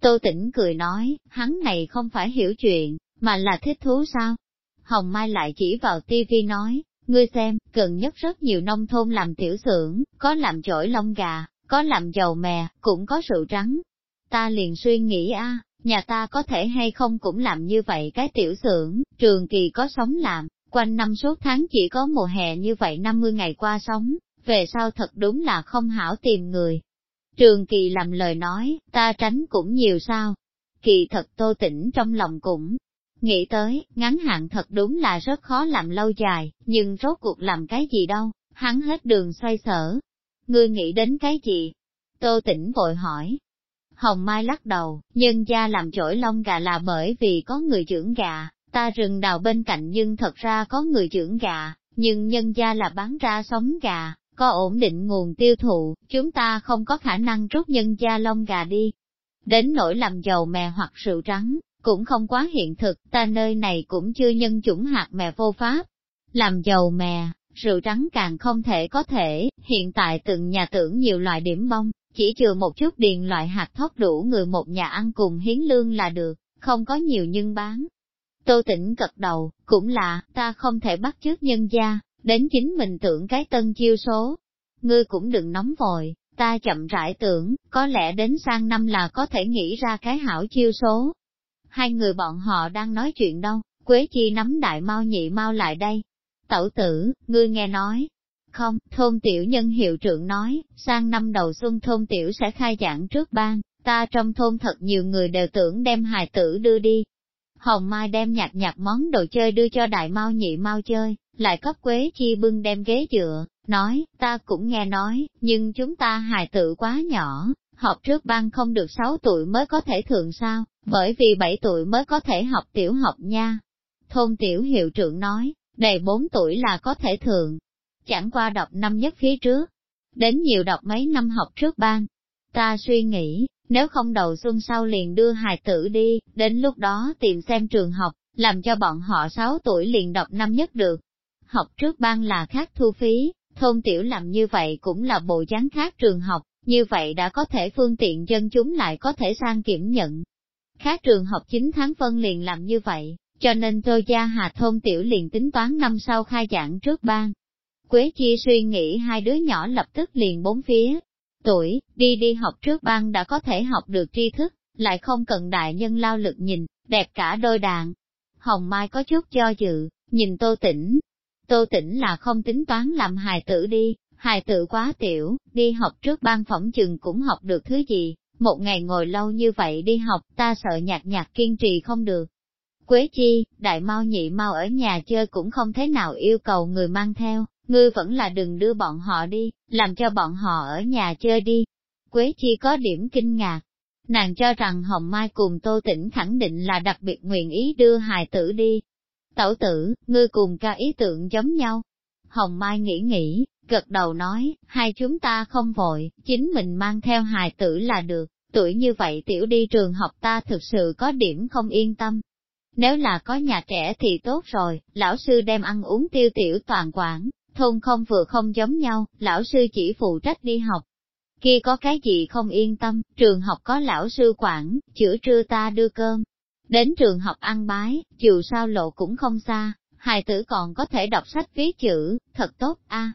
Tô Tĩnh cười nói, hắn này không phải hiểu chuyện, mà là thích thú sao? Hồng Mai lại chỉ vào tivi nói, ngươi xem, gần nhất rất nhiều nông thôn làm tiểu xưởng, có làm chổi lông gà, có làm dầu mè, cũng có rượu trắng. Ta liền suy nghĩ a, nhà ta có thể hay không cũng làm như vậy cái tiểu xưởng, trường kỳ có sống làm, quanh năm suốt tháng chỉ có mùa hè như vậy 50 ngày qua sống, về sau thật đúng là không hảo tìm người. Trường kỳ làm lời nói, ta tránh cũng nhiều sao. Kỳ thật tô tỉnh trong lòng cũng nghĩ tới, ngắn hạn thật đúng là rất khó làm lâu dài, nhưng rốt cuộc làm cái gì đâu, hắn hết đường xoay sở. Ngươi nghĩ đến cái gì? Tô tỉnh vội hỏi. Hồng Mai lắc đầu, nhân gia làm chổi lông gà là bởi vì có người dưỡng gà, ta rừng đào bên cạnh nhưng thật ra có người dưỡng gà, nhưng nhân gia là bán ra sống gà, có ổn định nguồn tiêu thụ, chúng ta không có khả năng rút nhân gia lông gà đi. Đến nỗi làm dầu mè hoặc rượu trắng, cũng không quá hiện thực, ta nơi này cũng chưa nhân chủng hạt mè vô pháp. Làm dầu mè, rượu trắng càng không thể có thể, hiện tại từng nhà tưởng nhiều loại điểm bông, chỉ trừ một chút điền loại hạt thóc đủ người một nhà ăn cùng hiến lương là được, không có nhiều nhân bán. Tô tỉnh cật đầu, cũng là, ta không thể bắt chước nhân gia, đến chính mình tưởng cái tân chiêu số. Ngươi cũng đừng nóng vội, ta chậm rãi tưởng, có lẽ đến sang năm là có thể nghĩ ra cái hảo chiêu số. Hai người bọn họ đang nói chuyện đâu, Quế Chi nắm đại mau nhị mau lại đây. Tẩu tử, ngươi nghe nói. Không, thôn tiểu nhân hiệu trưởng nói, sang năm đầu xuân thôn tiểu sẽ khai giảng trước ban, ta trong thôn thật nhiều người đều tưởng đem hài tử đưa đi. Hồng Mai đem nhạt nhạt món đồ chơi đưa cho đại mau nhị mau chơi, lại cấp Quế Chi bưng đem ghế dựa, nói, ta cũng nghe nói, nhưng chúng ta hài tử quá nhỏ, học trước ban không được 6 tuổi mới có thể thượng sao, bởi vì 7 tuổi mới có thể học tiểu học nha. Thôn tiểu hiệu trưởng nói, đầy 4 tuổi là có thể thượng, chẳng qua đọc năm nhất phía trước, đến nhiều đọc mấy năm học trước ban. Ta suy nghĩ, nếu không đầu xuân sau liền đưa hài tử đi, đến lúc đó tìm xem trường học, làm cho bọn họ 6 tuổi liền đọc năm nhất được. Học trước ban là khác thu phí, thôn tiểu làm như vậy cũng là bộ dáng khác trường học, như vậy đã có thể phương tiện dân chúng lại có thể sang kiểm nhận. Khác trường học 9 tháng phân liền làm như vậy, cho nên tôi gia hà thôn tiểu liền tính toán năm sau khai giảng trước ban. Quế Chi suy nghĩ hai đứa nhỏ lập tức liền bốn phía. Tuổi, đi đi học trước ban đã có thể học được tri thức, lại không cần đại nhân lao lực nhìn, đẹp cả đôi đàn. Hồng Mai có chút cho dự, nhìn Tô Tĩnh. Tô Tĩnh là không tính toán làm hài tử đi, hài tử quá tiểu, đi học trước ban phỏng chừng cũng học được thứ gì, một ngày ngồi lâu như vậy đi học ta sợ nhạt nhạt kiên trì không được. Quế chi, đại mau nhị mau ở nhà chơi cũng không thế nào yêu cầu người mang theo, ngươi vẫn là đừng đưa bọn họ đi, làm cho bọn họ ở nhà chơi đi. Quế chi có điểm kinh ngạc. Nàng cho rằng Hồng Mai cùng Tô Tĩnh khẳng định là đặc biệt nguyện ý đưa hài tử đi. Tẩu tử, ngươi cùng ca ý tưởng giống nhau. Hồng Mai nghĩ nghĩ, gật đầu nói, hai chúng ta không vội, chính mình mang theo hài tử là được, tuổi như vậy tiểu đi trường học ta thực sự có điểm không yên tâm. Nếu là có nhà trẻ thì tốt rồi, lão sư đem ăn uống tiêu tiểu toàn quản, thôn không vừa không giống nhau, lão sư chỉ phụ trách đi học. Khi có cái gì không yên tâm, trường học có lão sư quản, chữa trưa ta đưa cơm. Đến trường học ăn bái, dù sao lộ cũng không xa, hài tử còn có thể đọc sách viết chữ, thật tốt a.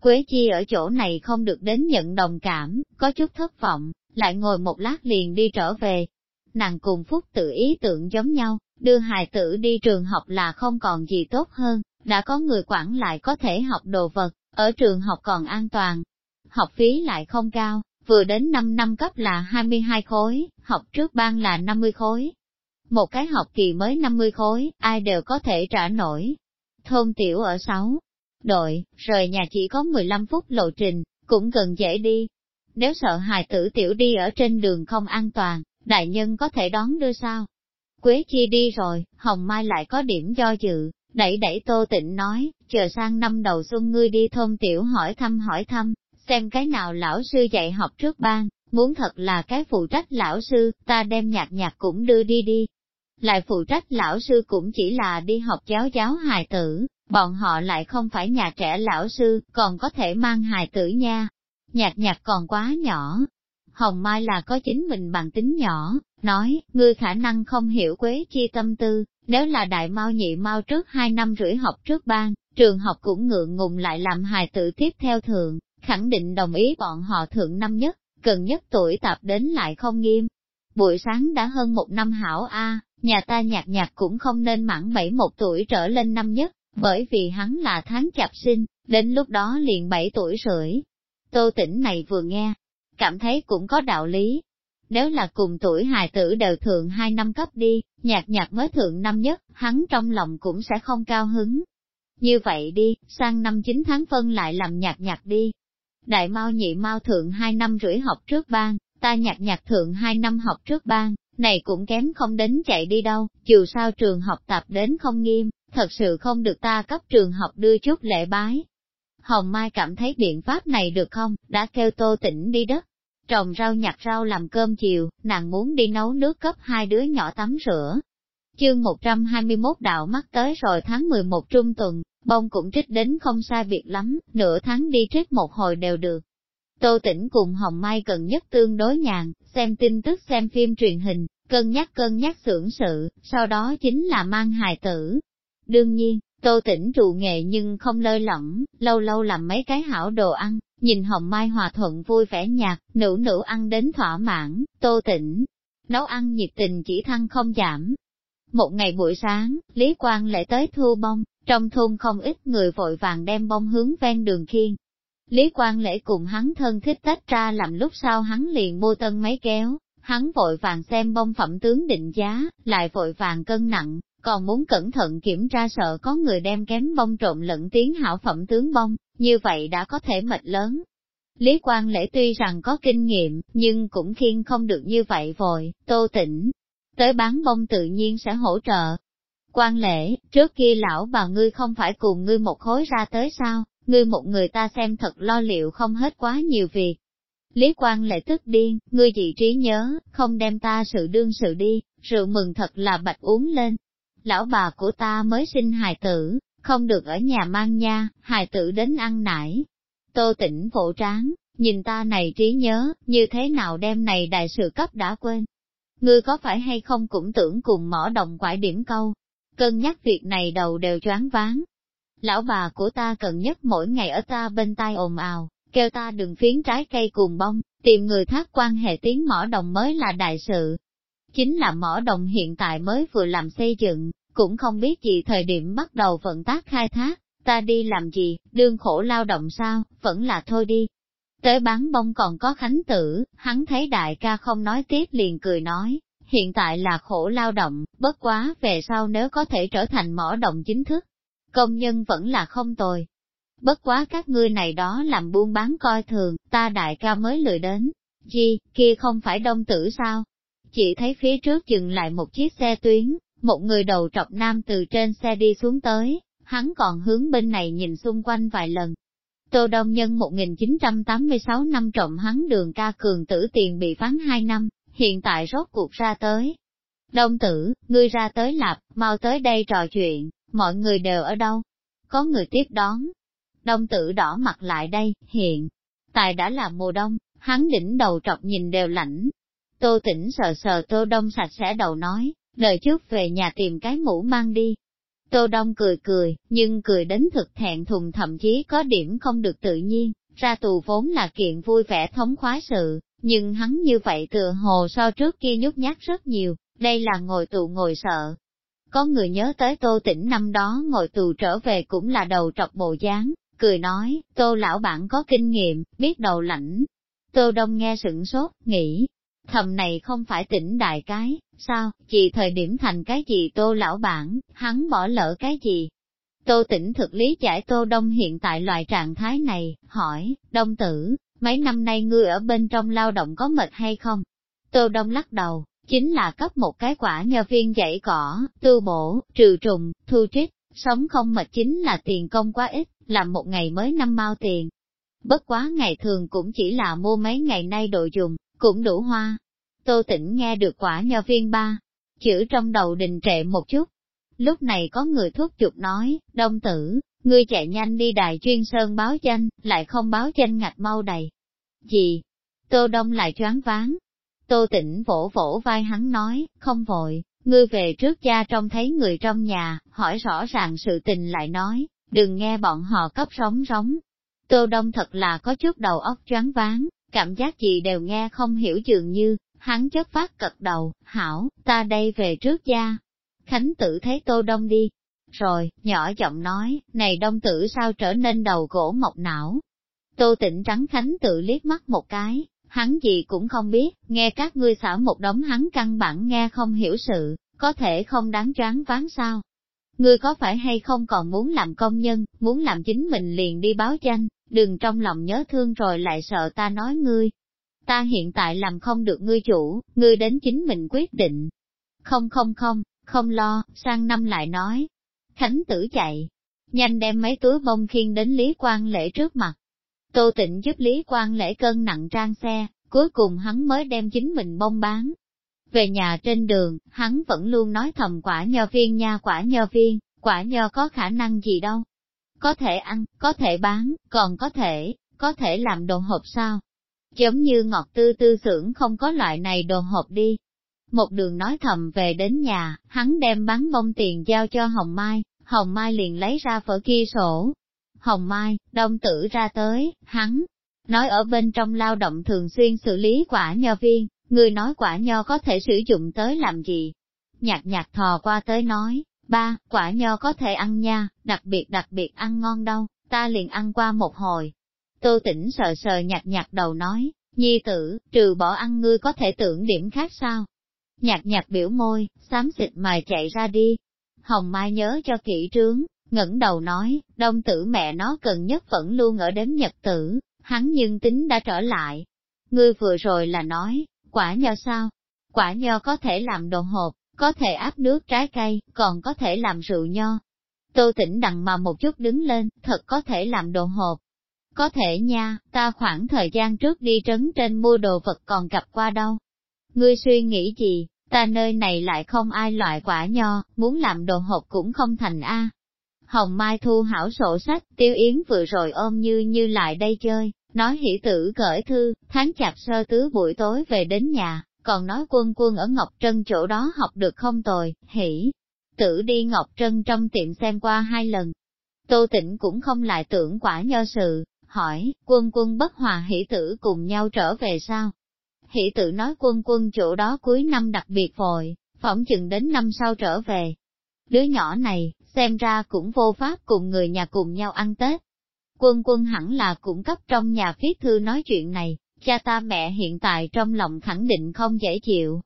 Quế Chi ở chỗ này không được đến nhận đồng cảm, có chút thất vọng, lại ngồi một lát liền đi trở về. Nàng cùng Phúc tự ý tưởng giống nhau, đưa hài tử đi trường học là không còn gì tốt hơn, đã có người quản lại có thể học đồ vật, ở trường học còn an toàn. Học phí lại không cao, vừa đến 5 năm cấp là 22 khối, học trước ban là 50 khối. Một cái học kỳ mới 50 khối, ai đều có thể trả nổi. Thôn tiểu ở 6, đội, rời nhà chỉ có 15 phút lộ trình, cũng gần dễ đi. Nếu sợ hài tử tiểu đi ở trên đường không an toàn, đại nhân có thể đón đưa sao? Quế chi đi rồi, Hồng Mai lại có điểm do dự, đẩy đẩy Tô Tịnh nói, chờ sang năm đầu xuân ngươi đi thôn tiểu hỏi thăm hỏi thăm, xem cái nào lão sư dạy học trước ban, muốn thật là cái phụ trách lão sư, ta đem nhạc nhạc cũng đưa đi đi. Lại phụ trách lão sư cũng chỉ là đi học giáo giáo hài tử, bọn họ lại không phải nhà trẻ lão sư, còn có thể mang hài tử nha. Nhạc nhạc còn quá nhỏ. Hồng Mai là có chính mình bằng tính nhỏ, nói, ngươi khả năng không hiểu quế chi tâm tư, nếu là đại mau nhị mau trước hai năm rưỡi học trước ban, trường học cũng ngượng ngùng lại làm hài tử tiếp theo thượng, khẳng định đồng ý bọn họ thượng năm nhất, gần nhất tuổi tạp đến lại không nghiêm. Buổi sáng đã hơn một năm hảo A, nhà ta nhạc nhạc cũng không nên mãn bảy một tuổi trở lên năm nhất, bởi vì hắn là tháng chạp sinh, đến lúc đó liền bảy tuổi rưỡi. Tô tỉnh này vừa nghe, cảm thấy cũng có đạo lý. Nếu là cùng tuổi hài tử đều thượng hai năm cấp đi, nhạc nhạc mới thượng năm nhất, hắn trong lòng cũng sẽ không cao hứng. Như vậy đi, sang năm 9 tháng phân lại làm nhạc nhạc đi. Đại mau nhị mau thượng hai năm rưỡi học trước ban, ta nhạc nhạc thượng hai năm học trước ban, này cũng kém không đến chạy đi đâu, dù sao trường học tập đến không nghiêm, thật sự không được ta cấp trường học đưa chút lễ bái. Hồng Mai cảm thấy biện pháp này được không, đã kêu tô tỉnh đi đất. Trồng rau nhặt rau làm cơm chiều, nàng muốn đi nấu nước cấp hai đứa nhỏ tắm rửa. Chương 121 đạo mắt tới rồi tháng 11 trung tuần, bông cũng trích đến không sai biệt lắm, nửa tháng đi trích một hồi đều được. Tô Tĩnh cùng Hồng Mai cần nhất tương đối nhàn, xem tin tức xem phim truyền hình, cân nhắc cân nhắc xưởng sự, sau đó chính là mang hài tử. Đương nhiên, Tô Tĩnh trụ nghệ nhưng không lơi lỏng, lâu lâu làm mấy cái hảo đồ ăn, nhìn Hồng Mai hòa thuận vui vẻ nhạt, nữ nữ ăn đến thỏa mãn, Tô Tĩnh. Nấu ăn nhiệt tình chỉ thăng không giảm. Một ngày buổi sáng, Lý Quang lại tới thu bông, trong thôn không ít người vội vàng đem bông hướng ven đường khiên, Lý Quang Lễ cùng hắn thân thích tách ra làm lúc sau hắn liền mua tân máy kéo, hắn vội vàng xem bông phẩm tướng định giá, lại vội vàng cân nặng, còn muốn cẩn thận kiểm tra sợ có người đem kém bông trộn lẫn tiếng hảo phẩm tướng bông, như vậy đã có thể mệt lớn. Lý Quang Lễ tuy rằng có kinh nghiệm, nhưng cũng khiên không được như vậy vội, tô tỉnh. Tới bán bông tự nhiên sẽ hỗ trợ. Quan lễ, trước kia lão bà ngươi không phải cùng ngươi một khối ra tới sao, ngươi một người ta xem thật lo liệu không hết quá nhiều việc. Lý Quang lệ tức điên, ngươi dị trí nhớ, không đem ta sự đương sự đi, rượu mừng thật là bạch uống lên. Lão bà của ta mới sinh hài tử, không được ở nhà mang nha, hài tử đến ăn nải. Tô tỉnh vỗ tráng, nhìn ta này trí nhớ, như thế nào đem này đại sự cấp đã quên. Ngươi có phải hay không cũng tưởng cùng mỏ đồng quải điểm câu, cân nhắc việc này đầu đều choáng váng, Lão bà của ta cần nhất mỗi ngày ở ta bên tai ồn ào, kêu ta đừng phiến trái cây cùng bông, tìm người thác quan hệ tiếng mỏ đồng mới là đại sự. Chính là mỏ đồng hiện tại mới vừa làm xây dựng, cũng không biết gì thời điểm bắt đầu vận tác khai thác, ta đi làm gì, đương khổ lao động sao, vẫn là thôi đi. Tới bán bông còn có khánh tử, hắn thấy đại ca không nói tiếp liền cười nói, hiện tại là khổ lao động, bất quá về sau nếu có thể trở thành mỏ đồng chính thức, công nhân vẫn là không tồi. Bất quá các ngươi này đó làm buôn bán coi thường, ta đại ca mới lười đến. Chi, kia không phải đông tử sao? Chỉ thấy phía trước dừng lại một chiếc xe tuyến, một người đầu trọc nam từ trên xe đi xuống tới, hắn còn hướng bên này nhìn xung quanh vài lần. Tô Đông Nhân 1986 năm trộm hắn đường ca cường tử tiền bị phán 2 năm, hiện tại rốt cuộc ra tới. Đông tử, ngươi ra tới lạp, mau tới đây trò chuyện, mọi người đều ở đâu? Có người tiếp đón. Đông tử đỏ mặt lại đây, hiện. tài đã là mùa đông, hắn đỉnh đầu trọc nhìn đều lạnh. Tô tỉnh sờ sờ tô đông sạch sẽ đầu nói, đợi trước về nhà tìm cái mũ mang đi. Tô đông cười cười, nhưng cười đến thực thẹn thùng thậm chí có điểm không được tự nhiên, ra tù vốn là kiện vui vẻ thống khoái sự, nhưng hắn như vậy tựa hồ so trước kia nhút nhát rất nhiều, đây là ngồi tù ngồi sợ, có người nhớ tới tô tỉnh năm đó ngồi tù trở về cũng là đầu trọc bộ dáng, cười nói, tô lão bản có kinh nghiệm, biết đầu lãnh. Tô đông nghe sửng sốt, nghĩ, thầm này không phải tỉnh đại cái, sao, chỉ thời điểm thành cái gì tô lão bản, hắn bỏ lỡ cái gì. Tô tỉnh thực lý giải tô đông hiện tại loại trạng thái này, hỏi, đông tử, mấy năm nay ngươi ở bên trong lao động có mệt hay không? Tô đông lắc đầu, chính là cấp một cái quả nhờ viên dãy cỏ, tu bổ, trừ trùng, thu trích, sống không mệt chính là tiền công quá ít, làm một ngày mới năm mao tiền. Bất quá ngày thường cũng chỉ là mua mấy ngày nay đồ dùng, cũng đủ hoa. Tô tỉnh nghe được quả nhờ viên ba, chữ trong đầu đình trệ một chút. Lúc này có người thúc giục nói, đông tử, ngươi chạy nhanh đi đài chuyên sơn báo danh, lại không báo danh ngạch mau đầy. Gì? Tô Đông lại choáng váng. Tô Tĩnh vỗ vỗ vai hắn nói, không vội, ngươi về trước cha trông thấy người trong nhà, hỏi rõ ràng sự tình lại nói, đừng nghe bọn họ cấp sóng róng. Tô Đông thật là có chút đầu óc choáng váng, cảm giác gì đều nghe không hiểu dường như, hắn chất phát cật đầu, hảo, ta đây về trước gia. Khánh tử thấy Tô Đông đi, rồi, nhỏ giọng nói, này đông tử sao trở nên đầu gỗ mộc não. Tô tịnh trắng Khánh tự liếc mắt một cái, hắn gì cũng không biết, nghe các ngươi xả một đống hắn căn bản nghe không hiểu sự, có thể không đáng tráng ván sao. Ngươi có phải hay không còn muốn làm công nhân, muốn làm chính mình liền đi báo danh, đừng trong lòng nhớ thương rồi lại sợ ta nói ngươi. Ta hiện tại làm không được ngươi chủ, ngươi đến chính mình quyết định. Không không không, không lo, sang năm lại nói. Khánh tử chạy, nhanh đem mấy túi bông khiên đến Lý Quang Lễ trước mặt. Tô Tịnh giúp Lý Quang Lễ cân nặng trang xe, cuối cùng hắn mới đem chính mình bông bán. Về nhà trên đường, hắn vẫn luôn nói thầm quả nho viên nha quả nho viên, quả nho có khả năng gì đâu. Có thể ăn, có thể bán, còn có thể, có thể làm đồ hộp sao? Giống như ngọt tư tư xưởng không có loại này đồ hộp đi. Một đường nói thầm về đến nhà, hắn đem bán bông tiền giao cho Hồng Mai, Hồng Mai liền lấy ra phở kia sổ. Hồng Mai, đông tử ra tới, hắn, nói ở bên trong lao động thường xuyên xử lý quả nho viên, người nói quả nho có thể sử dụng tới làm gì? Nhạc nhạc thò qua tới nói, ba, quả nho có thể ăn nha, đặc biệt đặc biệt ăn ngon đâu, ta liền ăn qua một hồi. Tô tỉnh sờ sờ nhạc nhạc đầu nói, nhi tử, trừ bỏ ăn ngươi có thể tưởng điểm khác sao? Nhạc nhạc biểu môi, xám xịt mài chạy ra đi. Hồng Mai nhớ cho kỹ trướng, ngẩng đầu nói, đông tử mẹ nó cần nhất vẫn luôn ở đếm nhật tử, hắn nhưng tính đã trở lại. Ngươi vừa rồi là nói, quả nho sao? Quả nho có thể làm đồ hộp, có thể áp nước trái cây, còn có thể làm rượu nho. Tô tỉnh đằng mà một chút đứng lên, thật có thể làm đồ hộp. Có thể nha, ta khoảng thời gian trước đi trấn trên mua đồ vật còn gặp qua đâu. Ngươi suy nghĩ gì, ta nơi này lại không ai loại quả nho, muốn làm đồ hộp cũng không thành A. Hồng Mai thu hảo sổ sách, tiêu yến vừa rồi ôm như như lại đây chơi, nói hỷ tử gửi thư, tháng chạp sơ tứ buổi tối về đến nhà, còn nói quân quân ở Ngọc Trân chỗ đó học được không tồi, hỷ. Tử đi Ngọc Trân trong tiệm xem qua hai lần. Tô Tĩnh cũng không lại tưởng quả nho sự, hỏi, quân quân bất hòa hỷ tử cùng nhau trở về sao? Hỷ tử nói quân quân chỗ đó cuối năm đặc biệt vội, phỏng chừng đến năm sau trở về. Đứa nhỏ này, xem ra cũng vô pháp cùng người nhà cùng nhau ăn Tết. Quân quân hẳn là cũng cấp trong nhà viết thư nói chuyện này, cha ta mẹ hiện tại trong lòng khẳng định không dễ chịu.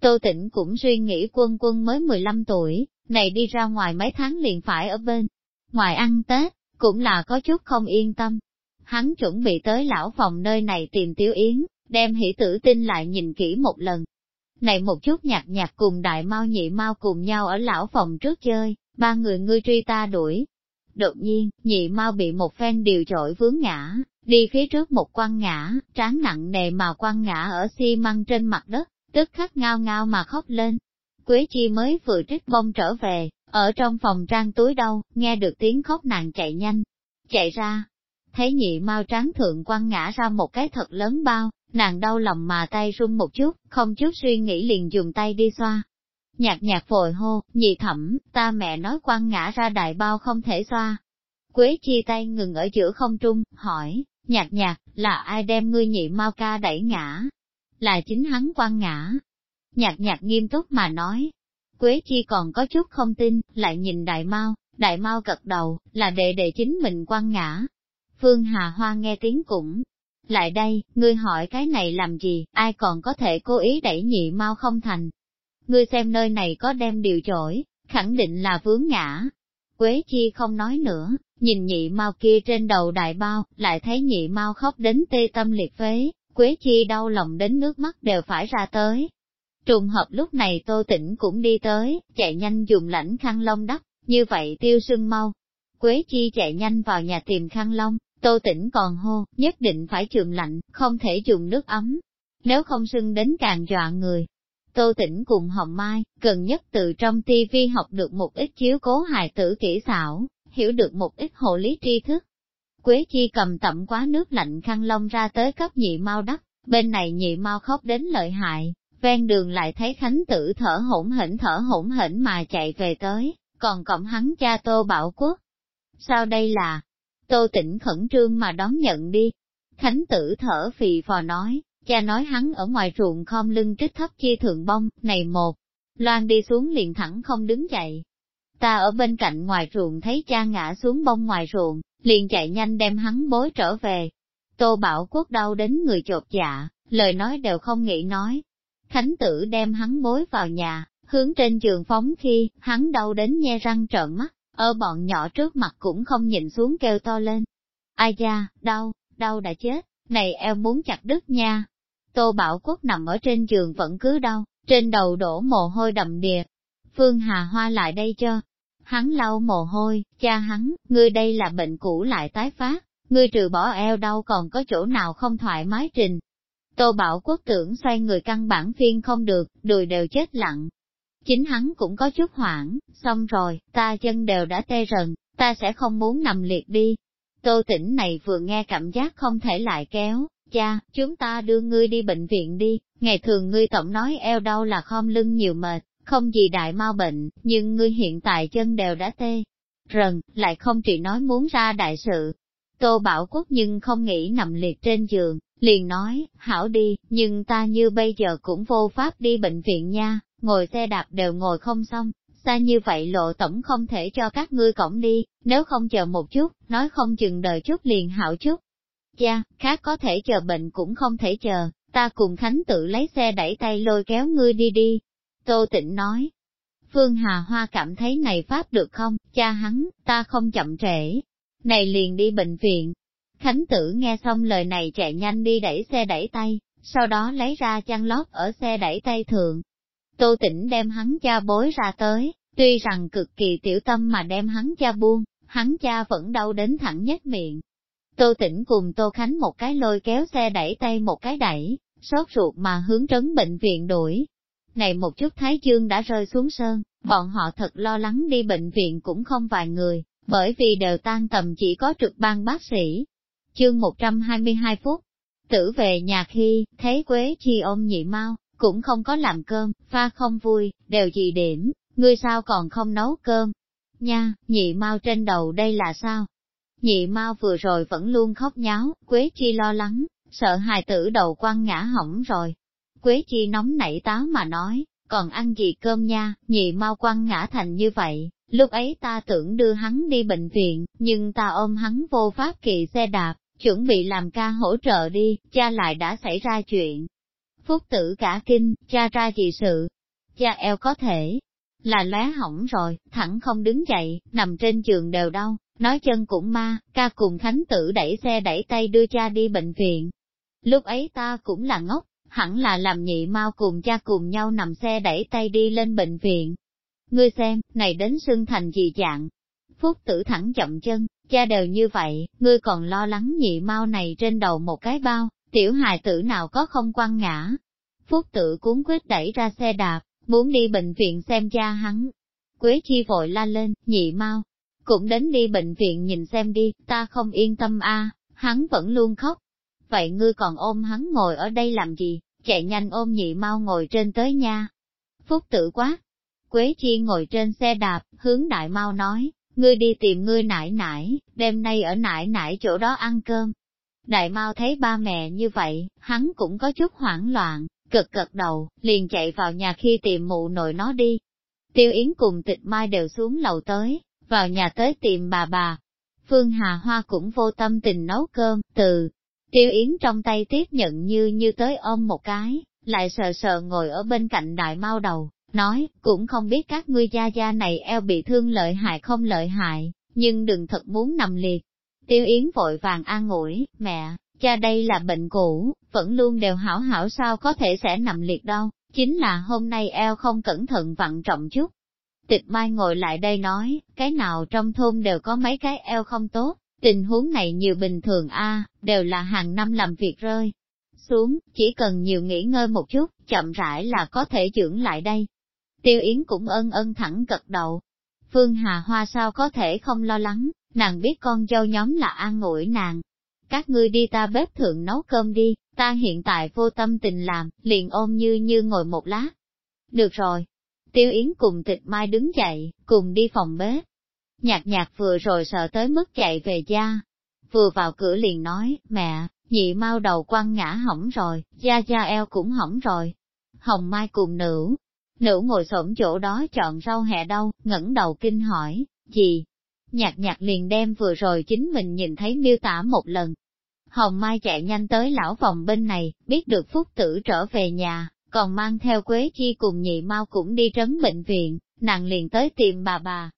Tô Tĩnh cũng suy nghĩ quân quân mới 15 tuổi, này đi ra ngoài mấy tháng liền phải ở bên. Ngoài ăn Tết, cũng là có chút không yên tâm. Hắn chuẩn bị tới lão phòng nơi này tìm Tiếu Yến, đem hỷ tử tin lại nhìn kỹ một lần. Này một chút nhạt nhạt cùng đại mau nhị mau cùng nhau ở lão phòng trước chơi, ba người ngươi truy ta đuổi. Đột nhiên, nhị mau bị một phen điều trội vướng ngã, đi phía trước một quăng ngã, tráng nặng nề mà quăng ngã ở xi măng trên mặt đất, tức khắc ngao ngao mà khóc lên. Quế chi mới vừa trích bông trở về, ở trong phòng trang túi đâu, nghe được tiếng khóc nàng chạy nhanh, chạy ra. Thấy nhị mau tráng thượng quăng ngã ra một cái thật lớn bao, nàng đau lòng mà tay run một chút, không chút suy nghĩ liền dùng tay đi xoa. Nhạc nhạc vội hô, nhị thẩm, ta mẹ nói quăng ngã ra đại bao không thể xoa. Quế chi tay ngừng ở giữa không trung, hỏi, Nhạc nhạc, là ai đem ngươi nhị mau ca đẩy ngã? Là chính hắn quan ngã. Nhạc nhạc nghiêm túc mà nói. Quế chi còn có chút không tin, lại nhìn đại mau, đại mau gật đầu, là đệ đệ chính mình quan ngã. Phương Hà Hoa nghe tiếng cũng. Lại đây, ngươi hỏi cái này làm gì, ai còn có thể cố ý đẩy nhị mau không thành. Ngươi xem nơi này có đem điều chổi, khẳng định là vướng ngã. Quế chi không nói nữa, Nhìn nhị mau kia trên đầu đại bao, lại thấy nhị mau khóc đến tê tâm liệt phế, Quế Chi đau lòng đến nước mắt đều phải ra tới. Trùng hợp lúc này Tô Tĩnh cũng đi tới, chạy nhanh dùng lãnh khăn lông đắp, như vậy tiêu sưng mau. Quế Chi chạy nhanh vào nhà tìm khăn lông, Tô Tĩnh còn hô, nhất định phải trường lạnh, không thể dùng nước ấm. Nếu không sưng đến càng dọa người. Tô Tĩnh cùng Hồng Mai, gần nhất từ trong tivi học được một ít chiếu cố hài tử kỹ xảo, hiểu được một ít hộ lý tri thức. Quế chi cầm tẩm quá nước lạnh khăn lông ra tới cấp nhị mau đắp, bên này nhị mau khóc đến lợi hại, ven đường lại thấy Khánh tử thở hổn hển thở hổn hển mà chạy về tới, còn cộng hắn cha Tô Bảo Quốc. Sao đây là? Tô Tĩnh khẩn trương mà đón nhận đi. Khánh tử thở phì phò nói, cha nói hắn ở ngoài ruộng khom lưng trích thấp chi thượng bông, này một. Loan đi xuống liền thẳng không đứng dậy. Ta ở bên cạnh ngoài ruộng thấy cha ngã xuống bông ngoài ruộng, liền chạy nhanh đem hắn bối trở về. Tô Bảo Quốc đau đến người chột dạ, lời nói đều không nghĩ nói. Khánh tử đem hắn bối vào nhà, hướng trên giường phóng khi, hắn đau đến nhe răng trợn mắt, ở bọn nhỏ trước mặt cũng không nhìn xuống kêu to lên. Ai da, đau, đau đã chết, này eo muốn chặt đứt nha. Tô Bảo Quốc nằm ở trên giường vẫn cứ đau, trên đầu đổ mồ hôi đậm đìa. Phương Hà Hoa lại đây cho. Hắn lau mồ hôi, cha hắn, ngươi đây là bệnh cũ lại tái phát, ngươi trừ bỏ eo đau còn có chỗ nào không thoải mái trình. Tô Bảo Quốc tưởng xoay người căn bản phiên không được, đùi đều chết lặng, Chính hắn cũng có chút hoảng, xong rồi, ta chân đều đã tê rần, ta sẽ không muốn nằm liệt đi. Tô tỉnh này vừa nghe cảm giác không thể lại kéo, cha, chúng ta đưa ngươi đi bệnh viện đi, ngày thường ngươi tổng nói eo đau là khom lưng nhiều mệt, không gì đại mau bệnh, nhưng ngươi hiện tại chân đều đã tê. Rần, lại không chỉ nói muốn ra đại sự. Tô Bảo Quốc nhưng không nghĩ nằm liệt trên giường, liền nói, hảo đi, nhưng ta như bây giờ cũng vô pháp đi bệnh viện nha, ngồi xe đạp đều ngồi không xong, xa như vậy lộ tổng không thể cho các ngươi cổng đi, nếu không chờ một chút, nói không chừng đợi chút liền hảo chút. Cha, khác có thể chờ bệnh cũng không thể chờ, ta cùng Khánh tự lấy xe đẩy tay lôi kéo ngươi đi đi. Tô Tịnh nói. Phương Hà Hoa cảm thấy này pháp được không, cha hắn, ta không chậm trễ. Này liền đi bệnh viện. Khánh tử nghe xong lời này chạy nhanh đi đẩy xe đẩy tay, sau đó lấy ra chăn lót ở xe đẩy tay thượng, Tô Tĩnh đem hắn cha bối ra tới, tuy rằng cực kỳ tiểu tâm mà đem hắn cha buông, hắn cha vẫn đau đến thẳng nhất miệng. Tô Tĩnh cùng Tô Khánh một cái lôi kéo xe đẩy tay một cái đẩy, sốt ruột mà hướng trấn bệnh viện đuổi. Này một chút Thái Dương đã rơi xuống sơn, bọn họ thật lo lắng đi bệnh viện cũng không vài người, bởi vì đều tan tầm chỉ có trực ban bác sĩ. Chương 122 phút, tử về nhà khi, thấy Quế Chi ôm nhị mau, cũng không có làm cơm, pha không vui, đều gì điểm, ngươi sao còn không nấu cơm? Nha, nhị mau trên đầu đây là sao? Nhị mau vừa rồi vẫn luôn khóc nháo, Quế Chi lo lắng, sợ hài tử đầu quăng ngã hỏng rồi. Quế Chi nóng nảy táo mà nói, còn ăn gì cơm nha, nhị mau quăng ngã thành như vậy, lúc ấy ta tưởng đưa hắn đi bệnh viện, nhưng ta ôm hắn vô pháp kỳ xe đạp, chuẩn bị làm ca hỗ trợ đi, cha lại đã xảy ra chuyện, Phúc tử cả kinh, cha ra gì sự? Cha eo có thể là lóe hỏng rồi, thẳng không đứng dậy, nằm trên giường đều đau, nói chân cũng ma, ca cùng thánh tử đẩy xe đẩy tay đưa cha đi bệnh viện. Lúc ấy ta cũng là ngốc, hẳn là làm nhị mau cùng cha cùng nhau nằm xe đẩy tay đi lên bệnh viện. Ngươi xem, này đến xương thành gì dạng. Phúc tử thẳng chậm chân, cha đều như vậy, ngươi còn lo lắng nhị mau này trên đầu một cái bao, Tiểu hài tử nào có không quăng ngã. Phúc tử cuốn quyết đẩy ra xe đạp, muốn đi bệnh viện xem cha hắn. Quế chi vội la lên, nhị mau, cũng đến đi bệnh viện nhìn xem đi, ta không yên tâm a, hắn vẫn luôn khóc. Vậy ngươi còn ôm hắn ngồi ở đây làm gì, chạy nhanh ôm nhị mau ngồi trên tới nha. Phúc tự quá. Quế chi ngồi trên xe đạp, hướng đại mau nói, ngươi đi tìm ngươi nải nải, đêm nay ở nải nải chỗ đó ăn cơm, Đại mau thấy ba mẹ như vậy, hắn cũng có chút hoảng loạn, cực cực đầu, liền chạy vào nhà khi tìm mụ nội nó đi. Tiêu Yến cùng tịch mai đều xuống lầu tới, vào nhà tới tìm bà bà. Phương Hà Hoa cũng vô tâm tình nấu cơm, từ Tiêu Yến trong tay tiếp nhận như như tới ôm một cái, lại sờ sờ ngồi ở bên cạnh đại mau đầu, nói, cũng không biết các ngươi gia gia này eo bị thương lợi hại không lợi hại, nhưng đừng thật muốn nằm liệt, Tiêu Yến vội vàng an ủi, mẹ, cha đây là bệnh cũ, vẫn luôn đều hảo hảo sao có thể sẽ nằm liệt đâu, chính là hôm nay eo không cẩn thận vặn trọng chút. Tịch Mai ngồi lại đây nói, cái nào trong thôn đều có mấy cái eo không tốt, tình huống này nhiều bình thường a đều là hàng năm làm việc rơi. Xuống, chỉ cần nhiều nghỉ ngơi một chút, chậm rãi là có thể dưỡng lại đây. Tiêu Yến cũng ân ân thẳng cật đầu. Phương Hà Hoa sao có thể không lo lắng, nàng biết con dâu nhóm là an ủi nàng. các ngươi đi ta bếp thượng nấu cơm đi, ta hiện tại vô tâm tình làm, liền ôm như như ngồi một lát. Được rồi. Tiêu Yến cùng tịch mai đứng dậy, cùng đi phòng bếp. Nhạc nhạc vừa rồi sợ tới mức chạy về gia. Vừa vào cửa liền nói, mẹ, nhị mau đầu quăng ngã hỏng rồi, gia gia eo cũng hỏng rồi. Hồng Mai cùng nữ, nữ ngồi xổm chỗ đó chọn rau hẹ đâu, ngẩng đầu kinh hỏi, gì? Nhạc nhạc liền đem vừa rồi chính mình nhìn thấy miêu tả một lần. Hồng Mai chạy nhanh tới lão phòng bên này, biết được Phúc Tử trở về nhà, còn mang theo Quế Chi cùng nhị mau cũng đi trấn bệnh viện, nàng liền tới tìm bà bà.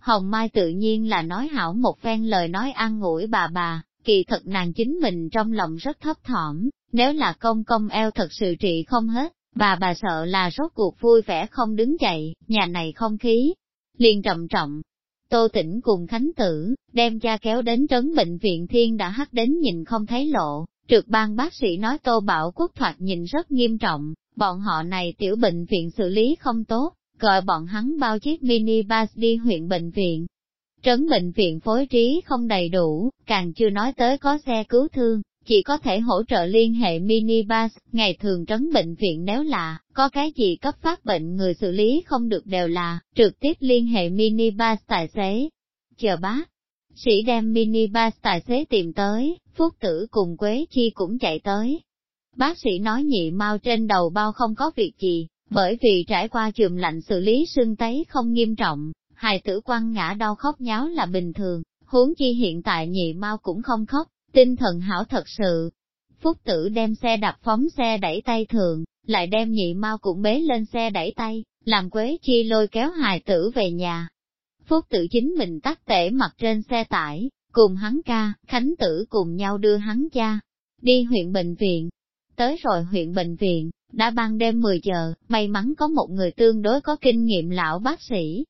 Hồng Mai tự nhiên là nói hảo một phen lời nói an ủi bà bà, kỳ thật nàng chính mình trong lòng rất thấp thỏm, nếu là công công eo thật sự trị không hết, bà bà sợ là rốt cuộc vui vẻ không đứng dậy, nhà này không khí, liền trầm trọng. Tô tỉnh cùng Khánh Tử, đem cha kéo đến trấn bệnh viện thiên đã hắt đến nhìn không thấy lộ, trượt ban bác sĩ nói Tô Bảo Quốc thoạt nhìn rất nghiêm trọng, bọn họ này tiểu bệnh viện xử lý không tốt, gọi bọn hắn bao chiếc mini bus đi huyện bệnh viện, Trấn bệnh viện phối trí không đầy đủ, càng chưa nói tới có xe cứu thương, chỉ có thể hỗ trợ liên hệ minibus, ngày thường trấn bệnh viện nếu là, có cái gì cấp phát bệnh người xử lý không được đều là, trực tiếp liên hệ minibus tài xế. Chờ bác, sĩ đem minibus tài xế tìm tới, Phúc Tử cùng Quế Chi cũng chạy tới. Bác sĩ nói nhị mau trên đầu bao không có việc gì, bởi vì trải qua chườm lạnh xử lý sưng tấy không nghiêm trọng, hài tử quăng ngã đau khóc nháo là bình thường, huống chi hiện tại nhị mau cũng không khóc, tinh thần hảo thật sự. Phúc tử đem xe đạp phóng xe đẩy tay thường, lại đem nhị mau cũng bế lên xe đẩy tay, làm quế chi lôi kéo hài tử về nhà. Phúc tử chính mình tắt tể mặt trên xe tải, cùng hắn ca, khánh tử cùng nhau đưa hắn cha, đi huyện bệnh viện. Tới rồi huyện bệnh viện, đã ban đêm 10 giờ, may mắn có một người tương đối có kinh nghiệm lão bác sĩ,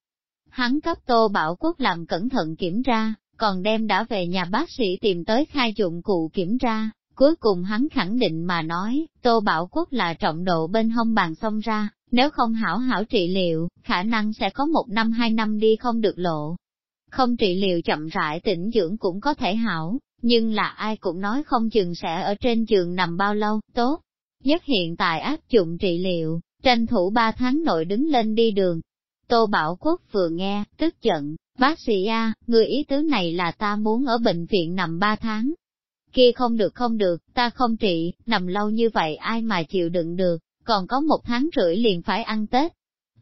Hắn cấp Tô Bảo Quốc làm cẩn thận kiểm tra, còn đem đã về nhà bác sĩ tìm tới khai dụng cụ kiểm tra. Cuối cùng hắn khẳng định mà nói, Tô Bảo Quốc là trọng độ bên hông bàn xông ra, nếu không hảo hảo trị liệu, khả năng sẽ có một năm hai năm đi không được lộ. Không trị liệu chậm rãi tĩnh dưỡng cũng có thể hảo, nhưng là ai cũng nói không chừng sẽ ở trên giường nằm bao lâu, tốt. Nhất hiện tại áp dụng trị liệu, tranh thủ ba tháng nội đứng lên đi đường, Tô Bảo Quốc vừa nghe, tức giận, bác sĩ A, người ý tứ này là ta muốn ở bệnh viện nằm ba tháng. Kia không được không được, ta không trị, nằm lâu như vậy ai mà chịu đựng được, còn có một tháng rưỡi liền phải ăn Tết.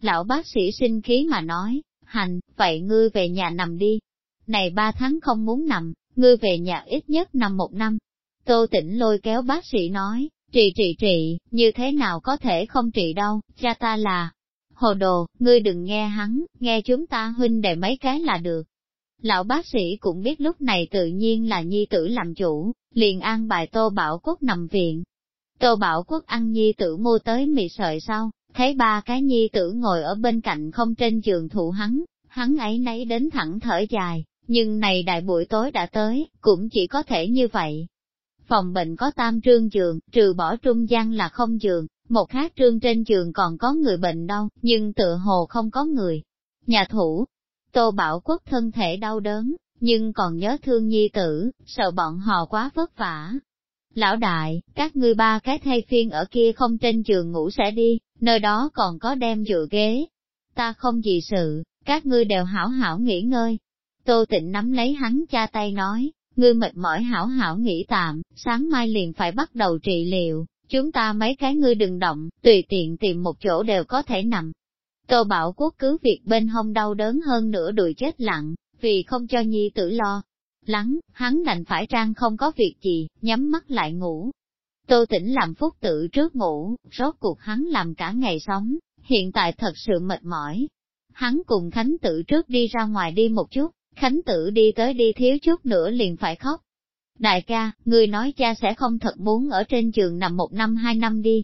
Lão bác sĩ sinh khí mà nói, hành, vậy ngươi về nhà nằm đi. Này ba tháng không muốn nằm, ngươi về nhà ít nhất nằm một năm. Tô tỉnh lôi kéo bác sĩ nói, trị trị trị, như thế nào có thể không trị đâu, cha ta là, hồ đồ, ngươi đừng nghe hắn, nghe chúng ta huynh đệ mấy cái là được. Lão bác sĩ cũng biết lúc này tự nhiên là nhi tử làm chủ, liền an bài Tô Bảo Quốc nằm viện. Tô Bảo Quốc ăn nhi tử mua tới mì sợi sau, thấy ba cái nhi tử ngồi ở bên cạnh không trên giường thụ hắn, hắn ấy nấy đến thẳng thở dài, nhưng này đại buổi tối đã tới, cũng chỉ có thể như vậy. Phòng bệnh có tam trương giường, trừ bỏ trung gian là không giường, một khác trương trên giường còn có người bệnh đâu, nhưng tựa hồ không có người. Nhà thủ, Tô Bảo Quốc thân thể đau đớn, nhưng còn nhớ thương nhi tử, sợ bọn họ quá vất vả. Lão đại, các ngươi ba cái thay phiên ở kia không trên giường ngủ sẽ đi, nơi đó còn có đem dựa ghế. Ta không gì sự, các ngươi đều hảo hảo nghỉ ngơi. Tô tịnh nắm lấy hắn cha tay nói, ngươi mệt mỏi hảo hảo nghỉ tạm, sáng mai liền phải bắt đầu trị liệu, Chúng ta mấy cái ngươi đừng động, tùy tiện tìm một chỗ đều có thể nằm. Tô Bảo Quốc cứ việc bên hông đau đớn hơn nữa đùi chết lặng, vì không cho nhi tử lo. Lắng, hắn đành phải trang không có việc gì, nhắm mắt lại ngủ. Tô tỉnh làm phúc tự trước ngủ, rốt cuộc hắn làm cả ngày sống, hiện tại thật sự mệt mỏi. Hắn cùng Khánh Tử trước đi ra ngoài đi một chút, Khánh Tử đi tới đi thiếu chút nữa liền phải khóc. Đại ca, người nói cha sẽ không thật muốn ở trên giường nằm một năm hai năm đi.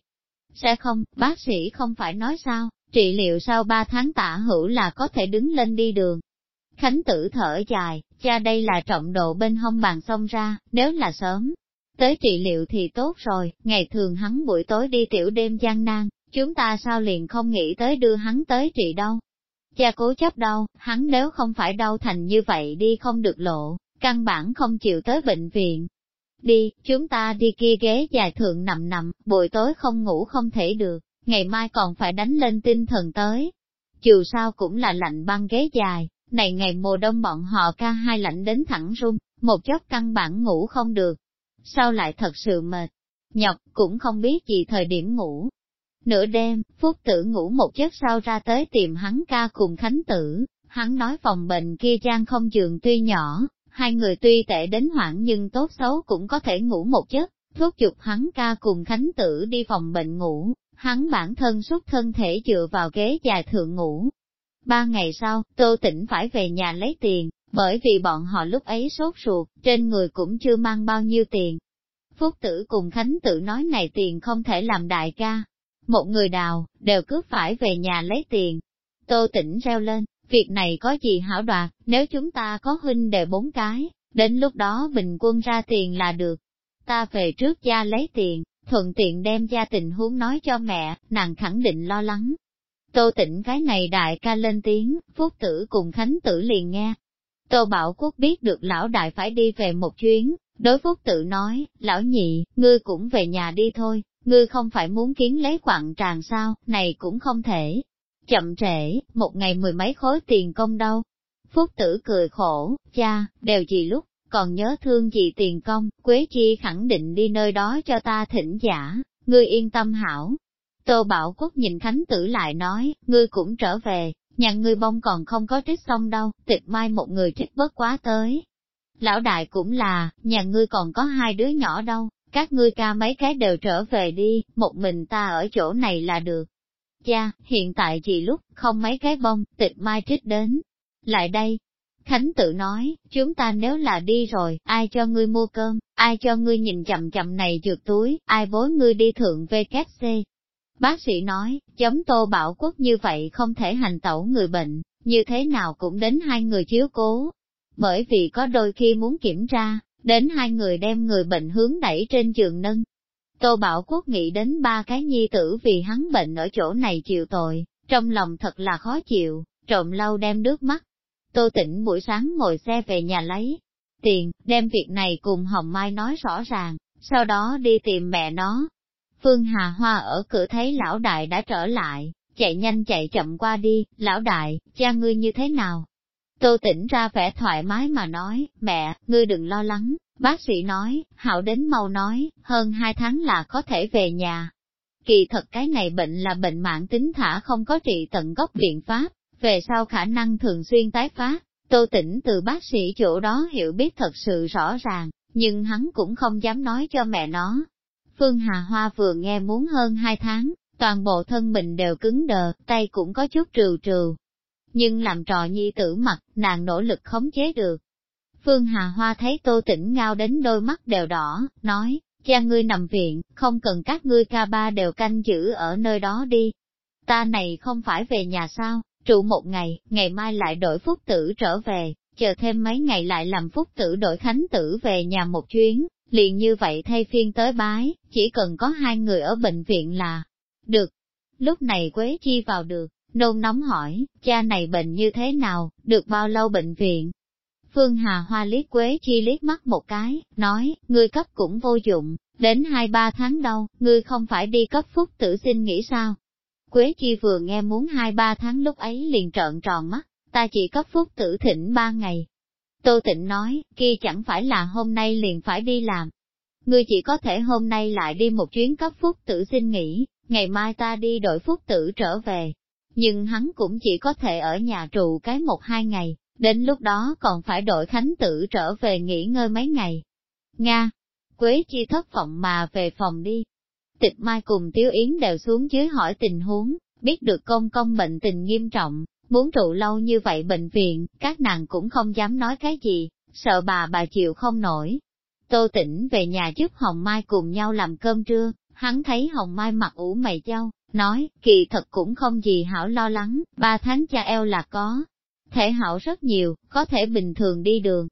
Sẽ không, bác sĩ không phải nói sao, trị liệu sau ba tháng tả hữu là có thể đứng lên đi đường. Khánh tử thở dài, cha đây là trọng độ bên hông bàn xông ra, nếu là sớm. Tới trị liệu thì tốt rồi, ngày thường hắn buổi tối đi tiểu đêm gian nan, chúng ta sao liền không nghĩ tới đưa hắn tới trị đâu. Cha cố chấp đâu, hắn nếu không phải đau thành như vậy đi không được lộ, căn bản không chịu tới bệnh viện. Đi, chúng ta đi kia ghế dài thượng nằm nằm, buổi tối không ngủ không thể được, ngày mai còn phải đánh lên tinh thần tới. Dù sao cũng là lạnh băng ghế dài, này ngày mùa đông bọn họ ca hai lạnh đến thẳng run, một chốc căn bản ngủ không được. Sao lại thật sự mệt, nhọc cũng không biết gì thời điểm ngủ. Nửa đêm, Phúc tử ngủ một giấc sau ra tới tìm hắn ca cùng Khánh tử, hắn nói phòng bệnh kia trang không giường tuy nhỏ, hai người tuy tệ đến hoảng nhưng tốt xấu cũng có thể ngủ một giấc, thuốc chụp hắn ca cùng Khánh tử đi phòng bệnh ngủ, hắn bản thân xuất thân thể dựa vào ghế dài thượng ngủ. Ba ngày sau, Tô Tĩnh phải về nhà lấy tiền, bởi vì bọn họ lúc ấy sốt ruột, trên người cũng chưa mang bao nhiêu tiền. Phúc tử cùng Khánh tử nói này tiền không thể làm đại ca. Một người đào, đều cứ phải về nhà lấy tiền. Tô Tĩnh reo lên, việc này có gì hảo đoạt, nếu chúng ta có huynh đệ bốn cái, đến lúc đó bình quân ra tiền là được. Ta về trước gia lấy tiền, thuận tiện đem gia tình huống nói cho mẹ, nàng khẳng định lo lắng. Tô tĩnh cái này đại ca lên tiếng, phúc tử cùng khánh tử liền nghe. Tô Bảo Quốc biết được lão đại phải đi về một chuyến, đối phúc tử nói, lão nhị, ngươi cũng về nhà đi thôi, ngươi không phải muốn kiến lấy quặng tràng sao, này cũng không thể. Chậm trễ, một ngày mười mấy khối tiền công đâu. Phúc tử cười khổ, cha, đều gì lúc, còn nhớ thương gì tiền công, Quế Chi khẳng định đi nơi đó cho ta thỉnh giả, ngươi yên tâm hảo. Tô Bảo Quốc nhìn Khánh Tử lại nói, ngươi cũng trở về, nhà ngươi bông còn không có trích xong đâu, tịch mai một người trích bớt quá tới. Lão đại cũng là, nhà ngươi còn có hai đứa nhỏ đâu, các ngươi ca mấy cái đều trở về đi, một mình ta ở chỗ này là được. Cha, hiện tại chỉ lúc, không mấy cái bông, tịch mai trích đến. Lại đây, Khánh tự nói, chúng ta nếu là đi rồi, ai cho ngươi mua cơm, ai cho ngươi nhìn chậm chậm này trượt túi, ai bối ngươi đi thượng VKC. Bác sĩ nói, chấm tô bảo quốc như vậy không thể hành tẩu người bệnh, như thế nào cũng đến hai người chiếu cố. Bởi vì có đôi khi muốn kiểm tra, đến hai người đem người bệnh hướng đẩy trên giường nâng. Tô Bảo Quốc nghĩ đến ba cái nhi tử vì hắn bệnh ở chỗ này chịu tội, trong lòng thật là khó chịu, trộm lâu đem nước mắt, Tô Tĩnh buổi sáng ngồi xe về nhà lấy tiền, đem việc này cùng Hồng Mai nói rõ ràng, sau đó đi tìm mẹ nó. Phương Hà Hoa ở cửa thấy lão đại đã trở lại, chạy nhanh chạy chậm qua đi, lão đại, cha ngươi như thế nào? Tô Tĩnh ra vẻ thoải mái mà nói, mẹ, ngươi đừng lo lắng, bác sĩ nói, hảo đến mau nói, hơn hai tháng là có thể về nhà. Kỳ thật cái này bệnh là bệnh mạng tính thả không có trị tận gốc biện pháp, về sau khả năng thường xuyên tái phát, Tô Tĩnh từ bác sĩ chỗ đó hiểu biết thật sự rõ ràng, nhưng hắn cũng không dám nói cho mẹ nó. Phương Hà Hoa vừa nghe muốn hơn hai tháng, toàn bộ thân mình đều cứng đờ, tay cũng có chút trừ trừ. Nhưng làm trò nhi tử mặt, nàng nỗ lực khống chế được. Phương Hà Hoa thấy Tô Tĩnh ngao đến đôi mắt đều đỏ, nói, cha ngươi nằm viện, không cần các ngươi ca ba đều canh giữ ở nơi đó đi. Ta này không phải về nhà sao, Trụ một ngày, ngày mai lại đổi phúc tử trở về, chờ thêm mấy ngày lại làm phúc tử đổi khánh tử về nhà một chuyến, liền như vậy thay phiên tới bái, chỉ cần có hai người ở bệnh viện là được. Lúc này Quế Chi vào được, nôn nóng hỏi, cha này bệnh như thế nào, được bao lâu bệnh viện? Phương Hà Hoa liếc Quế Chi liếc mắt một cái, nói, ngươi cấp cũng vô dụng, đến hai ba tháng đâu, ngươi không phải đi cấp phúc tử xin nghỉ sao? Quế Chi vừa nghe muốn hai ba tháng lúc ấy liền trợn tròn mắt, ta chỉ cấp phúc tử thỉnh ba ngày. Tô Tịnh nói, kia chẳng phải là hôm nay liền phải đi làm. Ngươi chỉ có thể hôm nay lại đi một chuyến cấp phúc tử xin nghỉ, ngày mai ta đi đổi phúc tử trở về. Nhưng hắn cũng chỉ có thể ở nhà trụ cái một hai ngày, đến lúc đó còn phải đổi khánh tử trở về nghỉ ngơi mấy ngày. Nga, Quế Chi thất vọng mà về phòng đi, Tịch Mai cùng Tiếu Yến đều xuống dưới hỏi tình huống, biết được công công bệnh tình nghiêm trọng, muốn trụ lâu như vậy bệnh viện, các nàng cũng không dám nói cái gì, sợ bà bà chịu không nổi. Tô Tĩnh về nhà giúp Hồng Mai cùng nhau làm cơm trưa, hắn thấy Hồng Mai mặc ủ mày châu, nói, kỳ thật cũng không gì hảo lo lắng, ba tháng cha eo là có. Thể hảo rất nhiều, có thể bình thường đi đường.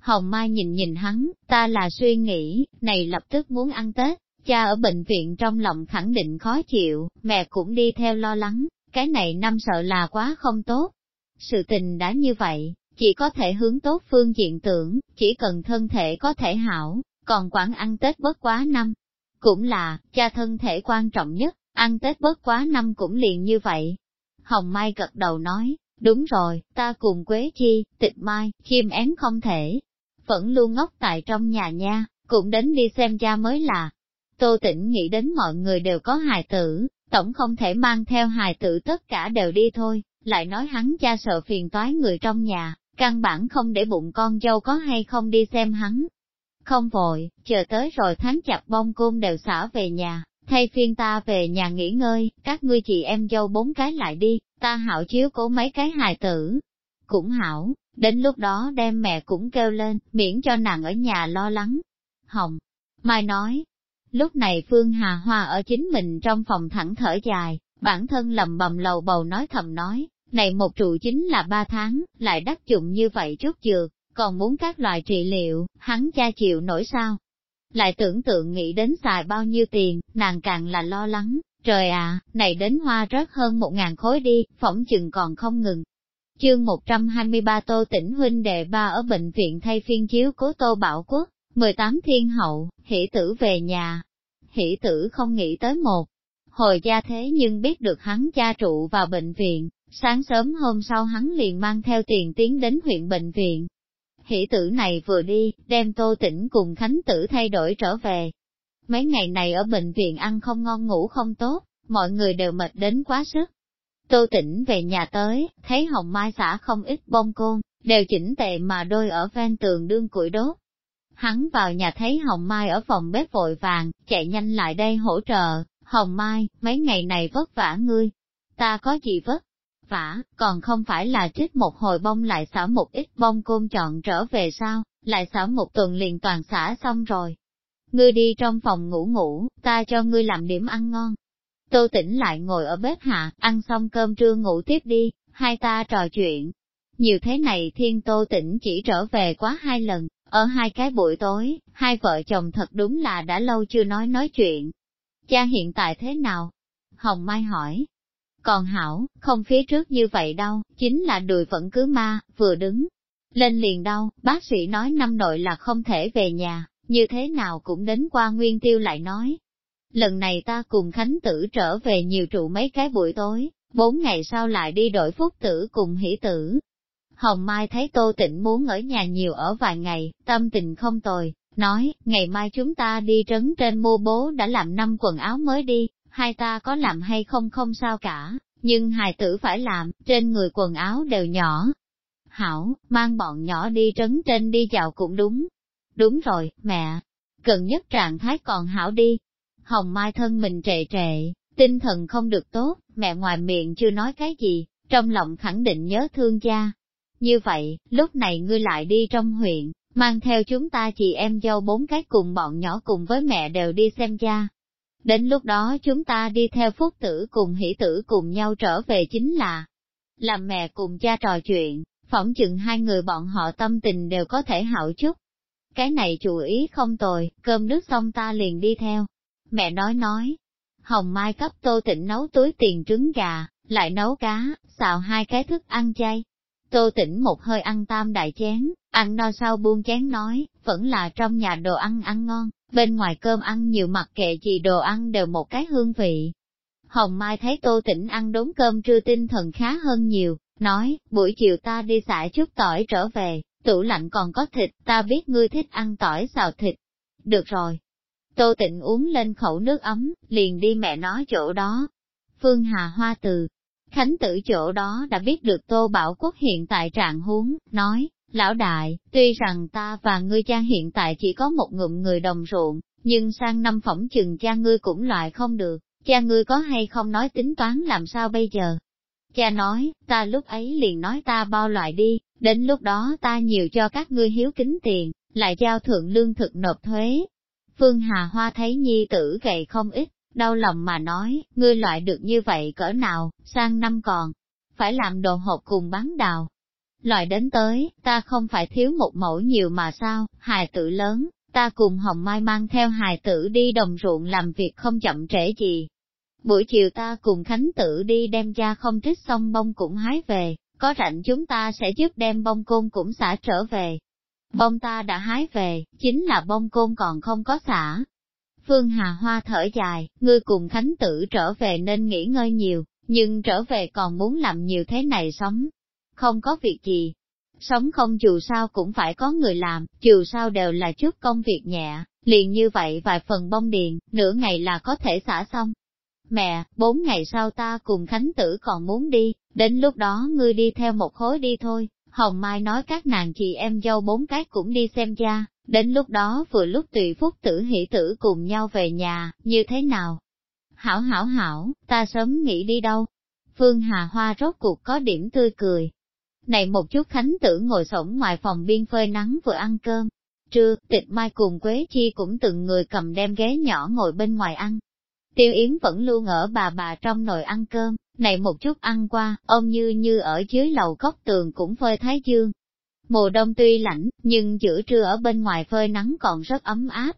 Hồng Mai nhìn nhìn hắn, ta là suy nghĩ, này lập tức muốn ăn Tết, Cha ở bệnh viện trong lòng khẳng định khó chịu, mẹ cũng đi theo lo lắng, cái này năm sợ là quá không tốt. Sự tình đã như vậy, chỉ có thể hướng tốt phương diện tưởng, chỉ cần thân thể có thể hảo, còn quản ăn Tết bất quá năm. Cũng là, cha thân thể quan trọng nhất, ăn Tết bớt quá năm cũng liền như vậy. Hồng Mai gật đầu nói, đúng rồi, ta cùng Quế Chi, tịch Mai, chim én không thể. Vẫn luôn ngốc tại trong nhà nha, cũng đến đi xem cha mới là. Tô Tĩnh nghĩ đến mọi người đều có hài tử, tổng không thể mang theo hài tử tất cả đều đi thôi, lại nói hắn cha sợ phiền toái người trong nhà, căn bản không để bụng con dâu có hay không đi xem hắn. Không vội, chờ tới rồi tháng chặt bông côn đều xả về nhà, thay phiên ta về nhà nghỉ ngơi, các ngươi chị em dâu bốn cái lại đi, ta hảo chiếu cố mấy cái hài tử. Cũng hảo, đến lúc đó đem mẹ cũng kêu lên, miễn cho nàng ở nhà lo lắng. Hồng, Mai nói, lúc này Phương Hà Hoa ở chính mình trong phòng thẳng thở dài, bản thân lầm bầm lầu bầu nói thầm nói, này một trụ chính là ba tháng, lại đắc dụng như vậy chút dược, còn muốn các loại trị liệu, hắn cha chịu nổi sao? Lại tưởng tượng nghĩ đến xài bao nhiêu tiền, nàng càng là lo lắng, trời ạ, này đến hoa rớt hơn một ngàn khối đi, phỏng chừng còn không ngừng. Chương 123 Tô Tỉnh Huynh đệ ba ở bệnh viện thay phiên chiếu cố Tô Bảo Quốc, 18 thiên hậu, hỷ tử về nhà. Hỷ tử không nghĩ tới một, hồi gia thế nhưng biết được hắn cha trụ vào bệnh viện, sáng sớm hôm sau hắn liền mang theo tiền tiến đến huyện bệnh viện. Hỷ tử này vừa đi, đem tô tĩnh cùng khánh tử thay đổi trở về. Mấy ngày này ở bệnh viện ăn không ngon ngủ không tốt, mọi người đều mệt đến quá sức. Tô tĩnh về nhà tới, thấy hồng mai xã không ít bông côn, đều chỉnh tề mà đôi ở ven tường đương củi đốt. Hắn vào nhà thấy Hồng Mai ở phòng bếp vội vàng, chạy nhanh lại đây hỗ trợ, Hồng Mai, mấy ngày này vất vả ngươi. Ta có gì vất vả, còn không phải là trích một hồi bông lại xả một ít bông côn chọn trở về sao, lại xả một tuần liền toàn xả xong rồi. Ngươi đi trong phòng ngủ ngủ, ta cho ngươi làm điểm ăn ngon. Tô tỉnh lại ngồi ở bếp hạ, ăn xong cơm trưa ngủ tiếp đi, hai ta trò chuyện. Nhiều thế này thiên tô tỉnh chỉ trở về quá hai lần, ở hai cái buổi tối, hai vợ chồng thật đúng là đã lâu chưa nói nói chuyện. Cha hiện tại thế nào? Hồng Mai hỏi. Còn hảo, không phía trước như vậy đâu, chính là đùi vẫn cứ ma, vừa đứng. Lên liền đau, bác sĩ nói năm nội là không thể về nhà, như thế nào cũng đến qua nguyên tiêu lại nói. Lần này ta cùng Khánh Tử trở về nhiều trụ mấy cái buổi tối, bốn ngày sau lại đi đổi phúc tử cùng hỷ tử, Hồng Mai thấy Tô Tịnh muốn ở nhà nhiều ở vài ngày, tâm tình không tồi, nói, ngày mai chúng ta đi trấn trên mua bố đã làm năm quần áo mới đi, hai ta có làm hay không không sao cả, nhưng hài tử phải làm, trên người quần áo đều nhỏ. Hảo, mang bọn nhỏ đi trấn trên đi dạo cũng đúng. Đúng rồi, mẹ, cần nhất trạng thái còn hảo đi. Hồng Mai thân mình trệ trệ, tinh thần không được tốt, mẹ ngoài miệng chưa nói cái gì, trong lòng khẳng định nhớ thương cha, như vậy, lúc này ngươi lại đi trong huyện, mang theo chúng ta chị em dâu bốn cái cùng bọn nhỏ cùng với mẹ đều đi xem cha. Đến lúc đó chúng ta đi theo phúc tử cùng hỷ tử cùng nhau trở về chính là làm mẹ cùng cha trò chuyện, phỏng chừng hai người bọn họ tâm tình đều có thể hảo chút. Cái này chủ ý không tồi, cơm nước xong ta liền đi theo. Mẹ nói nói, Hồng Mai cấp tô tịnh nấu túi tiền trứng gà, lại nấu cá, xào hai cái thức ăn chay. Tô tỉnh một hơi ăn tam đại chén, ăn no sau buông chén nói, vẫn là trong nhà đồ ăn ăn ngon, bên ngoài cơm ăn nhiều mặc kệ gì đồ ăn đều một cái hương vị. Hồng Mai thấy Tô Tĩnh ăn đốn cơm trưa tinh thần khá hơn nhiều, nói, buổi chiều ta đi xả chút tỏi trở về, tủ lạnh còn có thịt, ta biết ngươi thích ăn tỏi xào thịt. Được rồi. Tô Tịnh uống lên khẩu nước ấm, liền đi mẹ nói chỗ đó. Phương Hà Hoa từ, Khánh tử chỗ đó đã biết được Tô Bảo Quốc hiện tại trạng huống, nói, lão đại, tuy rằng ta và ngươi cha hiện tại chỉ có một ngụm người đồng ruộng, nhưng sang năm phỏng chừng cha ngươi cũng loại không được, cha ngươi có hay không nói tính toán làm sao bây giờ? Cha nói, ta lúc ấy liền nói ta bao loại đi, đến lúc đó ta nhiều cho các ngươi hiếu kính tiền, lại giao thượng lương thực nộp thuế. Phương Hà Hoa thấy nhi tử gầy không ít, Đau lòng mà nói, ngươi loại được như vậy cỡ nào, sang năm còn, phải làm đồ hộp cùng bán đào. Loại đến tới, ta không phải thiếu một mẫu nhiều mà sao, hài tử lớn, ta cùng Hồng Mai mang theo hài tử đi đồng ruộng làm việc không chậm trễ gì. Buổi chiều ta cùng Khánh tử đi đem ra không trích xong bông cũng hái về, có rảnh chúng ta sẽ giúp đem bông côn cũng xả trở về. bông ta đã hái về, chính là bông côn còn không có xả. Phương Hà Hoa thở dài, ngươi cùng Khánh Tử trở về nên nghỉ ngơi nhiều, nhưng trở về còn muốn làm nhiều thế này sống. Không có việc gì. Sống không dù sao cũng phải có người làm, dù sao đều là chút công việc nhẹ, liền như vậy vài phần bông điền, nửa ngày là có thể xả xong. Mẹ, bốn ngày sau ta cùng Khánh Tử còn muốn đi, đến lúc đó ngươi đi theo một khối đi thôi. Hồng Mai nói các nàng chị em dâu bốn cái cũng đi xem cha, đến lúc đó vừa lúc tùy phúc tử hỷ tử cùng nhau về nhà, như thế nào? Hảo hảo hảo, ta sớm nghĩ đi đâu? Phương Hà Hoa rốt cuộc có điểm tươi cười. Này một chút Khánh Tử ngồi sổng ngoài phòng biên phơi nắng vừa ăn cơm. Trưa, tịch mai cùng Quế Chi cũng từng người cầm đem ghế nhỏ ngồi bên ngoài ăn, Tiêu Yến vẫn luôn ở bà bà trong nồi ăn cơm, này một chút ăn qua, ông như như ở dưới lầu góc tường cũng phơi thái dương. Mùa đông tuy lạnh, nhưng giữa trưa ở bên ngoài phơi nắng còn rất ấm áp.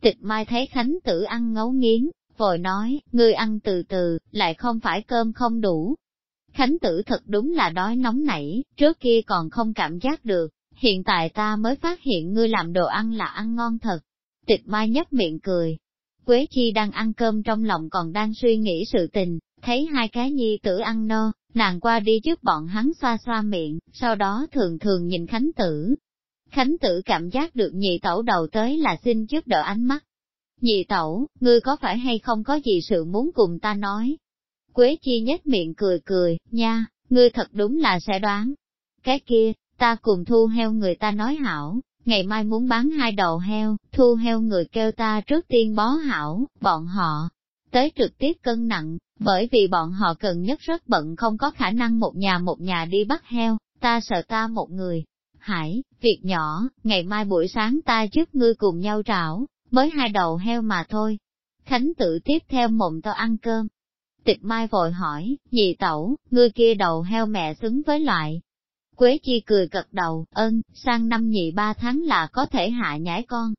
Tịch mai thấy Khánh tử ăn ngấu nghiến, vội nói, ngươi ăn từ từ, lại không phải cơm không đủ. Khánh tử thật đúng là đói nóng nảy, trước kia còn không cảm giác được, hiện tại ta mới phát hiện ngươi làm đồ ăn là ăn ngon thật. Tịch mai nhấp miệng cười, Quế Chi đang ăn cơm trong lòng còn đang suy nghĩ sự tình, thấy hai cái nhi tử ăn no, nàng qua đi trước bọn hắn xoa xoa miệng, sau đó thường thường nhìn Khánh Tử. Khánh Tử cảm giác được nhị tẩu đầu tới là xin trước đỡ ánh mắt. Nhị tẩu, ngươi có phải hay không có gì sự muốn cùng ta nói? Quế Chi nhếch miệng cười cười, nha, ngươi thật đúng là sẽ đoán. Cái kia, ta cùng thu heo người ta nói hảo, ngày mai muốn bán hai đầu heo, thu heo người kêu ta trước tiên bó hảo, bọn họ tới trực tiếp cân nặng, bởi vì bọn họ cần nhất rất bận không có khả năng một nhà một nhà đi bắt heo, ta sợ ta một người. Hải, việc nhỏ, ngày mai buổi sáng ta giúp ngươi cùng nhau trảo, mới hai đầu heo mà thôi. Khánh tự tiếp theo mộng to ăn cơm. Tịch mai vội hỏi, nhị tẩu, ngươi kia đầu heo mẹ xứng với loại, Quế Chi cười cật đầu, ơn, sang năm nhị ba tháng là có thể hạ nhãi con.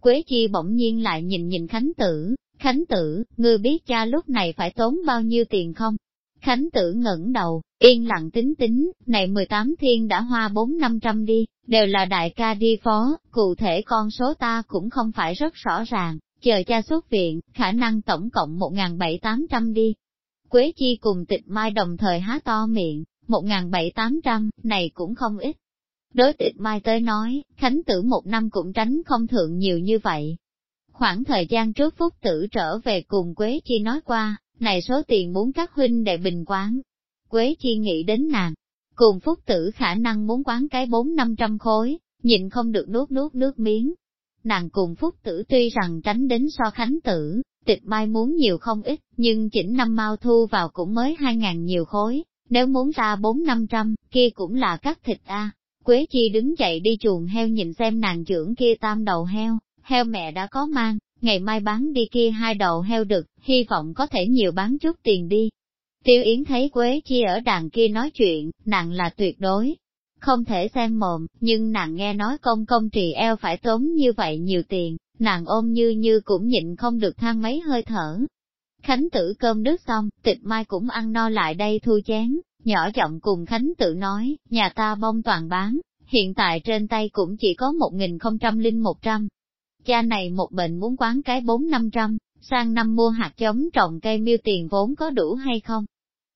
Quế Chi bỗng nhiên lại nhìn nhìn Khánh Tử, Khánh Tử, ngươi biết cha lúc này phải tốn bao nhiêu tiền không? Khánh Tử ngẩng đầu, yên lặng tính tính, này 18 thiên đã hoa 4 năm trăm đi, đều là đại ca đi phó, cụ thể con số ta cũng không phải rất rõ ràng, chờ cha xuất viện, khả năng tổng cộng 1.700-800 đi. Quế Chi cùng tịch mai đồng thời há to miệng, một ngàn bảy tám trăm, này cũng không ít. Đối tịch mai tới nói, Khánh tử một năm cũng tránh không thượng nhiều như vậy. Khoảng thời gian trước Phúc tử trở về cùng Quế Chi nói qua, này số tiền muốn các huynh đệ bình quán. Quế Chi nghĩ đến nàng, cùng Phúc tử khả năng muốn quán cái bốn năm trăm khối, nhịn không được nuốt nuốt nước miếng. Nàng cùng Phúc tử tuy rằng tránh đến so Khánh tử, tịch mai muốn nhiều không ít, nhưng chỉnh năm mau thu vào cũng mới hai ngàn nhiều khối, nếu muốn ra bốn năm trăm, kia cũng là cắt thịt a. Quế Chi đứng dậy đi chuồng heo nhìn xem nàng trưởng kia tam đầu heo, heo mẹ đã có mang, ngày mai bán đi kia hai đầu heo đực, hy vọng có thể nhiều bán chút tiền đi. Tiêu Yến thấy Quế Chi ở đàn kia nói chuyện, nàng là tuyệt đối, không thể xem mồm, nhưng nàng nghe nói công công trì eo phải tốn như vậy nhiều tiền, nàng ôm như như cũng nhịn không được than mấy hơi thở, Khánh tử cơm nước xong, tịch mai cũng ăn no lại đây thu chén, nhỏ giọng cùng Khánh tử nói, nhà ta bông toàn bán, hiện tại trên tay cũng chỉ có một nghìn không trăm linh một trăm. Cha này một bệnh muốn quán cái bốn năm trăm, sang năm mua hạt giống trồng cây miêu tiền vốn có đủ hay không?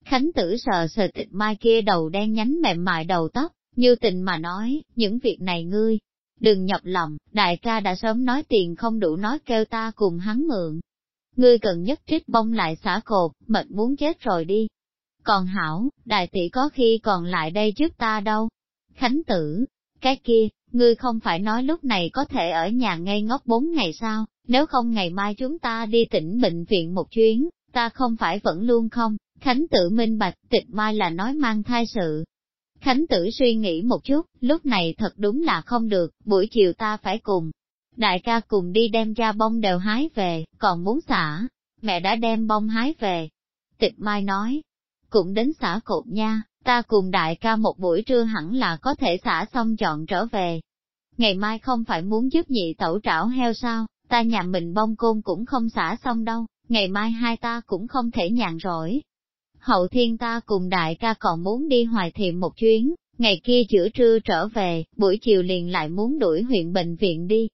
Khánh tử sờ sờ tịch mai kia đầu đen nhánh mềm mại đầu tóc, như tình mà nói, những việc này ngươi, đừng nhọc lòng, đại ca đã sớm nói tiền không đủ nói kêu ta cùng hắn mượn, ngươi cần nhất trích bông lại xả cột, mệt muốn chết rồi đi. Còn hảo, đại tỷ có khi còn lại đây trước ta đâu. Khánh tử, cái kia, ngươi không phải nói lúc này có thể ở nhà ngây ngốc bốn ngày sao, nếu không ngày mai chúng ta đi tỉnh bệnh viện một chuyến, ta không phải vẫn luôn không, Khánh tử minh bạch tịch mai là nói mang thai sự. Khánh tử suy nghĩ một chút, lúc này thật đúng là không được, buổi chiều ta phải cùng, Đại ca cùng đi đem ra bông đều hái về, còn muốn xả, mẹ đã đem bông hái về. Tịch Mai nói, cũng đến xả cột nha, ta cùng đại ca một buổi trưa hẳn là có thể xả xong chọn trở về. Ngày mai không phải muốn giúp nhị tẩu trảo heo sao, ta nhà mình bông côn cũng không xả xong đâu, ngày mai hai ta cũng không thể nhàn rỗi. Hậu thiên ta cùng đại ca còn muốn đi hoài thiệm một chuyến, ngày kia giữa trưa trở về, buổi chiều liền lại muốn đuổi huyện bệnh viện đi.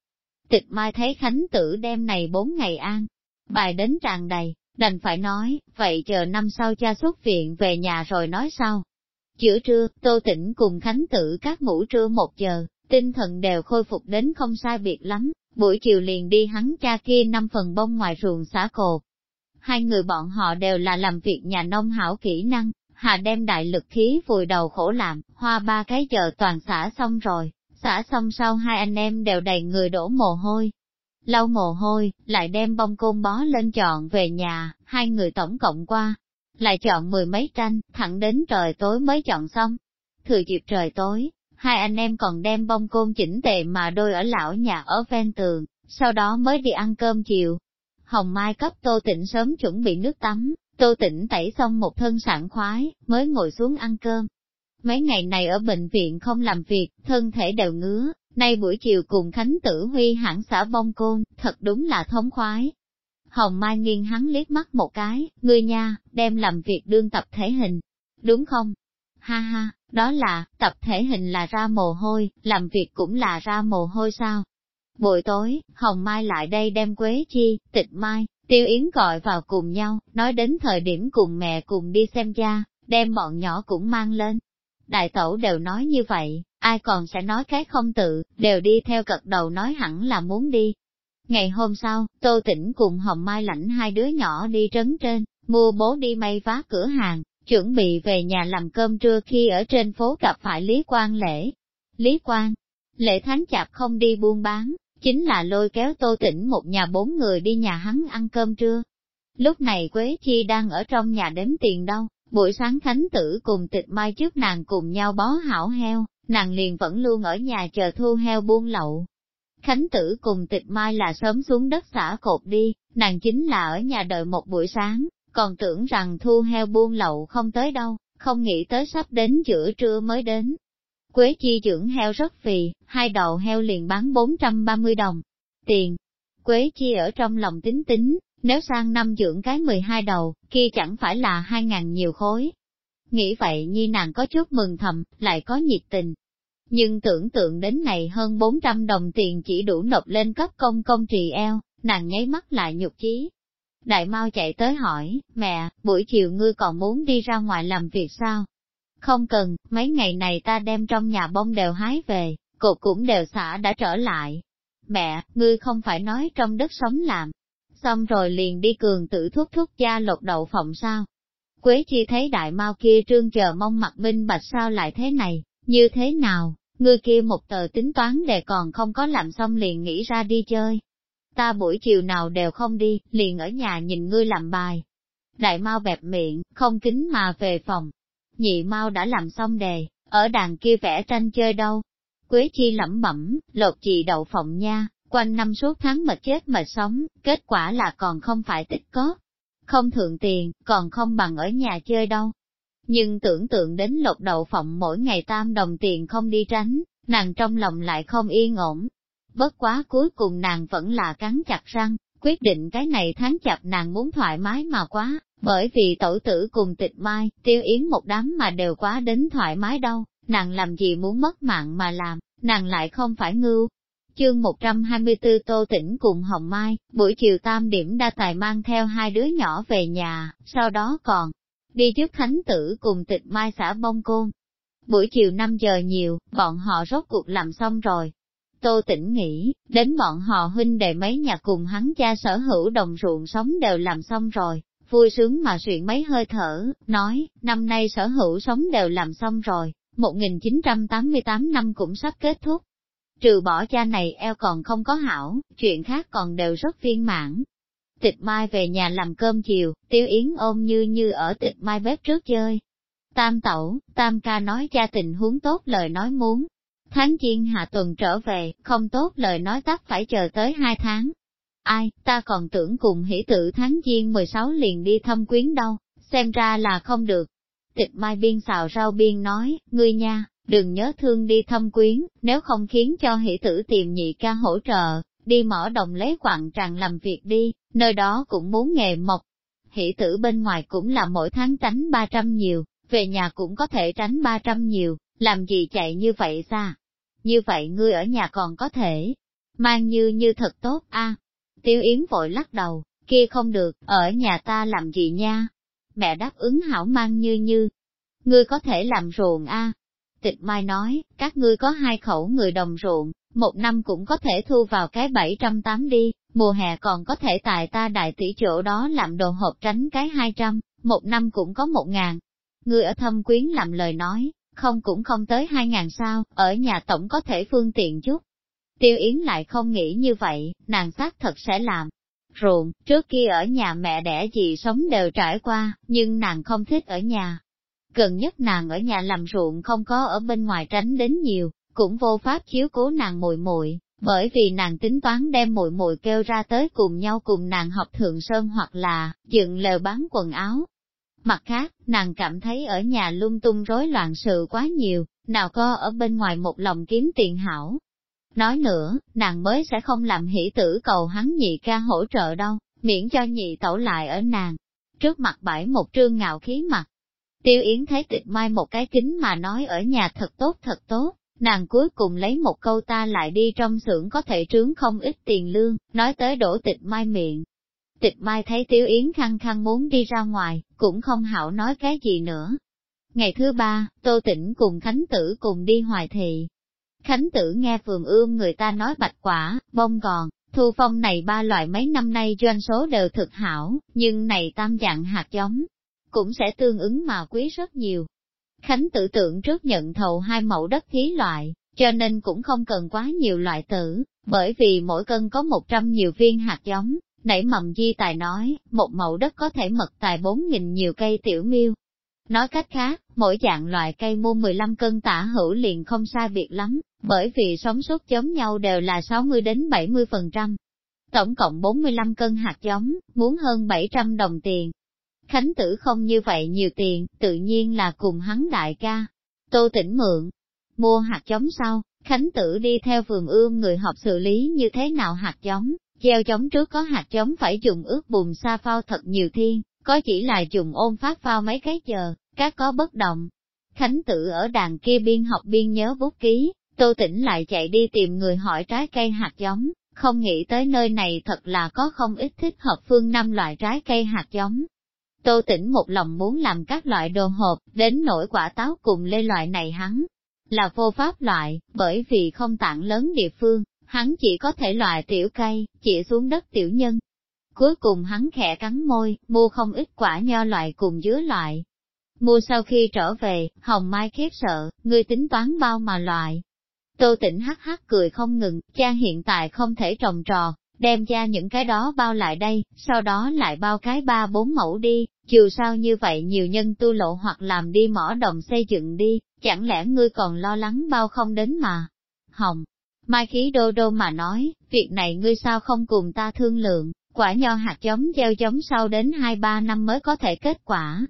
Tịch mai thấy Khánh tử đem này bốn ngày an, bài đến tràn đầy, đành phải nói, vậy chờ năm sau cha xuất viện về nhà rồi nói sau. Chữa trưa, Tô Tĩnh cùng Khánh Tử các ngủ trưa một giờ, tinh thần đều khôi phục đến không sai biệt lắm, buổi chiều liền đi hắn cha kia năm phần bông ngoài ruộng xã cột. Hai người bọn họ đều là làm việc nhà nông hảo kỹ năng, hà đem đại lực khí vùi đầu khổ làm, hoa ba cái giờ toàn xả xong rồi, xả xong sau hai anh em đều đầy người đổ mồ hôi. Lau mồ hôi, lại đem bông côn bó lên chọn về nhà, hai người tổng cộng qua, lại chọn mười mấy tranh, thẳng đến trời tối mới chọn xong. Thừa dịp trời tối, hai anh em còn đem bông côn chỉnh tề mà đôi ở lão nhà ở ven tường, sau đó mới đi ăn cơm chiều. Hồng Mai cấp Tô Tịnh sớm chuẩn bị nước tắm, Tô Tịnh tẩy xong một thân sảng khoái, mới ngồi xuống ăn cơm. Mấy ngày này ở bệnh viện không làm việc, thân thể đều ngứa, nay buổi chiều cùng Khánh Tử Huy hãng xã bông côn, thật đúng là thống khoái. Hồng Mai nghiêng hắn liếc mắt một cái, ngươi nha, đem làm việc đương tập thể hình, đúng không? Ha ha, đó là, tập thể hình là ra mồ hôi, làm việc cũng là ra mồ hôi sao? Buổi tối, Hồng Mai lại đây đem Quế Chi, Tịch Mai, Tiêu Yến gọi vào cùng nhau, nói đến thời điểm cùng mẹ cùng đi xem cha, đem bọn nhỏ cũng mang lên. Đại tẩu đều nói như vậy, ai còn sẽ nói cái không tự, đều đi theo cật đầu nói hẳn là muốn đi. Ngày hôm sau, Tô Tĩnh cùng Hồng Mai lãnh hai đứa nhỏ đi trấn trên, mua bố đi may vá cửa hàng, chuẩn bị về nhà làm cơm trưa khi ở trên phố gặp phải Lý Quang Lễ. Lý Quang, Lễ Thánh Chạp không đi buôn bán, chính là lôi kéo Tô Tĩnh một nhà bốn người đi nhà hắn ăn cơm trưa. Lúc này Quế Chi đang ở trong nhà đếm tiền đâu, buổi sáng Khánh Tử cùng tịch mai trước nàng cùng nhau bó hảo heo, nàng liền vẫn luôn ở nhà chờ thu heo buôn lậu. Khánh Tử cùng tịch mai là sớm xuống đất xả cột đi, nàng chính là ở nhà đợi một buổi sáng, còn tưởng rằng thu heo buôn lậu không tới đâu, không nghĩ tới sắp đến giữa trưa mới đến. Quế chi dưỡng heo rất phì, hai đầu heo liền bán 430 đồng. Tiền. Quế chi ở trong lòng tính tính, nếu sang năm dưỡng cái 12 đầu, kia chẳng phải là 2.000 nhiều khối. Nghĩ vậy nhi nàng có chút mừng thầm, lại có nhiệt tình. Nhưng tưởng tượng đến này hơn 400 đồng tiền chỉ đủ nộp lên cấp công công trì eo, nàng nháy mắt lại nhục chí, Đại mau chạy tới hỏi, mẹ, buổi chiều ngươi còn muốn đi ra ngoài làm việc sao? Không cần, mấy ngày này ta đem trong nhà bông đều hái về, cột cũng đều xả đã trở lại. Mẹ, ngươi không phải nói trong đất sống làm. Xong rồi liền đi cường tử thuốc thuốc gia lột đậu phộng sao? Quế chi thấy đại mau kia trương chờ mong mặt minh bạch sao lại thế này, như thế nào, ngươi kia một tờ tính toán để còn không có làm xong liền nghĩ ra đi chơi ta buổi chiều nào đều không đi, liền ở nhà nhìn ngươi làm bài. Đại mau bẹp miệng, không kính mà về phòng. Nhị mau đã làm xong đề, ở đàn kia vẽ tranh chơi đâu. Quế chi lẩm bẩm, lột chị đậu phòng nha, quanh năm suốt tháng mà chết mà sống, kết quả là còn không phải tích có. Không thượng tiền, còn không bằng ở nhà chơi đâu. Nhưng tưởng tượng đến lột đậu phộng mỗi ngày tam đồng tiền không đi tránh, nàng trong lòng lại không yên ổn, Bất quá cuối cùng nàng vẫn là cắn chặt răng, quyết định cái này tháng chập nàng muốn thoải mái mà quá, bởi vì tổ tử cùng tịch mai, tiêu yến một đám mà đều quá đến thoải mái đâu, nàng làm gì muốn mất mạng mà làm, nàng lại không phải ngưu. Chương 124 Tô Tĩnh cùng Hồng Mai, buổi chiều tam điểm đa tài mang theo hai đứa nhỏ về nhà, sau đó còn đi trước Khánh Tử cùng tịch Mai xã Bông Côn. Buổi chiều 5 giờ nhiều, bọn họ rốt cuộc làm xong rồi, Tô tỉnh nghĩ, đến bọn họ huynh đệ mấy nhà cùng hắn cha sở hữu đồng ruộng sống đều làm xong rồi, vui sướng mà suyện mấy hơi thở, nói, năm nay sở hữu sống đều làm xong rồi, 1988 năm cũng sắp kết thúc. Trừ bỏ cha này eo còn không có hảo, chuyện khác còn đều rất viên mãn. Tịch Mai về nhà làm cơm chiều, Tiêu Yến ôm như như ở tịch Mai bếp trước chơi. Tam tẩu, Tam ca nói cha tình huống tốt lời nói muốn, Tháng chiên hạ tuần trở về, không tốt lời nói tắt phải chờ tới hai tháng. Ai, ta còn tưởng cùng hỷ tự tháng chiên 16 liền đi thăm quyến đâu, xem ra là không được. Tịch mai biên xào rau biên nói, ngươi nha, đừng nhớ thương đi thăm quyến, nếu không khiến cho hỷ tử tìm nhị ca hỗ trợ, đi mỏ đồng lấy quặng tràng làm việc đi, nơi đó cũng muốn nghề mộc. Hỷ tử bên ngoài cũng là mỗi tháng tránh 300 nhiều, về nhà cũng có thể tránh 300 nhiều, làm gì chạy như vậy ra? Như vậy ngươi ở nhà còn có thể, mang như như thật tốt a. Tiêu Yến vội lắc đầu, kia không được, ở nhà ta làm gì nha? Mẹ đáp ứng hảo mang như như. Ngươi có thể làm ruộng a. Tịch Mai nói, các ngươi có hai khẩu người đồng ruộng, một năm cũng có thể thu vào cái 708 đi, mùa hè còn có thể tại ta đại tỷ chỗ đó làm đồ hộp tránh cái 200, một năm cũng có một ngàn. người ở thâm quyến làm lời nói, không cũng không tới hai ngàn sao, ở nhà tổng có thể phương tiện chút. Tiêu Yến lại không nghĩ như vậy, nàng xác thật sẽ làm. Ruộng, trước kia ở nhà mẹ đẻ gì sống đều trải qua, nhưng nàng không thích ở nhà. Gần nhất nàng ở nhà làm ruộng không có ở bên ngoài tránh đến nhiều, cũng vô pháp chiếu cố nàng muội muội, bởi vì nàng tính toán đem muội muội kêu ra tới cùng nhau cùng nàng học thượng sơn hoặc là dựng lều bán quần áo, Mặt khác, nàng cảm thấy ở nhà lung tung rối loạn sự quá nhiều, nào có ở bên ngoài một lòng kiếm tiền hảo. Nói nữa, nàng mới sẽ không làm hỷ tử cầu hắn nhị ca hỗ trợ đâu, miễn cho nhị tẩu lại ở nàng. Trước mặt bãi một trương ngạo khí mặt. Tiêu Yến thấy tịch mai một cái kính mà nói ở nhà thật tốt thật tốt, nàng cuối cùng lấy một câu ta lại đi trong xưởng có thể trướng không ít tiền lương, nói tới đổ tịch mai miệng, Tịch Mai thấy Tiếu Yến khăng khăng muốn đi ra ngoài, cũng không hảo nói cái gì nữa. Ngày thứ ba, Tô Tĩnh cùng Khánh Tử cùng đi hoài thị. Khánh Tử nghe vườn ươm người ta nói bạch quả, bông gòn, thu phong này ba loại mấy năm nay doanh số đều thực hảo, nhưng này tam dạng hạt giống, cũng sẽ tương ứng mà quý rất nhiều. Khánh tự tượng trước nhận thầu hai mẫu đất thí loại, cho nên cũng không cần quá nhiều loại tử, bởi vì mỗi cân có 100 nhiều viên hạt giống, Nãy mầm di tài nói, một mẫu đất có thể mật tài 4.000 nhiều cây tiểu miêu. Nói cách khác, mỗi dạng loại cây mua 15 cân tả hữu liền không sai biệt lắm, bởi vì sống sốt giống nhau đều là 60 đến 70%. Tổng cộng 45 cân hạt giống, muốn hơn 700 đồng tiền. Khánh tử không như vậy nhiều tiền, tự nhiên là cùng hắn đại ca. Tô tỉnh mượn, mua hạt giống sau, Khánh tử đi theo vườn ươm người học xử lý như thế nào hạt giống, Gieo giống trước có hạt giống phải dùng ướt bùn sa phao thật nhiều thiên, có chỉ là dùng ôn phát phao mấy cái giờ, các có bất động. Khánh tử ở đàn kia biên học biên nhớ bút ký, tô tỉnh lại chạy đi tìm người hỏi trái cây hạt giống, không nghĩ tới nơi này thật là có không ít thích hợp phương năm loại trái cây hạt giống. Tô tỉnh một lòng muốn làm các loại đồ hộp, đến nỗi quả táo cùng lê loại này hắn, là vô pháp loại, bởi vì không tặng lớn địa phương, hắn chỉ có thể loại tiểu cây, chỉ xuống đất tiểu nhân. Cuối cùng hắn khẽ cắn môi, mua không ít quả nho loại cùng dứa loại. Mua sau khi trở về, Hồng Mai khiếp sợ, ngươi tính toán bao mà loại. Tô tỉnh hắc hắc cười không ngừng, cha hiện tại không thể trồng trò, đem ra những cái đó bao lại đây, sau đó lại bao cái ba bốn mẫu đi, dù sao như vậy nhiều nhân tu lộ hoặc làm đi mỏ đồng xây dựng đi, chẳng lẽ ngươi còn lo lắng bao không đến mà. Hồng, Mai khí đô đô mà nói, việc này ngươi sao không cùng ta thương lượng, quả nho hạt giống gieo giống sau đến 2-3 năm mới có thể kết quả.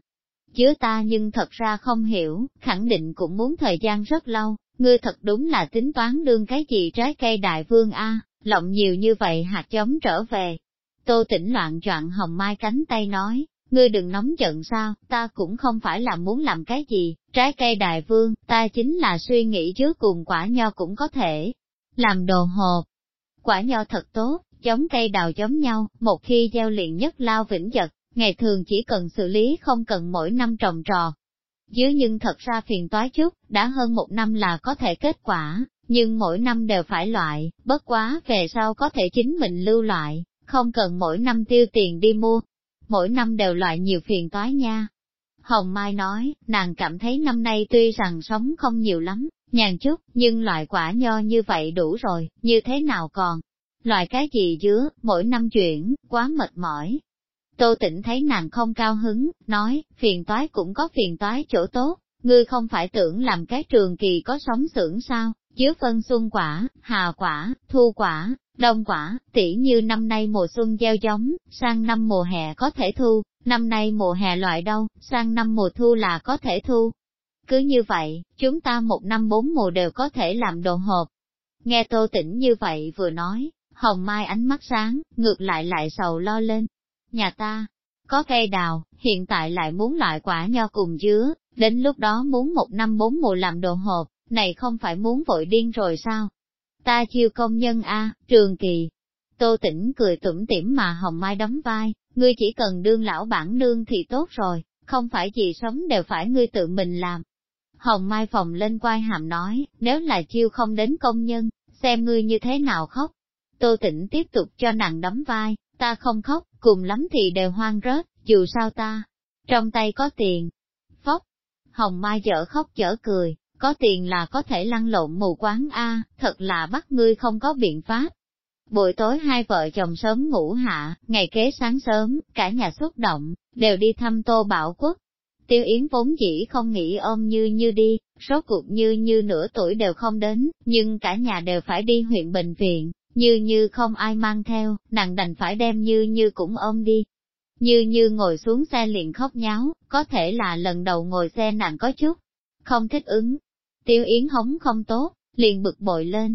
Chứ ta nhưng thật ra không hiểu, khẳng định cũng muốn thời gian rất lâu, ngươi thật đúng là tính toán đương cái gì trái cây đại vương A, lộng nhiều như vậy hạt giống trở về. Tô tỉnh loạn choạng hồng mai cánh tay nói, ngươi đừng nóng giận sao, ta cũng không phải là muốn làm cái gì, trái cây đại vương, ta chính là suy nghĩ trước cùng quả nho cũng có thể, làm đồ hộp. Quả nho thật tốt, giống cây đào giống nhau, một khi gieo liền nhất lao vĩnh giật, ngày thường chỉ cần xử lý không cần mỗi năm trồng trò. Dưới nhưng thật ra phiền toái chút, đã hơn một năm là có thể kết quả, nhưng mỗi năm đều phải loại, bất quá về sau có thể chính mình lưu loại, không cần mỗi năm tiêu tiền đi mua. Mỗi năm đều loại nhiều phiền toái nha. Hồng Mai nói, nàng cảm thấy năm nay tuy rằng sống không nhiều lắm, nhàn chút, nhưng loại quả nho như vậy đủ rồi, như thế nào còn? Loại cái gì dứa, mỗi năm chuyển, quá mệt mỏi. Tô tĩnh thấy nàng không cao hứng, nói, phiền toái cũng có phiền toái chỗ tốt, ngươi không phải tưởng làm cái trường kỳ có sống xưởng sao, chứa phân xuân quả, hà quả, thu quả, đông quả, tỉ như năm nay mùa xuân gieo giống, sang năm mùa hè có thể thu, năm nay mùa hè loại đâu, sang năm mùa thu là có thể thu, cứ như vậy, chúng ta một năm bốn mùa đều có thể làm đồ hộp. Nghe Tô Tĩnh như vậy vừa nói, Hồng Mai ánh mắt sáng, ngược lại lại sầu lo lên. Nhà ta, có cây đào, hiện tại lại muốn loại quả nho cùng dứa, đến lúc đó muốn một năm bốn mùa làm đồ hộp, này không phải muốn vội điên rồi sao? Ta chiêu công nhân A, trường kỳ. Tô tỉnh cười tủm tỉm mà hồng mai đóng vai, ngươi chỉ cần đương lão bản nương thì tốt rồi, không phải gì sống đều phải ngươi tự mình làm. Hồng Mai phòng lên quai hàm nói, nếu là chiêu không đến công nhân, xem ngươi như thế nào khóc. Tô Tĩnh tiếp tục cho nàng đấm vai, ta không khóc, cùng lắm thì đều hoang rớt, dù sao ta, trong tay có tiền. Phóc, Hồng Mai dở khóc dở cười, có tiền là có thể lăn lộn mù quán A, thật là bắt ngươi không có biện pháp. Buổi tối hai vợ chồng sớm ngủ hạ, ngày kế sáng sớm, cả nhà xúc động, đều đi thăm Tô Bảo Quốc. Tiêu Yến vốn dĩ không nghĩ ôm như như đi, số cuộc như như nửa tuổi đều không đến, nhưng cả nhà đều phải đi huyện bệnh viện, như như không ai mang theo, nàng đành phải đem như như cũng ôm đi. Như như ngồi xuống xe liền khóc nháo, có thể là lần đầu ngồi xe nàng có chút, không thích ứng. Tiêu Yến hống không tốt, liền bực bội lên.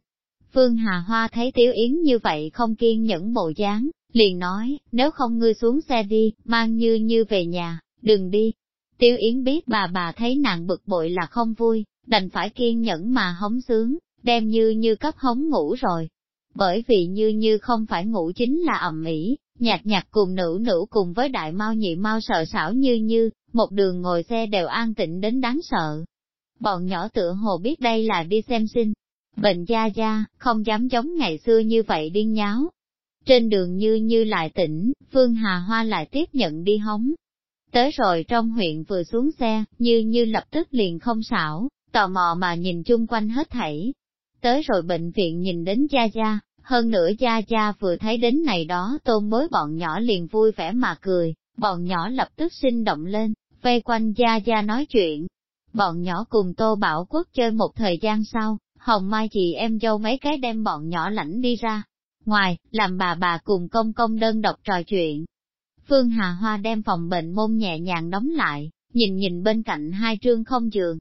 Phương Hà Hoa thấy Tiêu Yến như vậy không kiên nhẫn bộ dáng, liền nói, nếu không ngươi xuống xe đi, mang như như về nhà, đừng đi. Tiêu Yến biết bà bà thấy nàng bực bội là không vui, đành phải kiên nhẫn mà hống sướng, đem như như cấp hống ngủ rồi. Bởi vì như như không phải ngủ chính là ẩm ỉ, nhạt nhạt cùng nữ nữ cùng với đại mau nhị mau sợ sảo như như, một đường ngồi xe đều an tịnh đến đáng sợ. Bọn nhỏ tựa hồ biết đây là đi xem sinh. Bệnh gia gia, không dám giống ngày xưa như vậy điên nháo. Trên đường như như lại tỉnh, Phương Hà Hoa lại tiếp nhận đi hóng. Tới rồi trong huyện vừa xuống xe, như như lập tức liền không xảo, tò mò mà nhìn chung quanh hết thảy. Tới rồi bệnh viện nhìn đến Gia Gia, hơn nữa Gia Gia vừa thấy đến này đó tôn bối bọn nhỏ liền vui vẻ mà cười, bọn nhỏ lập tức sinh động lên, vây quanh Gia Gia nói chuyện. Bọn nhỏ cùng Tô Bảo Quốc chơi một thời gian sau, Hồng Mai chị em dâu mấy cái đem bọn nhỏ lãnh đi ra. Ngoài, làm bà bà cùng công công đơn độc trò chuyện. Phương Hà Hoa đem phòng bệnh môn nhẹ nhàng đóng lại, nhìn nhìn bên cạnh hai trương không giường,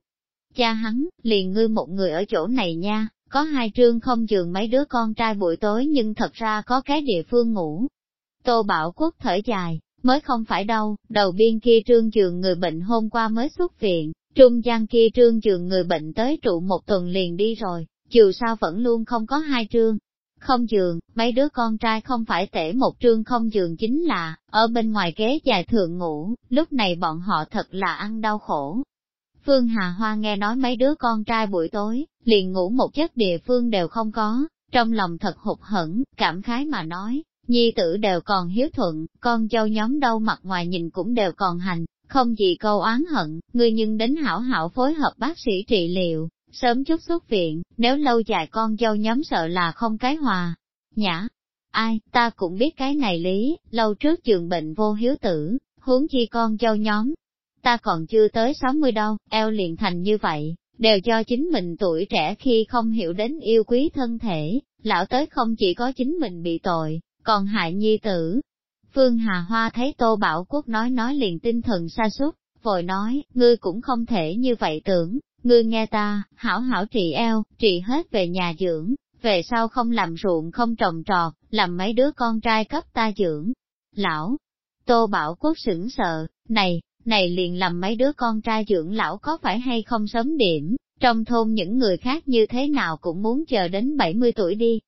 Cha hắn, liền ngư một người ở chỗ này nha, có hai trương không giường mấy đứa con trai buổi tối nhưng thật ra có cái địa phương ngủ. Tô Bảo Quốc thở dài, mới không phải đâu, đầu biên kia trương giường người bệnh hôm qua mới xuất viện, trung gian kia trương giường người bệnh tới trụ một tuần liền đi rồi, dù sao vẫn luôn không có hai trương. Không giường, mấy đứa con trai không phải tể một trương không giường chính là, ở bên ngoài ghế dài thượng ngủ, lúc này bọn họ thật là ăn đau khổ, Phương Hà Hoa nghe nói mấy đứa con trai buổi tối, liền ngủ một giấc địa phương đều không có, trong lòng thật hụt hẫng, cảm khái mà nói, nhi tử đều còn hiếu thuận, con châu nhóm đâu mặt ngoài nhìn cũng đều còn hành, không gì câu oán hận, ngươi nhưng đến hảo hảo phối hợp bác sĩ trị liệu, sớm chút xuất viện, nếu lâu dài con dâu nhóm sợ là không cái hòa. Nhã, ai, ta cũng biết cái này lý, lâu trước trường bệnh vô hiếu tử, huống chi con dâu nhóm, ta còn chưa tới 60 đâu, eo liền thành như vậy, đều cho chính mình tuổi trẻ khi không hiểu đến yêu quý thân thể, lão tới không chỉ có chính mình bị tội, còn hại nhi tử. Phương Hà Hoa thấy Tô Bảo Quốc nói nói liền tinh thần sa sút vội nói, ngươi cũng không thể như vậy tưởng, ngươi nghe ta, hảo hảo trị eo, trị hết về nhà dưỡng, về sau không làm ruộng không trồng trọt, làm mấy đứa con trai cấp ta dưỡng. Lão, Tô Bảo Quốc sững sợ, này, này liền làm mấy đứa con trai dưỡng lão có phải hay không sớm điểm, trong thôn những người khác như thế nào cũng muốn chờ đến 70 tuổi đi.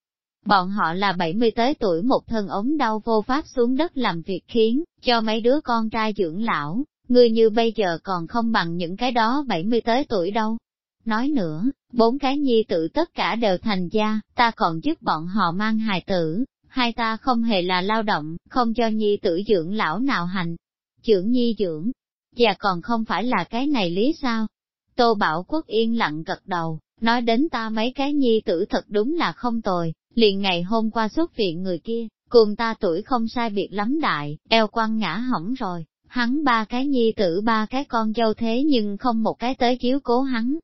Bọn họ là 70 tới tuổi một thân ống đau vô pháp xuống đất làm việc khiến, cho mấy đứa con trai dưỡng lão, người như bây giờ còn không bằng những cái đó 70 tới tuổi đâu. Nói nữa, bốn cái nhi tử tất cả đều thành gia, ta còn giúp bọn họ mang hài tử, hai ta không hề là lao động, không cho nhi tử dưỡng lão nào hành. Dưỡng nhi dưỡng, và còn không phải là cái này lý sao? Tô Bảo Quốc yên lặng gật đầu, nói đến ta mấy cái nhi tử thật đúng là không tồi, liền ngày hôm qua xuất viện người kia, cùng ta tuổi không sai biệt lắm đại, eo quăng ngã hỏng rồi, hắn ba cái nhi tử ba cái con dâu thế nhưng không một cái tới chiếu cố hắn.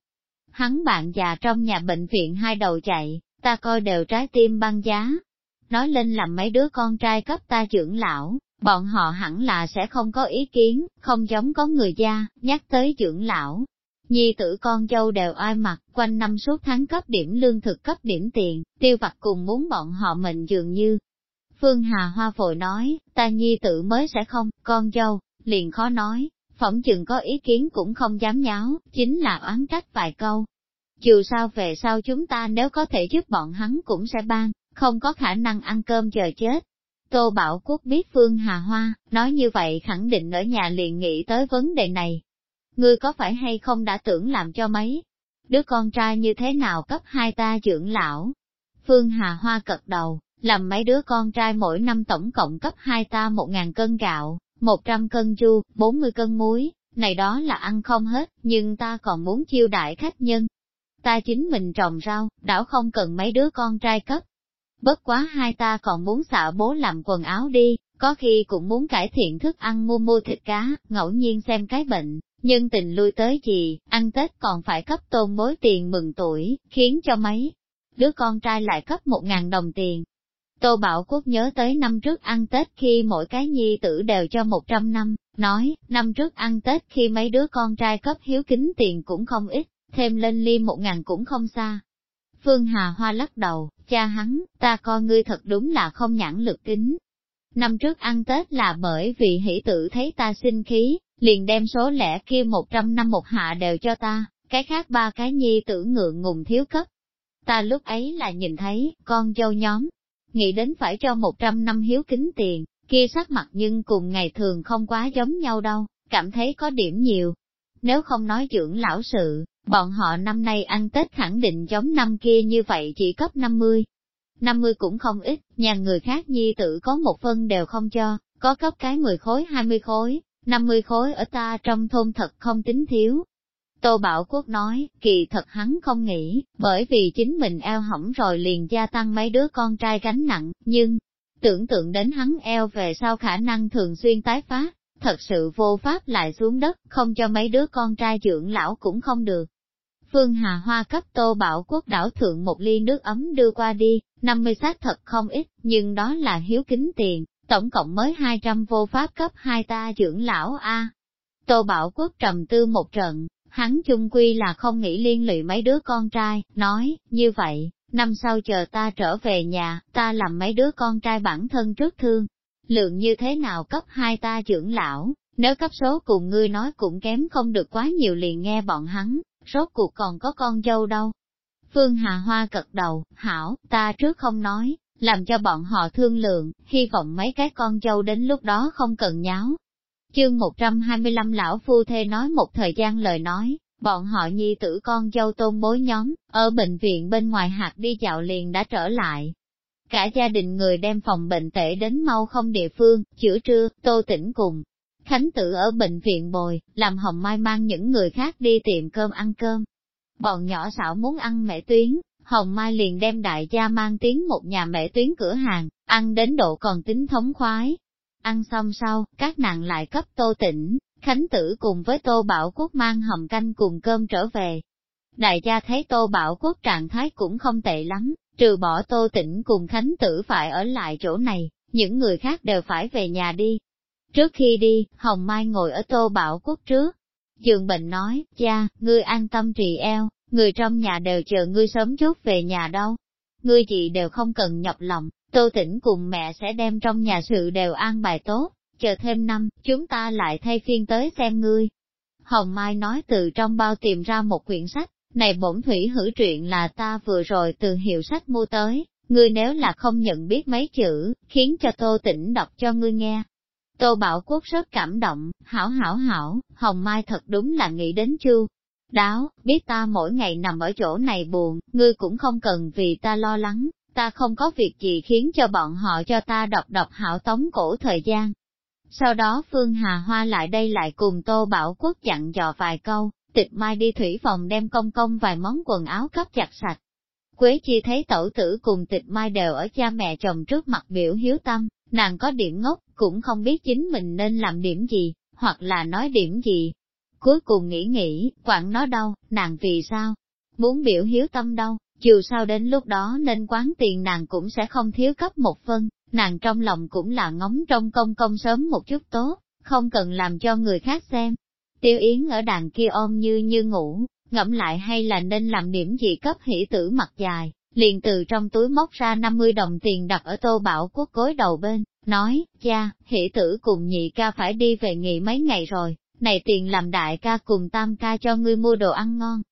Hắn bạn già trong nhà bệnh viện hai đầu chạy, ta coi đều trái tim băng giá. Nói lên làm mấy đứa con trai cấp ta trưởng lão, bọn họ hẳn là sẽ không có ý kiến, không giống có người gia, nhắc tới dưỡng lão. Nhi tử con dâu đều ai mặt quanh năm suốt tháng cấp điểm lương thực cấp điểm tiền, tiêu vặt cùng muốn bọn họ mình dường như. Phương Hà Hoa vội nói, ta nhi tử mới sẽ không, con dâu, liền khó nói, phỏng chừng có ý kiến cũng không dám nháo, chính là oán trách vài câu. Dù sao về sau chúng ta nếu có thể giúp bọn hắn cũng sẽ ban, không có khả năng ăn cơm chờ chết. Tô Bảo Quốc biết Phương Hà Hoa, nói như vậy khẳng định ở nhà liền nghĩ tới vấn đề này. Ngươi có phải hay không đã tưởng làm cho mấy đứa con trai như thế nào cấp hai ta trưởng lão? Phương Hà Hoa cật đầu, làm mấy đứa con trai mỗi năm tổng cộng cấp hai ta một ngàn cân gạo, một trăm cân chu, bốn mươi cân muối, này đó là ăn không hết, nhưng ta còn muốn chiêu đại khách nhân. Ta chính mình trồng rau, đảo không cần mấy đứa con trai cấp. Bất quá hai ta còn muốn xạ bố làm quần áo đi, có khi cũng muốn cải thiện thức ăn mua mua thịt cá, ngẫu nhiên xem cái bệnh, nhưng tình lui tới gì, ăn Tết còn phải cấp tôn bối tiền mừng tuổi, khiến cho mấy đứa con trai lại cấp một ngàn đồng tiền. Tô Bảo Quốc nhớ tới năm trước ăn Tết khi mỗi cái nhi tử đều cho một trăm năm, nói, năm trước ăn Tết khi mấy đứa con trai cấp hiếu kính tiền cũng không ít, thêm lên ly một ngàn cũng không xa. Phương Hà Hoa lắc đầu, cha hắn, ta coi ngươi thật đúng là không nhãn lực kính. Năm trước ăn Tết là bởi vì hỷ tử thấy ta sinh khí, liền đem số lẻ kia một trăm năm một hạ đều cho ta, cái khác ba cái nhi tử ngượng ngùng thiếu cấp. Ta lúc ấy là nhìn thấy, con dâu nhóm, nghĩ đến phải cho một trăm năm hiếu kính tiền, kia sắc mặt nhưng cùng ngày thường không quá giống nhau đâu, cảm thấy có điểm nhiều. Nếu không nói trưởng lão sự, bọn họ năm nay ăn Tết khẳng định giống năm kia như vậy chỉ cấp 50. 50 cũng không ít, nhà người khác nhi tử có một phân đều không cho, có cấp cái 10 khối 20 khối, 50 khối ở ta trong thôn thật không tính thiếu. Tô Bảo Quốc nói, kỳ thật hắn không nghĩ, bởi vì chính mình eo hỏng rồi liền gia tăng mấy đứa con trai gánh nặng, nhưng, tưởng tượng đến hắn eo về sau khả năng thường xuyên tái phát, thật sự vô pháp lại xuống đất, không cho mấy đứa con trai trưởng lão cũng không được. Phương Hà Hoa cấp Tô Bảo Quốc đảo thượng một ly nước ấm đưa qua đi, 50 sát thật không ít, nhưng đó là hiếu kính tiền, tổng cộng mới 200 vô pháp cấp hai ta trưởng lão A. Tô Bảo Quốc trầm tư một trận, hắn chung quy là không nghĩ liên lụy mấy đứa con trai, nói, như vậy, năm sau chờ ta trở về nhà, ta làm mấy đứa con trai bản thân trước thương. Lượng như thế nào cấp hai ta trưởng lão, nếu cấp số cùng ngươi nói cũng kém không được quá nhiều liền nghe bọn hắn, rốt cuộc còn có con dâu đâu. Phương Hà Hoa cật đầu, hảo, ta trước không nói, làm cho bọn họ thương lượng, hy vọng mấy cái con dâu đến lúc đó không cần nháo. Chương 125 lão phu thê nói một thời gian lời nói, bọn họ nhi tử con dâu tôn bối nhóm, ở bệnh viện bên ngoài hạt đi dạo liền đã trở lại. Cả gia đình người đem phòng bệnh tệ đến mau không địa phương, chữa trưa, tô tỉnh cùng. Khánh tử ở bệnh viện bồi, làm hồng mai mang những người khác đi tiệm cơm ăn cơm. Bọn nhỏ xảo muốn ăn mẹ tuyến, Hồng Mai liền đem đại gia mang tiếng một nhà mẹ tuyến cửa hàng, ăn đến độ còn tính thống khoái. Ăn xong sau, các nàng lại cấp tô tỉnh, Khánh Tử cùng với Tô Bảo Quốc mang hầm canh cùng cơm trở về. Đại gia thấy Tô Bảo Quốc trạng thái cũng không tệ lắm, trừ bỏ Tô Tĩnh cùng Khánh Tử phải ở lại chỗ này, những người khác đều phải về nhà đi. Trước khi đi, Hồng Mai ngồi ở Tô Bảo Quốc trước. Dường bệnh nói, cha, ngươi an tâm trì eo, người trong nhà đều chờ ngươi sớm chút về nhà đâu. Ngươi chị đều không cần nhọc lòng, tô tỉnh cùng mẹ sẽ đem trong nhà sự đều an bài tốt, chờ thêm năm, chúng ta lại thay phiên tới xem ngươi. Hồng Mai nói từ trong bao tìm ra một quyển sách, này bổn thủy hữu truyện là ta vừa rồi từ hiệu sách mua tới, ngươi nếu là không nhận biết mấy chữ, khiến cho tô tỉnh đọc cho ngươi nghe. Tô Bảo Quốc rất cảm động, hảo hảo hảo, Hồng Mai thật đúng là nghĩ đến chu, Đáo, biết ta mỗi ngày nằm ở chỗ này buồn, ngươi cũng không cần vì ta lo lắng, ta không có việc gì khiến cho bọn họ cho ta đọc đọc hảo tống cổ thời gian. Sau đó Phương Hà Hoa lại đây lại cùng Tô Bảo Quốc dặn dò vài câu, tịch mai đi thủy phòng đem công công vài món quần áo cấp chặt sạch. Quế chi thấy tẩu tử cùng tịch mai đều ở cha mẹ chồng trước mặt biểu hiếu tâm, nàng có điểm ngốc, cũng không biết chính mình nên làm điểm gì, hoặc là nói điểm gì, Cuối cùng nghĩ nghĩ, quản nó đâu, nàng vì sao? Muốn biểu hiếu tâm đâu, dù sao đến lúc đó nên quán tiền nàng cũng sẽ không thiếu cấp một phân, nàng trong lòng cũng là ngóng trong công công sớm một chút tốt, không cần làm cho người khác xem. Tiêu Yến ở đàn kia ôm như như ngủ, ngẫm lại hay là nên làm điểm gì cấp hỷ tử mặt dài, liền từ trong túi móc ra 50 đồng tiền đặt ở tô bảo quốc cối đầu bên, nói, cha, hỷ tử cùng nhị ca phải đi về nghỉ mấy ngày rồi, này tiền làm đại ca cùng tam ca cho ngươi mua đồ ăn ngon.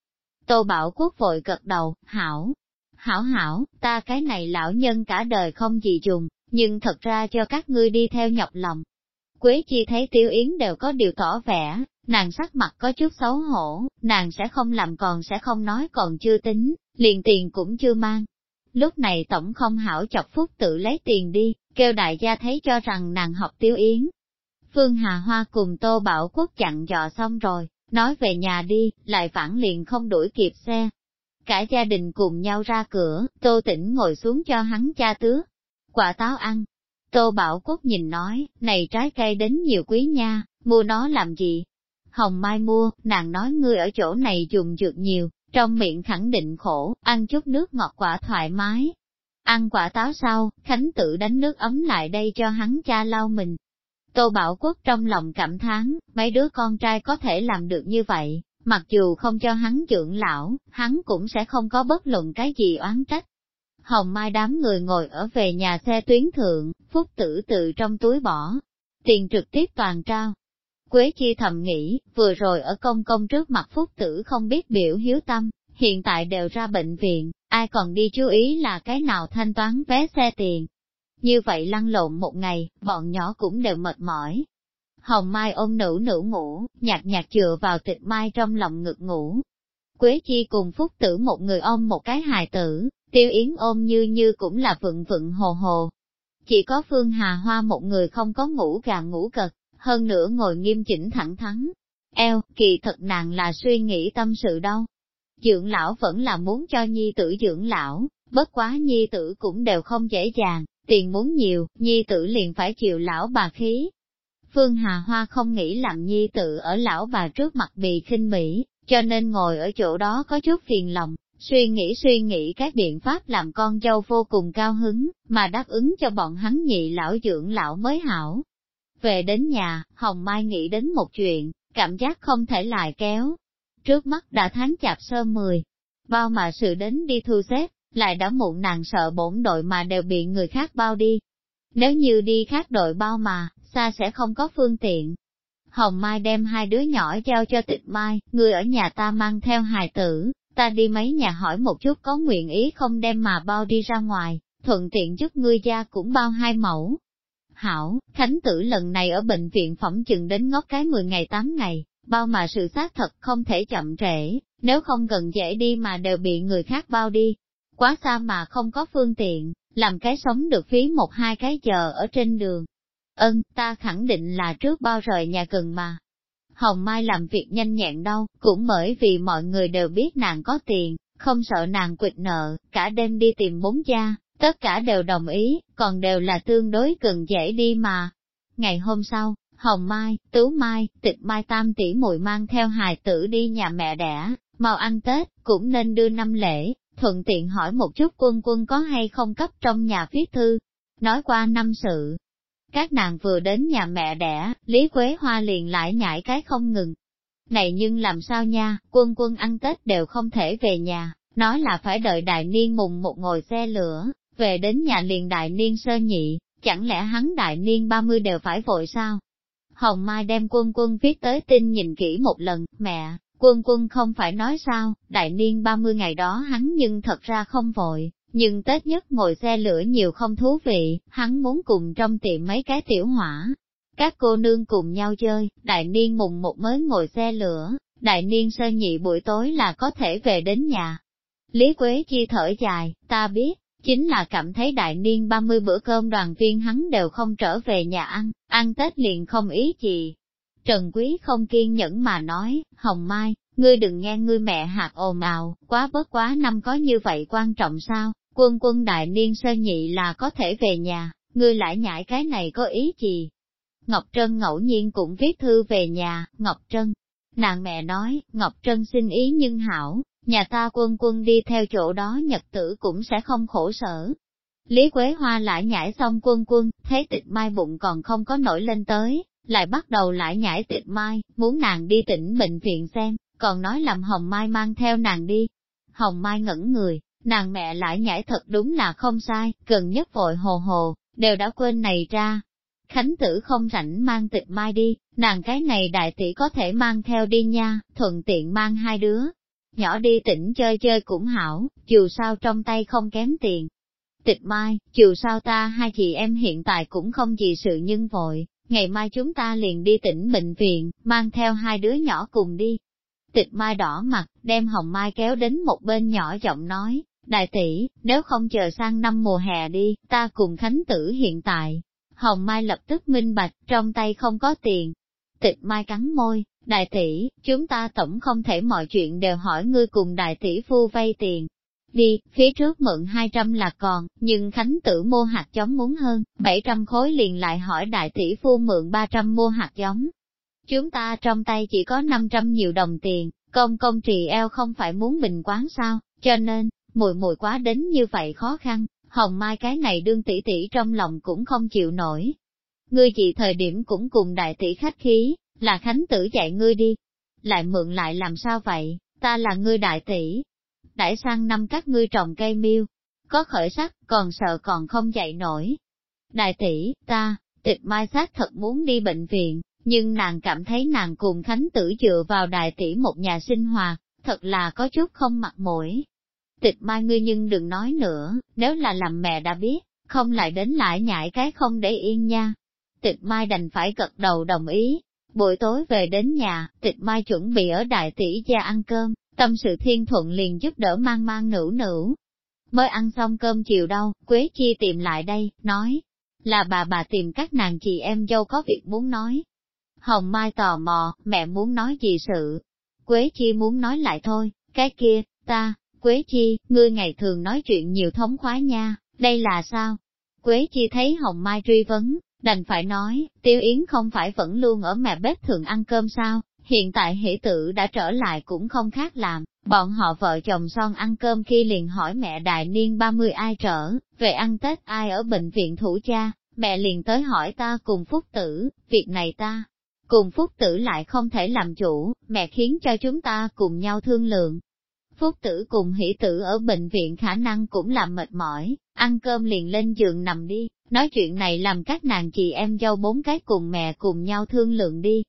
Tô Bảo Quốc vội gật đầu, hảo, hảo hảo, ta cái này lão nhân cả đời không gì dùng, nhưng thật ra cho các ngươi đi theo nhọc lòng. Quế chi thấy Tiêu Yến đều có điều tỏ vẻ, nàng sắc mặt có chút xấu hổ, nàng sẽ không làm còn sẽ không nói còn chưa tính, liền tiền cũng chưa mang. Lúc này tổng không hảo chọc phúc tự lấy tiền đi, kêu đại gia thấy cho rằng nàng học Tiêu Yến. Phương Hà Hoa cùng Tô Bảo Quốc chặn dò xong rồi, nói về nhà đi, lại phản liền không đuổi kịp xe, Cả gia đình cùng nhau ra cửa, Tô Tĩnh ngồi xuống cho hắn cha tứa. Quả táo ăn. Tô Bảo Quốc nhìn nói, này trái cây đến nhiều quý nha, mua nó làm gì? Hồng Mai mua, nàng nói ngươi ở chỗ này dùng dược nhiều, trong miệng khẳng định khổ, ăn chút nước ngọt quả thoải mái. Ăn quả táo sau, Khánh tự đánh nước ấm lại đây cho hắn cha lau mình. Tô Bảo Quốc trong lòng cảm thán, mấy đứa con trai có thể làm được như vậy, mặc dù không cho hắn trưởng lão, hắn cũng sẽ không có bất luận cái gì oán trách. Hồng Mai đám người ngồi ở về nhà xe tuyến thượng, phúc tử tự trong túi bỏ, tiền trực tiếp toàn trao. Quế chi thầm nghĩ, vừa rồi ở công công trước mặt phúc tử không biết biểu hiếu tâm, hiện tại đều ra bệnh viện, ai còn đi chú ý là cái nào thanh toán vé xe tiền. Như vậy lăn lộn một ngày, bọn nhỏ cũng đều mệt mỏi, Hồng Mai ôm nữ nữ ngủ, nhạt nhạt chừa vào tịch mai trong lòng ngực ngủ. Quế Chi cùng Phúc Tử một người ôm một cái hài tử, Tiêu Yến ôm như như cũng là vựng vựng hồ hồ. Chỉ có Phương Hà Hoa một người không có ngủ gà ngủ cật, hơn nữa ngồi nghiêm chỉnh thẳng thắn. Eo, kỳ thật nàng là suy nghĩ tâm sự đâu. Dưỡng lão vẫn là muốn cho nhi tử dưỡng lão, bất quá nhi tử cũng đều không dễ dàng, tiền muốn nhiều, nhi tử liền phải chịu lão bà khí, Phương Hà Hoa không nghĩ làm nhi tử ở lão bà trước mặt bị khinh mỹ, cho nên ngồi ở chỗ đó có chút phiền lòng, suy nghĩ suy nghĩ các biện pháp làm con dâu vô cùng cao hứng, mà đáp ứng cho bọn hắn nhị lão dưỡng lão mới hảo. Về đến nhà, Hồng Mai nghĩ đến một chuyện, cảm giác không thể lại kéo. Trước mắt đã tháng chạp sơ mười, bao mà sự đến đi thu xếp, lại đã muộn nàng sợ bổn đội mà đều bị người khác bao đi. Nếu như đi khác đội bao mà, xa sẽ không có phương tiện. Hồng Mai đem hai đứa nhỏ giao cho tịch Mai, người ở nhà ta mang theo hài tử, ta đi mấy nhà hỏi một chút có nguyện ý không đem mà bao đi ra ngoài, thuận tiện giúp ngươi gia cũng bao hai mẫu. Hảo, Khánh tử lần này ở bệnh viện phỏng chừng đến ngót cái 10 ngày 8 ngày, bao mà sự xác thật không thể chậm trễ, nếu không gần dễ đi mà đều bị người khác bao đi. Quá xa mà không có phương tiện, làm cái sống được phí một hai cái giờ ở trên đường, Ân, ta khẳng định là trước bao rời nhà gần mà. Hồng Mai làm việc nhanh nhẹn đâu, cũng bởi vì mọi người đều biết nàng có tiền, không sợ nàng quỵt nợ, cả đêm đi tìm bốn gia, tất cả đều đồng ý, còn đều là tương đối cần dễ đi mà. Ngày hôm sau, Hồng Mai, Tú Mai, Tịch Mai Tam tỷ muội mang theo hài tử đi nhà mẹ đẻ, mau ăn Tết, cũng nên đưa năm lễ, thuận tiện hỏi một chút quân quân có hay không cấp trong nhà viết thư. Nói qua năm sự, các nàng vừa đến nhà mẹ đẻ, Lý Quế Hoa liền lại nhảy cái không ngừng. Này nhưng làm sao nha, quân quân ăn Tết đều không thể về nhà, nói là phải đợi đại niên mùng một ngồi xe lửa, về đến nhà liền đại niên sơ nhị, chẳng lẽ hắn đại niên 30 đều phải vội sao? Hồng Mai đem quân quân viết tới tin nhìn kỹ một lần, mẹ, quân quân không phải nói sao, đại niên 30 ngày đó hắn nhưng thật ra không vội, nhưng Tết nhất ngồi xe lửa nhiều không thú vị, hắn muốn cùng trong tiệm mấy cái tiểu hỏa. Các cô nương cùng nhau chơi, đại niên mùng một mới ngồi xe lửa, đại niên sơ nhị buổi tối là có thể về đến nhà. Lý Quế Chi thở dài, ta biết, chính là cảm thấy đại niên 30 bữa cơm đoàn viên hắn đều không trở về nhà ăn, ăn Tết liền không ý gì. Trần Quý không kiên nhẫn mà nói, Hồng Mai, ngươi đừng nghe ngươi mẹ hạt ồn ào, quá bớt quá năm có như vậy quan trọng sao, quân quân đại niên sơ nhị là có thể về nhà, ngươi lại nhảy cái này có ý gì? Ngọc Trân ngẫu nhiên cũng viết thư về nhà, Ngọc Trân. Nàng mẹ nói, Ngọc Trân xin ý nhưng hảo, nhà ta quân quân đi theo chỗ đó nhật tử cũng sẽ không khổ sở. Lý Quế Hoa lại nhảy xong quân quân, thấy tịch mai bụng còn không có nổi lên tới, lại bắt đầu lại nhảy tịch mai, muốn nàng đi tỉnh bệnh viện xem, còn nói làm Hồng Mai mang theo nàng đi. Hồng Mai ngẩn người, nàng mẹ lại nhảy thật đúng là không sai, gần nhất vội hồ hồ, đều đã quên này ra. Khánh tử không rảnh mang tịch mai đi, nàng cái này đại tỷ có thể mang theo đi nha, thuận tiện mang hai đứa. Nhỏ đi tỉnh chơi chơi cũng hảo, dù sao trong tay không kém tiền. Tịch mai, dù sao ta hai chị em hiện tại cũng không gì sự nhân vội, ngày mai chúng ta liền đi tỉnh bệnh viện, mang theo hai đứa nhỏ cùng đi. Tịch mai đỏ mặt, đem hồng mai kéo đến một bên nhỏ giọng nói, đại tỷ, nếu không chờ sang năm mùa hè đi, ta cùng Khánh Tử hiện tại. Hồng Mai lập tức minh bạch, trong tay không có tiền. Tịch Mai cắn môi, đại tỷ, chúng ta tổng không thể mọi chuyện đều hỏi ngươi cùng đại tỷ phu vay tiền. Đi, phía trước mượn 200 là còn, nhưng Khánh Tử mua hạt giống muốn hơn, 700 khối liền lại hỏi đại tỷ phu mượn 300 mua hạt giống. Chúng ta trong tay chỉ có 500 nhiều đồng tiền, công công trì eo không phải muốn bình quán sao, cho nên, mùi mùi quá đến như vậy khó khăn, hồng mai cái này đương tỷ tỷ trong lòng cũng không chịu nổi. Ngươi chị thời điểm cũng cùng đại tỷ khách khí, là khánh tử dạy ngươi đi. Lại mượn lại làm sao vậy, ta là ngươi đại tỷ. Đãi sang năm các ngươi trồng cây miêu, có khởi sắc, còn sợ còn không dậy nổi. Đại tỷ, ta, tịch mai sát thật muốn đi bệnh viện, nhưng nàng cảm thấy nàng cùng Khánh Tử dựa vào đại tỷ một nhà sinh hoạt, thật là có chút không mặt mũi. Tịch mai ngươi nhưng đừng nói nữa, nếu là làm mẹ đã biết, không lại đến lại nhại cái không để yên nha. Tịch mai đành phải gật đầu đồng ý. Buổi tối về đến nhà, tịch mai chuẩn bị ở đại tỷ gia ăn cơm, tâm sự thiên thuận liền giúp đỡ mang mang nữ nữ. Mới ăn xong cơm chiều đâu, Quế Chi tìm lại đây, nói, là bà bà tìm các nàng chị em dâu có việc muốn nói. Hồng Mai tò mò, mẹ muốn nói gì sự? Quế Chi muốn nói lại thôi, cái kia, ta, Quế Chi, ngươi ngày thường nói chuyện nhiều thống khoái nha, đây là sao? Quế Chi thấy Hồng Mai truy vấn, đành phải nói, Tiêu Yến không phải vẫn luôn ở mẹ bếp thường ăn cơm sao, hiện tại hỷ tử đã trở lại cũng không khác làm, bọn họ vợ chồng son ăn cơm khi liền hỏi mẹ đại niên 30 ai trở, về ăn Tết ai ở bệnh viện thủ cha, mẹ liền tới hỏi ta cùng Phúc Tử, việc này ta, cùng Phúc Tử lại không thể làm chủ, mẹ khiến cho chúng ta cùng nhau thương lượng, Phúc tử cùng hỷ tử ở bệnh viện khả năng cũng làm mệt mỏi, ăn cơm liền lên giường nằm đi, nói chuyện này làm các nàng chị em dâu bốn cái cùng mẹ cùng nhau thương lượng đi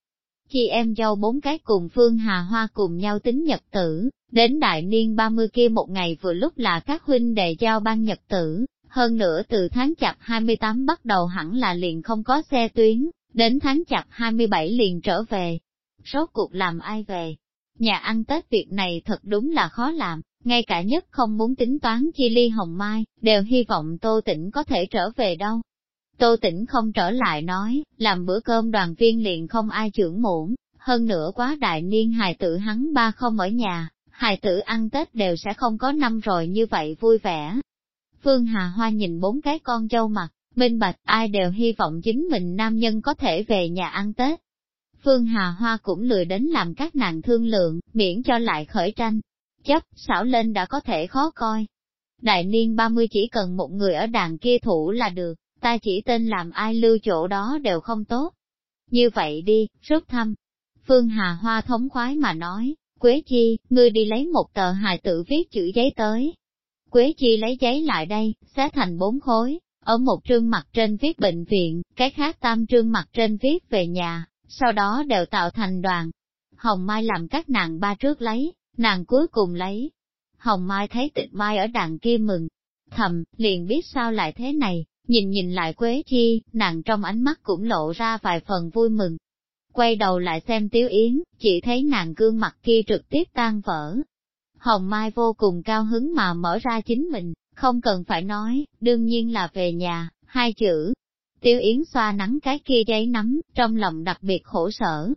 khi em dâu bốn cái cùng Phương Hà Hoa cùng nhau tính nhật tử, đến đại niên 30 kia một ngày vừa lúc là các huynh đệ giao ban nhật tử, hơn nữa từ tháng chạp 28 bắt đầu hẳn là liền không có xe tuyến, đến tháng chạp 27 liền trở về. Rốt cuộc làm ai về, Nhà ăn Tết việc này thật đúng là khó làm, ngay cả nhất không muốn tính toán chi ly hồng mai, đều hy vọng Tô Tĩnh có thể trở về đâu. Tô Tĩnh không trở lại nói, làm bữa cơm đoàn viên liền không ai trưởng muộn, hơn nữa quá đại niên hài tử hắn ba không ở nhà, hài tử ăn Tết đều sẽ không có năm rồi như vậy vui vẻ. Phương Hà Hoa nhìn bốn cái con dâu mặt, minh bạch ai đều hy vọng chính mình nam nhân có thể về nhà ăn Tết. Phương Hà Hoa cũng lười đến làm các nàng thương lượng, miễn cho lại khởi tranh. Chấp, xảo lên đã có thể khó coi. Đại niên 30 chỉ cần một người ở đàn kia thủ là được, ta chỉ tên làm ai lưu chỗ đó đều không tốt. Như vậy đi, rút thăm. Phương Hà Hoa thống khoái mà nói, Quế Chi, ngươi đi lấy một tờ hài tự viết chữ giấy tới. Quế Chi lấy giấy lại đây, xé thành bốn khối, ở một trương mặt trên viết bệnh viện, cái khác tam trương mặt trên viết về nhà, sau đó đều tạo thành đoàn. Hồng Mai làm các nàng ba trước lấy, nàng cuối cùng lấy. Hồng Mai thấy tịch Mai ở đàn kia mừng, thầm, liền biết sao lại thế này, nhìn nhìn lại Quế Chi, nàng trong ánh mắt cũng lộ ra vài phần vui mừng. Quay đầu lại xem Tiếu Yến, chỉ thấy nàng gương mặt kia trực tiếp tan vỡ. Hồng Mai vô cùng cao hứng mà mở ra chính mình, không cần phải nói, đương nhiên là về nhà, hai chữ, Tiêu Yến xoa nắng cái kia giấy nắm, trong lòng đặc biệt khổ sở.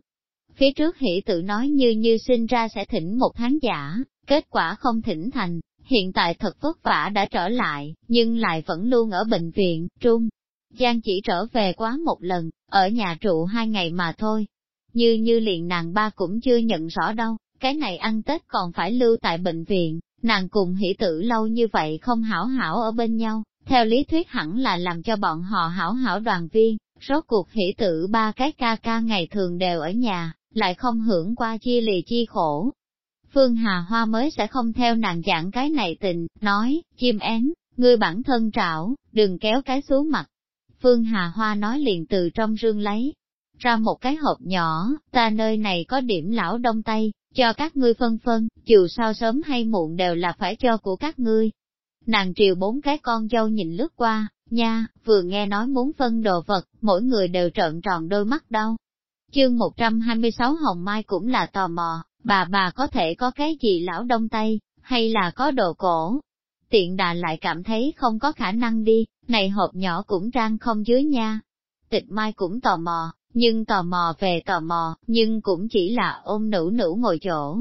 Phía trước hỷ tự nói như như sinh ra sẽ thỉnh một tháng giả, kết quả không thỉnh thành, hiện tại thật vất vả đã trở lại, nhưng lại vẫn luôn ở bệnh viện, trung. Giang chỉ trở về quá một lần, ở nhà trụ hai ngày mà thôi. Như như liền nàng ba cũng chưa nhận rõ đâu, cái này ăn Tết còn phải lưu tại bệnh viện, nàng cùng hỷ tử lâu như vậy không hảo hảo ở bên nhau, theo lý thuyết hẳn là làm cho bọn họ hảo hảo đoàn viên, rốt cuộc hỷ tử ba cái ca ca ngày thường đều ở nhà, lại không hưởng qua chia lì chi khổ. Phương Hà Hoa mới sẽ không theo nàng giảng cái này tình, nói, chim én, ngươi bản thân trảo, đừng kéo cái xuống mặt. Phương Hà Hoa nói liền từ trong rương lấy ra một cái hộp nhỏ, ta nơi này có điểm lão đông tây, cho các ngươi phân phân, dù sao sớm hay muộn đều là phải cho của các ngươi. Nàng triều bốn cái con dâu nhìn lướt qua, nha, vừa nghe nói muốn phân đồ vật, mỗi người đều trợn tròn đôi mắt đau. Chương 126 Hồng Mai cũng là tò mò, bà bà có thể có cái gì lão đông tây, hay là có đồ cổ. Tiện đà lại cảm thấy không có khả năng đi, này hộp nhỏ cũng trang không dưới nha. Tịch Mai cũng tò mò, nhưng tò mò về tò mò, nhưng cũng chỉ là ôm nữ nữ ngồi chỗ.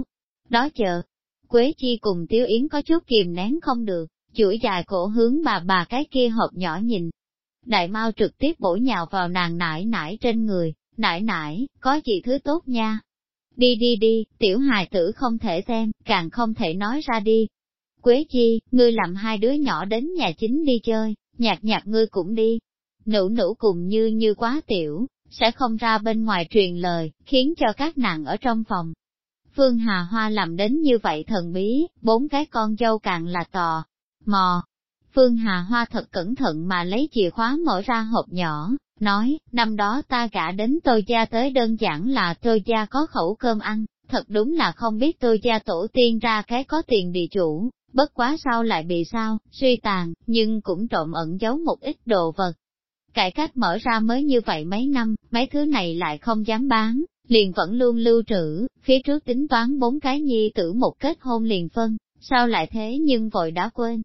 Đó chờ, Quế Chi cùng Tiếu Yến có chút kìm nén không được, chuỗi dài cổ hướng bà bà cái kia hộp nhỏ nhìn. Đại mau trực tiếp bổ nhào vào nàng nải nải trên người, nải nải, có gì thứ tốt nha. Đi đi đi, tiểu hài tử không thể xem, càng không thể nói ra đi. Quế Chi, ngươi làm hai đứa nhỏ đến nhà chính đi chơi, nhạc nhạc ngươi cũng đi. Nữ nữ cùng như như quá tiểu, sẽ không ra bên ngoài truyền lời, khiến cho các nàng ở trong phòng. Phương Hà Hoa làm đến như vậy thần bí, bốn cái con dâu càng là tò, mò. Phương Hà Hoa thật cẩn thận mà lấy chìa khóa mở ra hộp nhỏ, nói, năm đó ta gả đến tôi gia tới đơn giản là tôi gia có khẩu cơm ăn, thật đúng là không biết tôi gia tổ tiên ra cái có tiền địa chủ, bất quá sao lại bị sao, suy tàn, nhưng cũng trộm ẩn giấu một ít đồ vật, Cải cách mở ra mới như vậy mấy năm, mấy thứ này lại không dám bán, liền vẫn luôn lưu trữ, phía trước tính toán bốn cái nhi tử một kết hôn liền phân, sao lại thế nhưng vội đã quên.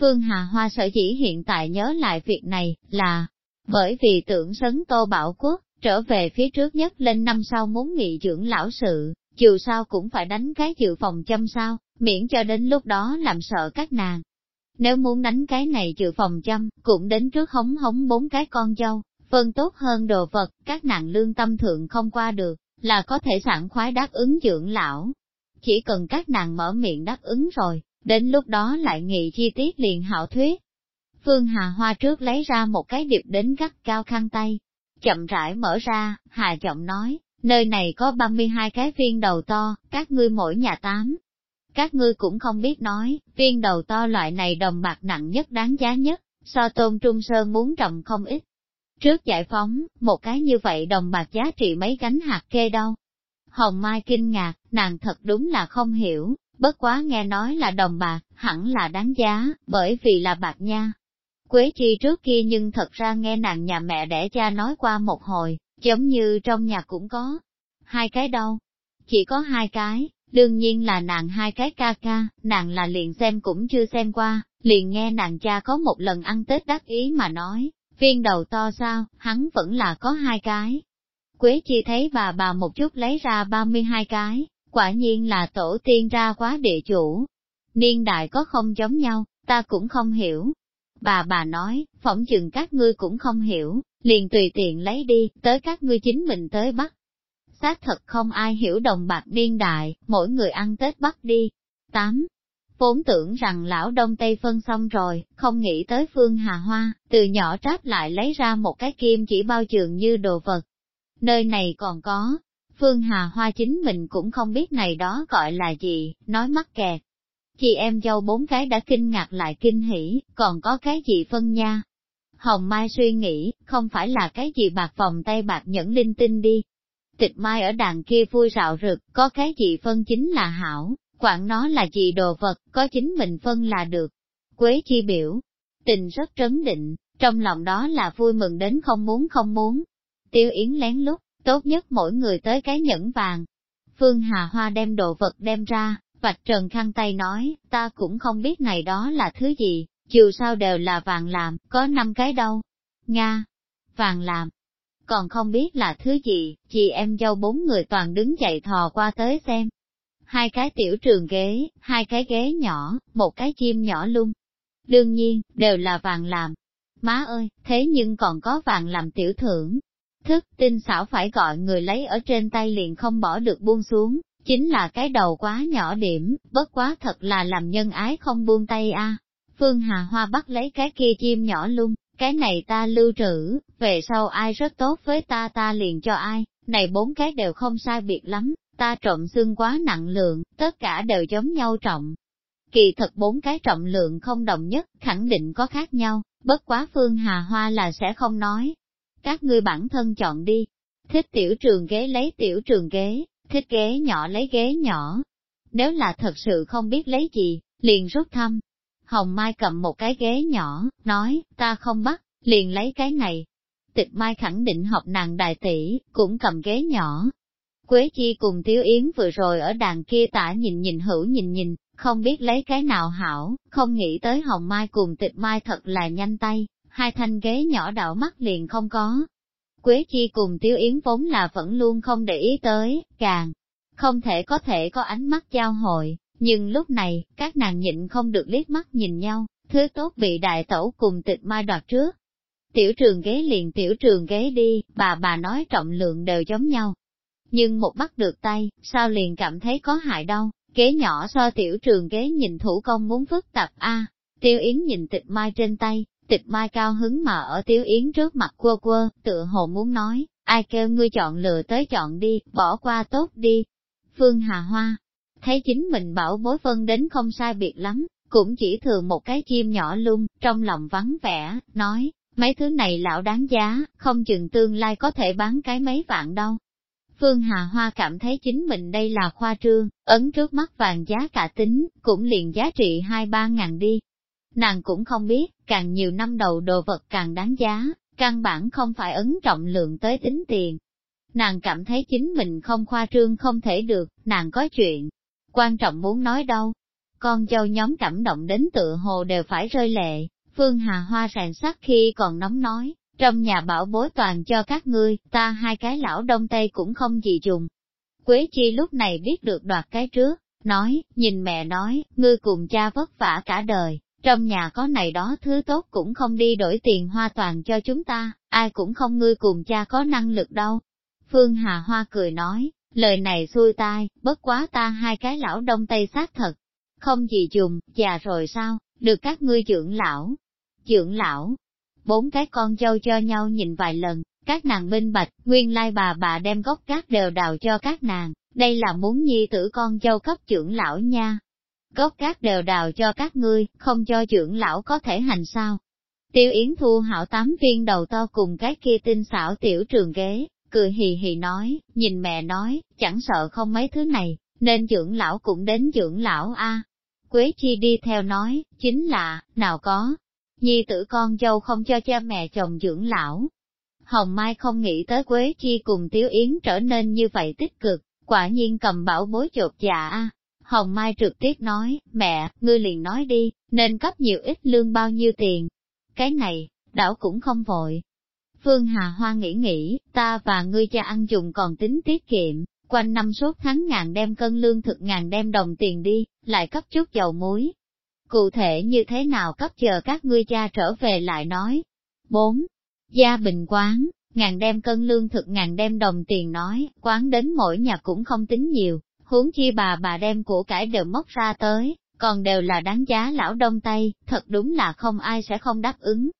Phương Hà Hoa sở dĩ hiện tại nhớ lại việc này, là bởi vì tưởng sấn Tô Bảo Quốc, trở về phía trước nhất lên năm sau muốn nghị dưỡng lão sự, dù sao cũng phải đánh cái dự phòng châm sao, miễn cho đến lúc đó làm sợ các nàng, nếu muốn đánh cái này dự phòng châm, cũng đến trước hống hống bốn cái con dâu, phân tốt hơn đồ vật, các nàng lương tâm thượng không qua được, là có thể sẵn khoái đáp ứng dưỡng lão. Chỉ cần các nàng mở miệng đáp ứng rồi, đến lúc đó lại nghị chi tiết liền hảo thuyết. Phương Hà Hoa trước lấy ra một cái điệp đến gắt cao khăn tay, chậm rãi mở ra, Hà giọng nói, nơi này có 32 cái viên đầu to, các ngươi mỗi nhà tám, các ngươi cũng không biết nói, viên đầu to loại này đồng bạc nặng nhất đáng giá nhất, so tôn trung sơn muốn trọng không ít. Trước giải phóng, một cái như vậy đồng bạc giá trị mấy gánh hạt kê đâu. Hồng Mai kinh ngạc, nàng thật đúng là không hiểu, bất quá nghe nói là đồng bạc, hẳn là đáng giá, bởi vì là bạc nha. Quế chi trước kia nhưng thật ra nghe nàng nhà mẹ đẻ cha nói qua một hồi, giống như trong nhà cũng có. Hai cái đâu? Chỉ có hai cái, Đương nhiên là nàng hai cái ca ca, nàng là liền xem cũng chưa xem qua, liền nghe nàng cha có một lần ăn Tết đắc ý mà nói, viên đầu to sao, hắn vẫn là có hai cái. Quế chi thấy bà bà một chút lấy ra 32 cái, quả nhiên là tổ tiên ra quá địa chủ. Niên đại có không giống nhau, ta cũng không hiểu. Bà bà nói, phỏng chừng các ngươi cũng không hiểu, liền tùy tiện lấy đi, tới các ngươi chính mình tới bắt, xác thật không ai hiểu đồng bạc niên đại, mỗi người ăn Tết bắt đi. 8. Vốn tưởng rằng lão đông tây phân xong rồi, không nghĩ tới Phương Hà Hoa, từ nhỏ tráp lại lấy ra một cái kim chỉ bao trường như đồ vật. Nơi này còn có, Phương Hà Hoa chính mình cũng không biết này đó gọi là gì, nói mắc kẹt. Chị em dâu bốn cái đã kinh ngạc lại kinh hỉ, còn có cái gì phân nha. Hồng Mai suy nghĩ, không phải là cái gì bạc vòng tay bạc nhẫn linh tinh đi, Tịch mai ở đàn kia vui rạo rực, có cái gì phân chính là hảo, quản nó là gì đồ vật, có chính mình phân là được. Quế chi biểu, tình rất trấn định, trong lòng đó là vui mừng đến không muốn không muốn. Tiêu Yến lén lút, tốt nhất mỗi người tới cái nhẫn vàng. Phương Hà Hoa đem đồ vật đem ra, vạch trần khăn tay nói, ta cũng không biết này đó là thứ gì, dù sao đều là vàng làm, có năm cái đâu. Nga, vàng làm, còn không biết là thứ gì, chị em dâu bốn người toàn đứng dậy thò qua tới xem. Hai cái tiểu trường ghế, hai cái ghế nhỏ, một cái chim nhỏ luôn. Đương nhiên, đều là vàng làm. Má ơi, thế nhưng còn có vàng làm tiểu thưởng. Thức, tinh xảo phải gọi người lấy ở trên tay liền không bỏ được buông xuống, chính là cái đầu quá nhỏ điểm, bất quá thật là làm nhân ái không buông tay a. Phương Hà Hoa bắt lấy cái kia chim nhỏ lung cái này ta lưu trữ, về sau ai rất tốt với ta ta liền cho ai, này bốn cái đều không sai biệt lắm, ta trộm xương quá nặng lượng, tất cả đều giống nhau trọng. Kỳ thật bốn cái trọng lượng không đồng nhất, khẳng định có khác nhau, bất quá Phương Hà Hoa là sẽ không nói. Các ngươi bản thân chọn đi. Thích tiểu trường ghế lấy tiểu trường ghế, thích ghế nhỏ lấy ghế nhỏ. Nếu là thật sự không biết lấy gì, liền rút thăm. Hồng Mai cầm một cái ghế nhỏ, nói, ta không bắt, liền lấy cái này. Tịch Mai khẳng định học nàng đại tỷ, cũng cầm ghế nhỏ. Quế Chi cùng Tiếu Yến vừa rồi ở đàn kia tả nhìn nhìn hữu nhìn nhìn, không biết lấy cái nào hảo, không nghĩ tới Hồng Mai cùng Tịch Mai thật là nhanh tay, hai thanh ghế nhỏ đảo mắt liền không có. Quế Chi cùng Tiếu Yến vốn là vẫn luôn không để ý tới, càng không thể có thể có ánh mắt giao hội, nhưng lúc này, các nàng nhịn không được liếc mắt nhìn nhau, thứ tốt bị đại tẩu cùng tịch mai đoạt trước. Tiểu trường ghế liền tiểu trường ghế đi, bà bà nói trọng lượng đều giống nhau. Nhưng một bắt được tay, sao liền cảm thấy có hại đâu, ghế nhỏ so tiểu trường ghế nhìn thủ công muốn phức tạp a Tiêu Yến nhìn tịch mai trên tay, tịch mai cao hứng mà ở Tiếu Yến trước mặt quơ quơ, tựa hồ muốn nói, ai kêu ngươi chọn lựa tới chọn đi, bỏ qua tốt đi. Phương Hà Hoa, thấy chính mình bảo bối phân đến không sai biệt lắm, cũng chỉ thường một cái chim nhỏ lung, trong lòng vắng vẻ, nói, mấy thứ này lão đáng giá, không chừng tương lai có thể bán cái mấy vạn đâu. Phương Hà Hoa cảm thấy chính mình đây là khoa trương, ấn trước mắt vàng giá cả tính, cũng liền giá trị hai ba ngàn đi. Nàng cũng không biết, càng nhiều năm đầu đồ vật càng đáng giá, căn bản không phải ấn trọng lượng tới tính tiền. Nàng cảm thấy chính mình không khoa trương không thể được, nàng có chuyện, quan trọng muốn nói đâu. Con dâu nhóm cảm động đến tựa hồ đều phải rơi lệ, Phương Hà Hoa sàn sắc khi còn nóng nói, trong nhà bảo bối toàn cho các ngươi, ta hai cái lão đông tây cũng không gì dùng. Quế Chi lúc này biết được đoạt cái trước, nói, nhìn mẹ nói, ngươi cùng cha vất vả cả đời, trong nhà có này đó thứ tốt cũng không đi đổi tiền hoa toàn cho chúng ta, ai cũng không ngươi cùng cha có năng lực đâu. Phương Hà Hoa cười nói, Lời này xui tai, bất quá ta hai cái lão đông tây xác thật. Không gì dùng, già rồi sao, được các ngươi trưởng lão. Trưởng lão, bốn cái con châu cho nhau nhìn vài lần, các nàng minh bạch, nguyên lai bà bà đem gốc cát đều đào cho các nàng, đây là muốn nhi tử con châu cấp trưởng lão nha. Gốc cát đều đào cho các ngươi, không cho trưởng lão có thể hành sao. Tiêu Yến thu hảo tám viên đầu to cùng cái kia tinh xảo tiểu trường ghế, cười hì hì nói, nhìn mẹ nói, chẳng sợ không mấy thứ này, nên trưởng lão cũng đến trưởng lão a. Quế chi đi theo nói, chính là, nào có, nhi tử con dâu không cho cha mẹ chồng dưỡng lão. Hồng Mai không nghĩ tới Quế Chi cùng Tiếu Yến trở nên như vậy tích cực, quả nhiên cầm bảo bối chột dạ a. Hồng Mai trực tiếp nói, mẹ, ngươi liền nói đi, nên cấp nhiều ít lương bao nhiêu tiền. Cái này, đảo cũng không vội, Phương Hà Hoa nghĩ nghĩ, ta và ngươi cha ăn dùng còn tính tiết kiệm, quanh năm suốt tháng ngàn đem cân lương thực ngàn đem đồng tiền đi, lại cấp chút dầu muối. Cụ thể như thế nào cấp chờ các ngươi cha trở về lại nói. 4. Gia bình quán, ngàn đem cân lương thực ngàn đem đồng tiền nói, quán đến mỗi nhà cũng không tính nhiều, huống chi bà bà đem của cải đều móc ra tới, còn đều là đáng giá lão đông tây, thật đúng là không ai sẽ không đáp ứng.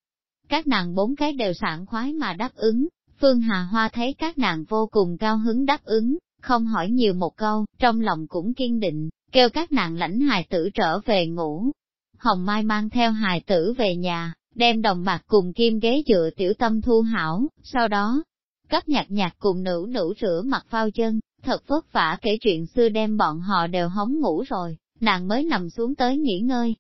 Các nàng bốn cái đều sảng khoái mà đáp ứng, Phương Hà Hoa thấy các nàng vô cùng cao hứng đáp ứng, không hỏi nhiều một câu, trong lòng cũng kiên định, kêu các nàng lãnh hài tử trở về ngủ. Hồng Mai mang theo hài tử về nhà, đem đồng bạc cùng kim ghế dựa tiểu tâm thu hảo, sau đó, cấp nhạc nhạc cùng nữ nữ rửa mặt phao chân, thật vất vả kể chuyện xưa đem bọn họ đều hóng ngủ rồi, nàng mới nằm xuống tới nghỉ ngơi,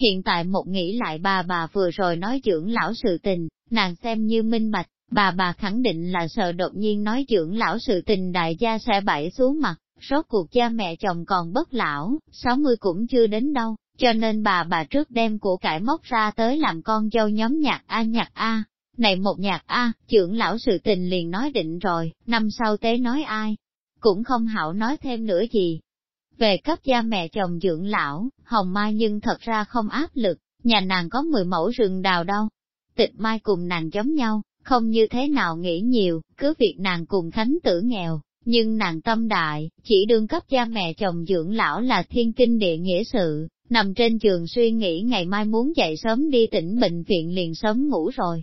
Hiện tại một nghĩ lại bà bà vừa rồi nói trưởng lão sự tình, nàng xem như minh bạch, bà bà khẳng định là sợ đột nhiên nói trưởng lão sự tình đại gia sẽ bẫy xuống mặt, rốt cuộc cha mẹ chồng còn bất lão, 60 cũng chưa đến đâu, cho nên bà bà trước đem của cải móc ra tới làm con dâu nhóm nhạc A nhạc A. Này một nhạc A, trưởng lão sự tình liền nói định rồi, năm sau tế nói ai, cũng không hảo nói thêm nữa gì, về cấp cha mẹ chồng dưỡng lão, Hồng Mai nhưng thật ra không áp lực, nhà nàng có 10 mẫu rừng đào đâu. Tịch Mai cùng nàng giống nhau, không như thế nào nghĩ nhiều, cứ việc nàng cùng Khánh tử nghèo, nhưng nàng tâm đại, chỉ đương cấp cha mẹ chồng dưỡng lão là thiên kinh địa nghĩa sự, nằm trên giường suy nghĩ ngày mai muốn dậy sớm đi tỉnh bệnh viện liền sớm ngủ rồi.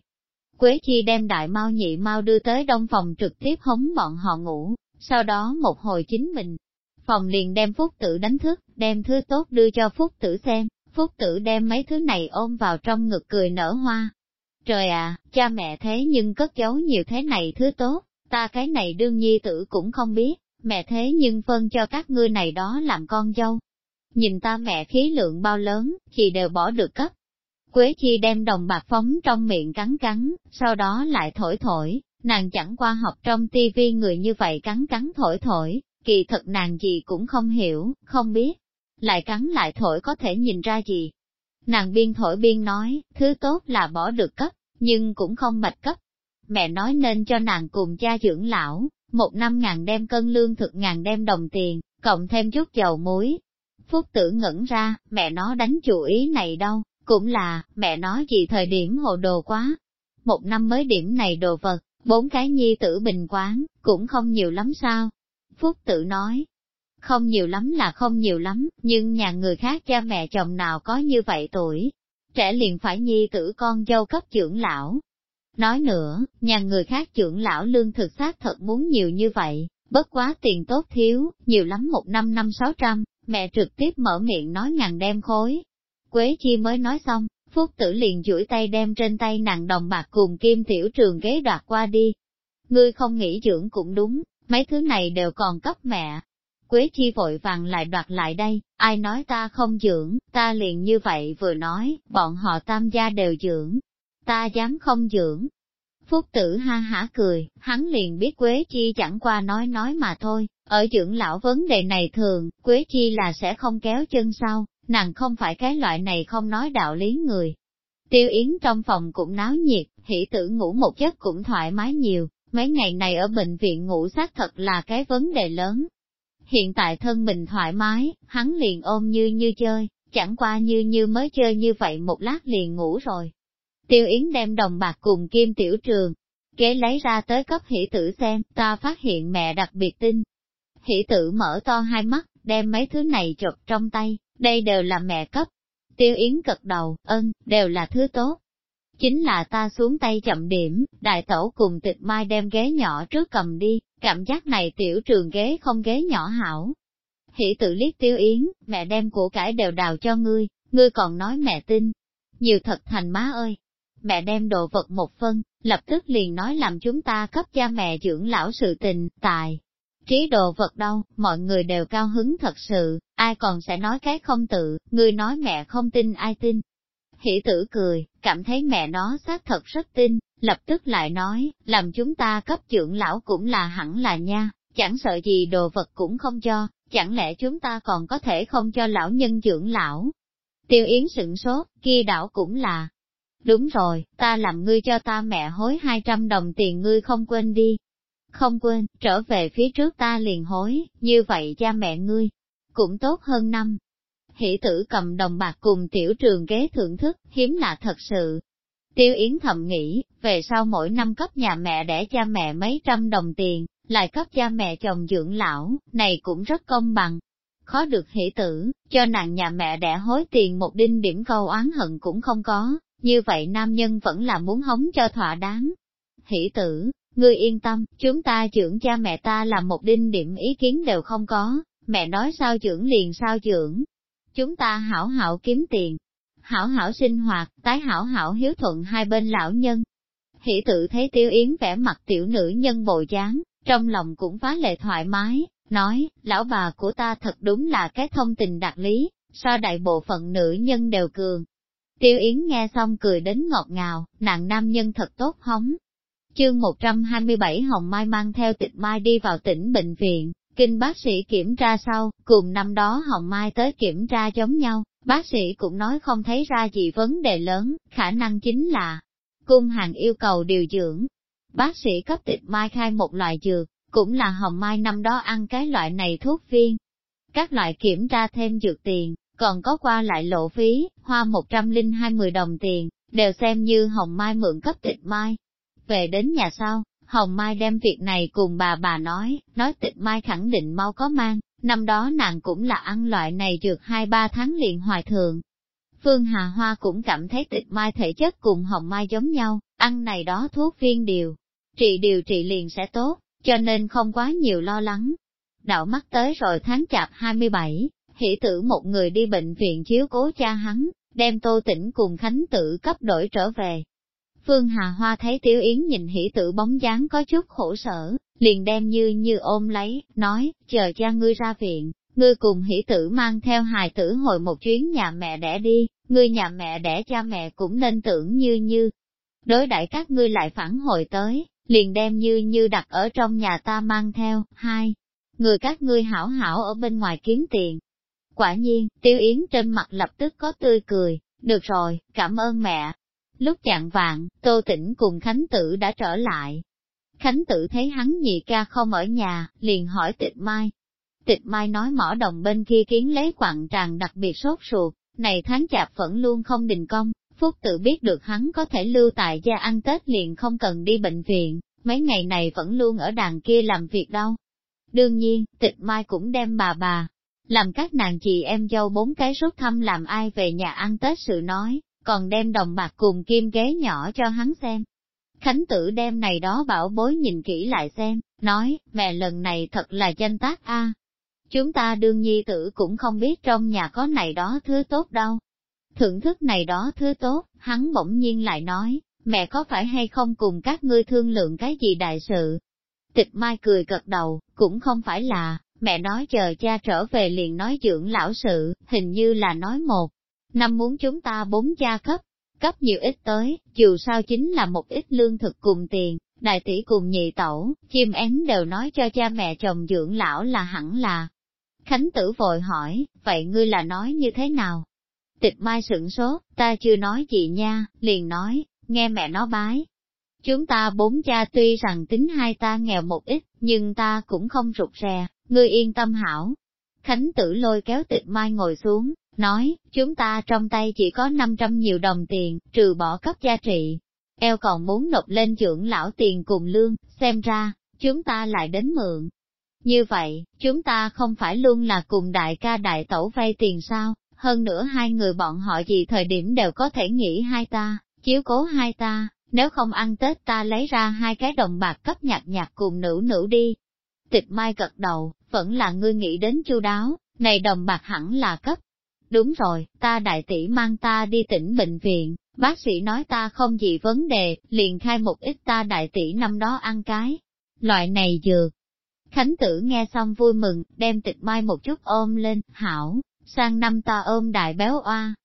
Quế Chi đem đại mau nhị mau đưa tới đông phòng trực tiếp hống bọn họ ngủ, sau đó một hồi chính mình, phòng liền đem Phúc Tử đánh thức, đem thứ tốt đưa cho Phúc Tử xem, Phúc Tử đem mấy thứ này ôm vào trong ngực cười nở hoa, Trời à, cha mẹ thế nhưng cất giấu nhiều thế này thứ tốt, ta cái này đương nhi tử cũng không biết, mẹ thế nhưng phân cho các ngươi này đó làm con dâu. Nhìn ta mẹ khí lượng bao lớn, chị đều bỏ được cấp. Quế chi đem đồng bạc phóng trong miệng cắn cắn, sau đó lại thổi thổi, nàng chẳng qua học trong tivi người như vậy cắn cắn thổi thổi, kỳ thật nàng gì cũng không hiểu, không biết. Lại cắn lại thổi có thể nhìn ra gì. Nàng biên thổi biên nói, thứ tốt là bỏ được cấp, nhưng cũng không bạch cấp. Mẹ nói nên cho nàng cùng cha dưỡng lão, một năm ngàn đem cân lương thực ngàn đem đồng tiền, cộng thêm chút dầu muối. Phúc tử ngẩn ra, mẹ nó đánh chủ ý này đâu, cũng là, mẹ nói gì thời điểm hồ đồ quá. Một năm mới điểm này đồ vật, bốn cái nhi tử bình quán, cũng không nhiều lắm sao. Phúc tử nói, không nhiều lắm là không nhiều lắm, nhưng nhà người khác cha mẹ chồng nào có như vậy tuổi, trẻ liền phải nhi tử con dâu cấp trưởng lão. Nói nữa, nhà người khác trưởng lão lương thực xác thật muốn nhiều như vậy, bất quá tiền tốt thiếu, nhiều lắm một năm năm sáu trăm, mẹ trực tiếp mở miệng nói ngàn đem khối. Quế chi mới nói xong, Phúc tử liền duỗi tay đem trên tay nặng đồng bạc cùng kim tiểu trường ghế đoạt qua đi. Ngươi không nghĩ dưỡng cũng đúng, mấy thứ này đều còn cấp mẹ, Quế chi vội vàng lại đoạt lại đây, ai nói ta không dưỡng, ta liền như vậy vừa nói, bọn họ tam gia đều dưỡng, ta dám không dưỡng. Phúc tử ha hả cười, hắn liền biết Quế Chi chẳng qua nói nói mà thôi, ở dưỡng lão vấn đề này thường, Quế Chi là sẽ không kéo chân sau, nàng không phải cái loại này không nói đạo lý người. Tiêu Yến trong phòng cũng náo nhiệt, hỷ tử ngủ một giấc cũng thoải mái nhiều, mấy ngày này ở bệnh viện ngủ xác thật là cái vấn đề lớn, hiện tại thân mình thoải mái, hắn liền ôm như như chơi, chẳng qua như như mới chơi như vậy một lát liền ngủ rồi. Tiêu Yến đem đồng bạc cùng kim tiểu trường, kế lấy ra tới cấp hỷ tử xem, ta phát hiện mẹ đặc biệt tin. Hỷ tử mở to hai mắt, đem mấy thứ này chụp trong tay, đây đều là mẹ cấp. Tiêu Yến cật đầu, ân, đều là thứ tốt. Chính là ta xuống tay chậm điểm, đại tẩu cùng tịch mai đem ghế nhỏ trước cầm đi, Cảm giác này tiểu trường ghế không ghế nhỏ hảo. Hỷ tự liếc tiêu yến, mẹ đem của cải đều đào cho ngươi, ngươi còn nói mẹ tin. Nhiều thật thành má ơi. Mẹ đem đồ vật một phân, lập tức liền nói làm chúng ta cấp cha mẹ dưỡng lão sự tình, tài. Trí đồ vật đâu, mọi người đều cao hứng thật sự, ai còn sẽ nói cái không tự, người nói mẹ không tin ai tin. Hỷ tử cười, cảm thấy mẹ nó xác thật rất tin, lập tức lại nói, làm chúng ta cấp trưởng lão cũng là hẳn là nha, chẳng sợ gì đồ vật cũng không cho, chẳng lẽ chúng ta còn có thể không cho lão nhân trưởng lão. Tiêu Yến sửng sốt, kia đảo cũng là. Đúng rồi, ta làm ngươi cho ta mẹ hối 200 đồng tiền ngươi không quên đi. Không quên, trở về phía trước ta liền hối, như vậy cha mẹ ngươi, cũng tốt hơn năm. Hỷ tử cầm đồng bạc cùng tiểu trường ghế thưởng thức, hiếm lạ thật sự, Tiêu Yến thầm nghĩ, về sau mỗi năm cấp nhà mẹ để cha mẹ mấy trăm đồng tiền, lại cấp cha mẹ chồng dưỡng lão, này cũng rất công bằng. Khó được hỷ tử, cho nàng nhà mẹ đẻ hối tiền một đinh điểm câu oán hận cũng không có, như vậy nam nhân vẫn là muốn hống cho thỏa đáng. Hỷ tử, ngươi yên tâm, chúng ta trưởng cha mẹ ta làm một đinh điểm ý kiến đều không có, mẹ nói sao trưởng liền sao trưởng. Chúng ta hảo hảo kiếm tiền, hảo hảo sinh hoạt, tái hảo hảo hiếu thuận hai bên lão nhân. Hỷ tự thấy tiêu yến vẻ mặt tiểu nữ nhân bồi dáng, trong lòng cũng phá lệ thoải mái, nói, lão bà của ta thật đúng là cái thông tình đặc lý, so đại bộ phận nữ nhân đều cường. Tiêu Yến nghe xong cười đến ngọt ngào, nàng nam nhân thật tốt hóng. Chương 127 Hồng Mai mang theo tịch Mai đi vào tỉnh bệnh viện, kinh bác sĩ kiểm tra sau, cùng năm đó Hồng Mai tới kiểm tra giống nhau, Bác sĩ cũng nói không thấy ra gì vấn đề lớn, khả năng chính là cung hàng yêu cầu điều dưỡng. Bác sĩ cấp tịch mai khai một loại dược, cũng là hồng mai năm đó ăn cái loại này thuốc viên. Các loại kiểm tra thêm dược tiền, còn có qua lại lộ phí, hoa 120 đồng tiền, đều xem như hồng mai mượn cấp tịch mai. Về đến nhà sau, hồng mai đem việc này cùng bà bà nói, nói tịch mai khẳng định mau có mang, Năm đó nàng cũng là ăn loại này được hai ba tháng liền hoài thượng. Phương Hà Hoa cũng cảm thấy tịch mai thể chất cùng hồng mai giống nhau, ăn này đó thuốc viên điều. Trị điều trị liền sẽ tốt, cho nên không quá nhiều lo lắng. Đạo mắt tới rồi tháng chạp 27, hỷ tử một người đi bệnh viện chiếu cố cha hắn, đem tô tỉnh cùng Khánh tử cấp đổi trở về. Phương Hà Hoa thấy Tiểu Yến nhìn hỷ tử bóng dáng có chút khổ sở, liền đem như như ôm lấy, nói, chờ cha ngươi ra viện, ngươi cùng hỷ tử mang theo hài tử hồi một chuyến nhà mẹ đẻ đi, ngươi nhà mẹ đẻ cha mẹ cũng nên tưởng như như. Đối đãi các ngươi lại phản hồi tới, liền đem như như đặt ở trong nhà ta mang theo, hai. Người các ngươi hảo hảo ở bên ngoài kiếm tiền. Quả nhiên, tiêu yến trên mặt lập tức có tươi cười, được rồi, cảm ơn mẹ. Lúc chạng vạn, Tô Tĩnh cùng Khánh Tử đã trở lại. Khánh Tử thấy hắn nhị ca không ở nhà, liền hỏi tịch mai. Tịch mai nói mỏ đồng bên kia kiến lấy quặng tràng đặc biệt sốt ruột, này tháng chạp vẫn luôn không đình công, Phúc tự biết được hắn có thể lưu tại gia ăn Tết liền không cần đi bệnh viện, mấy ngày này vẫn luôn ở đàn kia làm việc đâu. Đương nhiên, tịch mai cũng đem bà bà, làm các nàng chị em dâu bốn cái rút thăm làm ai về nhà ăn Tết sự nói, còn đem đồng bạc cùng kim ghế nhỏ cho hắn xem. Khánh tử đem này đó bảo bối nhìn kỹ lại xem, nói, mẹ lần này thật là danh tác a. Chúng ta đương nhi tử cũng không biết trong nhà có này đó thứ tốt đâu. Thưởng thức này đó thứ tốt, hắn bỗng nhiên lại nói, mẹ có phải hay không cùng các ngươi thương lượng cái gì đại sự? Tịch mai cười gật đầu, cũng không phải là, mẹ nói chờ cha trở về liền nói dưỡng lão sự, hình như là nói một. Năm muốn chúng ta bốn cha cấp, cấp nhiều ít tới, dù sao chính là một ít lương thực cùng tiền, đại tỷ cùng nhị tẩu, chim én đều nói cho cha mẹ chồng dưỡng lão là hẳn là. Khánh tử vội hỏi, vậy ngươi là nói như thế nào? Tịch mai sửng sốt, ta chưa nói gì nha, liền nói, nghe mẹ nó bái. Chúng ta bốn cha tuy rằng tính hai ta nghèo một ít, nhưng ta cũng không rụt rè, ngươi yên tâm hảo. Khánh tử lôi kéo tịch mai ngồi xuống, nói, chúng ta trong tay chỉ có 500 nhiều đồng tiền, trừ bỏ cấp gia trị. Eo còn muốn nộp lên trưởng lão tiền cùng lương, xem ra, chúng ta lại đến mượn. Như vậy, chúng ta không phải luôn là cùng đại ca đại tẩu vay tiền sao, hơn nữa hai người bọn họ gì thời điểm đều có thể nghĩ hai ta, chiếu cố hai ta, nếu không ăn Tết ta lấy ra hai cái đồng bạc cấp nhạc nhạc cùng nữ nữ đi. Tịch mai gật đầu, vẫn là ngươi nghĩ đến chu đáo, này đồng bạc hẳn là cấp. Đúng rồi, ta đại tỷ mang ta đi tỉnh bệnh viện, bác sĩ nói ta không gì vấn đề, liền khai một ít ta đại tỷ năm đó ăn cái. Loại này dược. Khánh tử nghe xong vui mừng, đem tịch mai một chút ôm lên, hảo, sang năm ta ôm đại béo oa,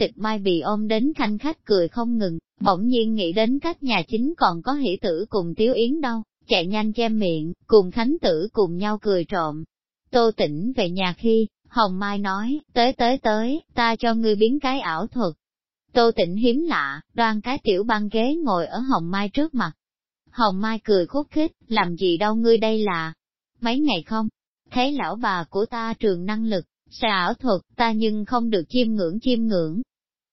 tịch mai bị ôm đến khanh khách cười không ngừng, bỗng nhiên nghĩ đến cách nhà chính còn có hỷ tử cùng tiếu yến đâu, chạy nhanh che miệng, cùng khánh tử cùng nhau cười trộm. Tô tỉnh về nhà khi, Hồng Mai nói, tới tới tới, ta cho ngươi biến cái ảo thuật. Tô tỉnh hiếm lạ, đoan cái tiểu băng ghế ngồi ở Hồng Mai trước mặt. Hồng Mai cười khúc khích, làm gì đâu ngươi đây là, mấy ngày không, thấy lão bà của ta trường năng lực, sẽ ảo thuật, ta nhưng không được chiêm ngưỡng chiêm ngưỡng,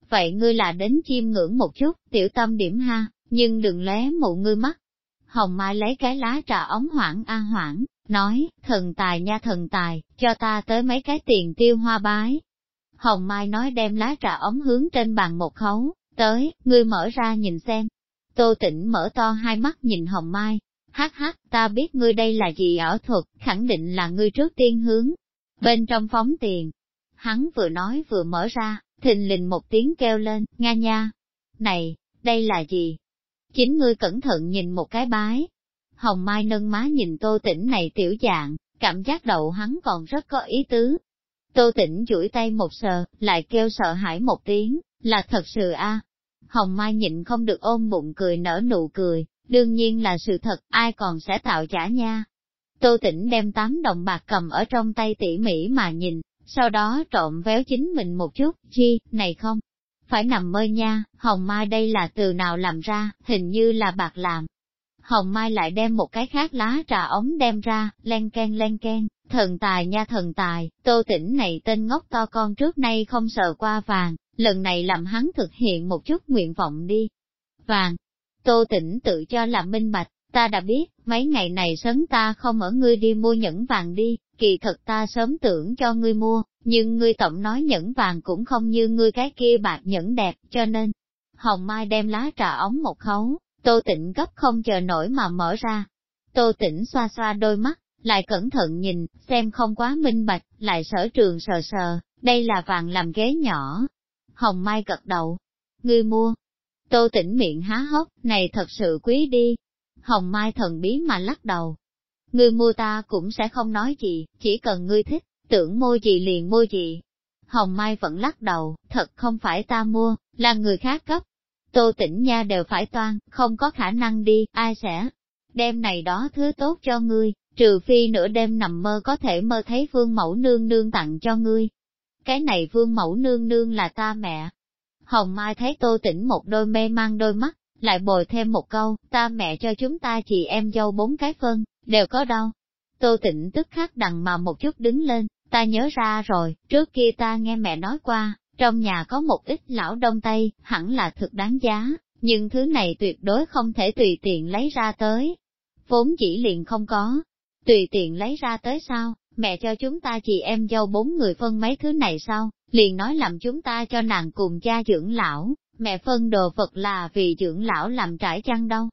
vậy ngươi là đến chiêm ngưỡng một chút, tiểu tâm điểm ha, nhưng đừng lé mụ ngươi mắt. Hồng Mai lấy cái lá trà ống hoảng a hoảng, nói, thần tài nha thần tài, cho ta tới mấy cái tiền tiêu hoa bái. Hồng Mai nói đem lá trà ống hướng trên bàn một khấu, tới, ngươi mở ra nhìn xem. Tô tĩnh mở to hai mắt nhìn Hồng Mai, hát hát, ta biết ngươi đây là gì ảo thuật, khẳng định là ngươi trước tiên hướng. Bên trong phóng tiền, hắn vừa nói vừa mở ra, thình lình một tiếng kêu lên, nga nha. Này, đây là gì? Chính ngươi cẩn thận nhìn một cái bái. Hồng Mai nâng má nhìn tô tĩnh này tiểu dạng, cảm giác đầu hắn còn rất có ý tứ. Tô tĩnh chuỗi tay một sờ, lại kêu sợ hãi một tiếng, là thật sự a. Hồng Mai nhịn không được ôm bụng cười nở nụ cười, đương nhiên là sự thật, ai còn sẽ tạo giả nha. Tô tĩnh đem tám đồng bạc cầm ở trong tay tỉ mỉ mà nhìn, sau đó trộm véo chính mình một chút, chi, này không, phải nằm mơ nha, hồng mai đây là từ nào làm ra, hình như là bạc làm. Hồng Mai lại đem một cái khác lá trà ống đem ra, len ken len ken, thần tài nha thần tài, tô tỉnh này tên ngốc to con trước nay không sợ qua vàng, lần này làm hắn thực hiện một chút nguyện vọng đi. Vàng, tô tỉnh tự cho là minh bạch, ta đã biết, mấy ngày này sớm ta không ở ngươi đi mua nhẫn vàng đi, kỳ thật ta sớm tưởng cho ngươi mua, nhưng ngươi tổng nói nhẫn vàng cũng không như ngươi cái kia bạc nhẫn đẹp, cho nên, Hồng Mai đem lá trà ống một khấu, Tô Tịnh gấp không chờ nổi mà mở ra. Tô Tịnh xoa xoa đôi mắt, lại cẩn thận nhìn, xem không quá minh bạch, lại sở trường sờ sờ, đây là vàng làm ghế nhỏ. Hồng Mai gật đầu. Ngươi mua. Tô Tịnh miệng há hốc, này thật sự quý đi. Hồng Mai thần bí mà lắc đầu. Ngươi mua ta cũng sẽ không nói gì, chỉ cần ngươi thích, tưởng mua gì liền mua gì. Hồng Mai vẫn lắc đầu, thật không phải ta mua, là người khác cấp. Tô tỉnh nha đều phải toan, không có khả năng đi, ai sẽ đem này đó thứ tốt cho ngươi, trừ phi nửa đêm nằm mơ có thể mơ thấy vương mẫu nương nương tặng cho ngươi. Cái này vương mẫu nương nương là ta mẹ. Hồng Mai thấy tô tỉnh một đôi mê mang đôi mắt, lại bồi thêm một câu, ta mẹ cho chúng ta chị em dâu bốn cái phân, đều có đâu. Tô tịnh tức khắc đằng mà một chút đứng lên, ta nhớ ra rồi, trước kia ta nghe mẹ nói qua, trong nhà có một ít lão đông tây, hẳn là thực đáng giá, nhưng thứ này tuyệt đối không thể tùy tiện lấy ra tới. Vốn chỉ liền không có, tùy tiện lấy ra tới sao, mẹ cho chúng ta chị em dâu bốn người phân mấy thứ này sao, liền nói làm chúng ta cho nàng cùng cha dưỡng lão, mẹ phân đồ vật là vì dưỡng lão làm trải chăng đâu.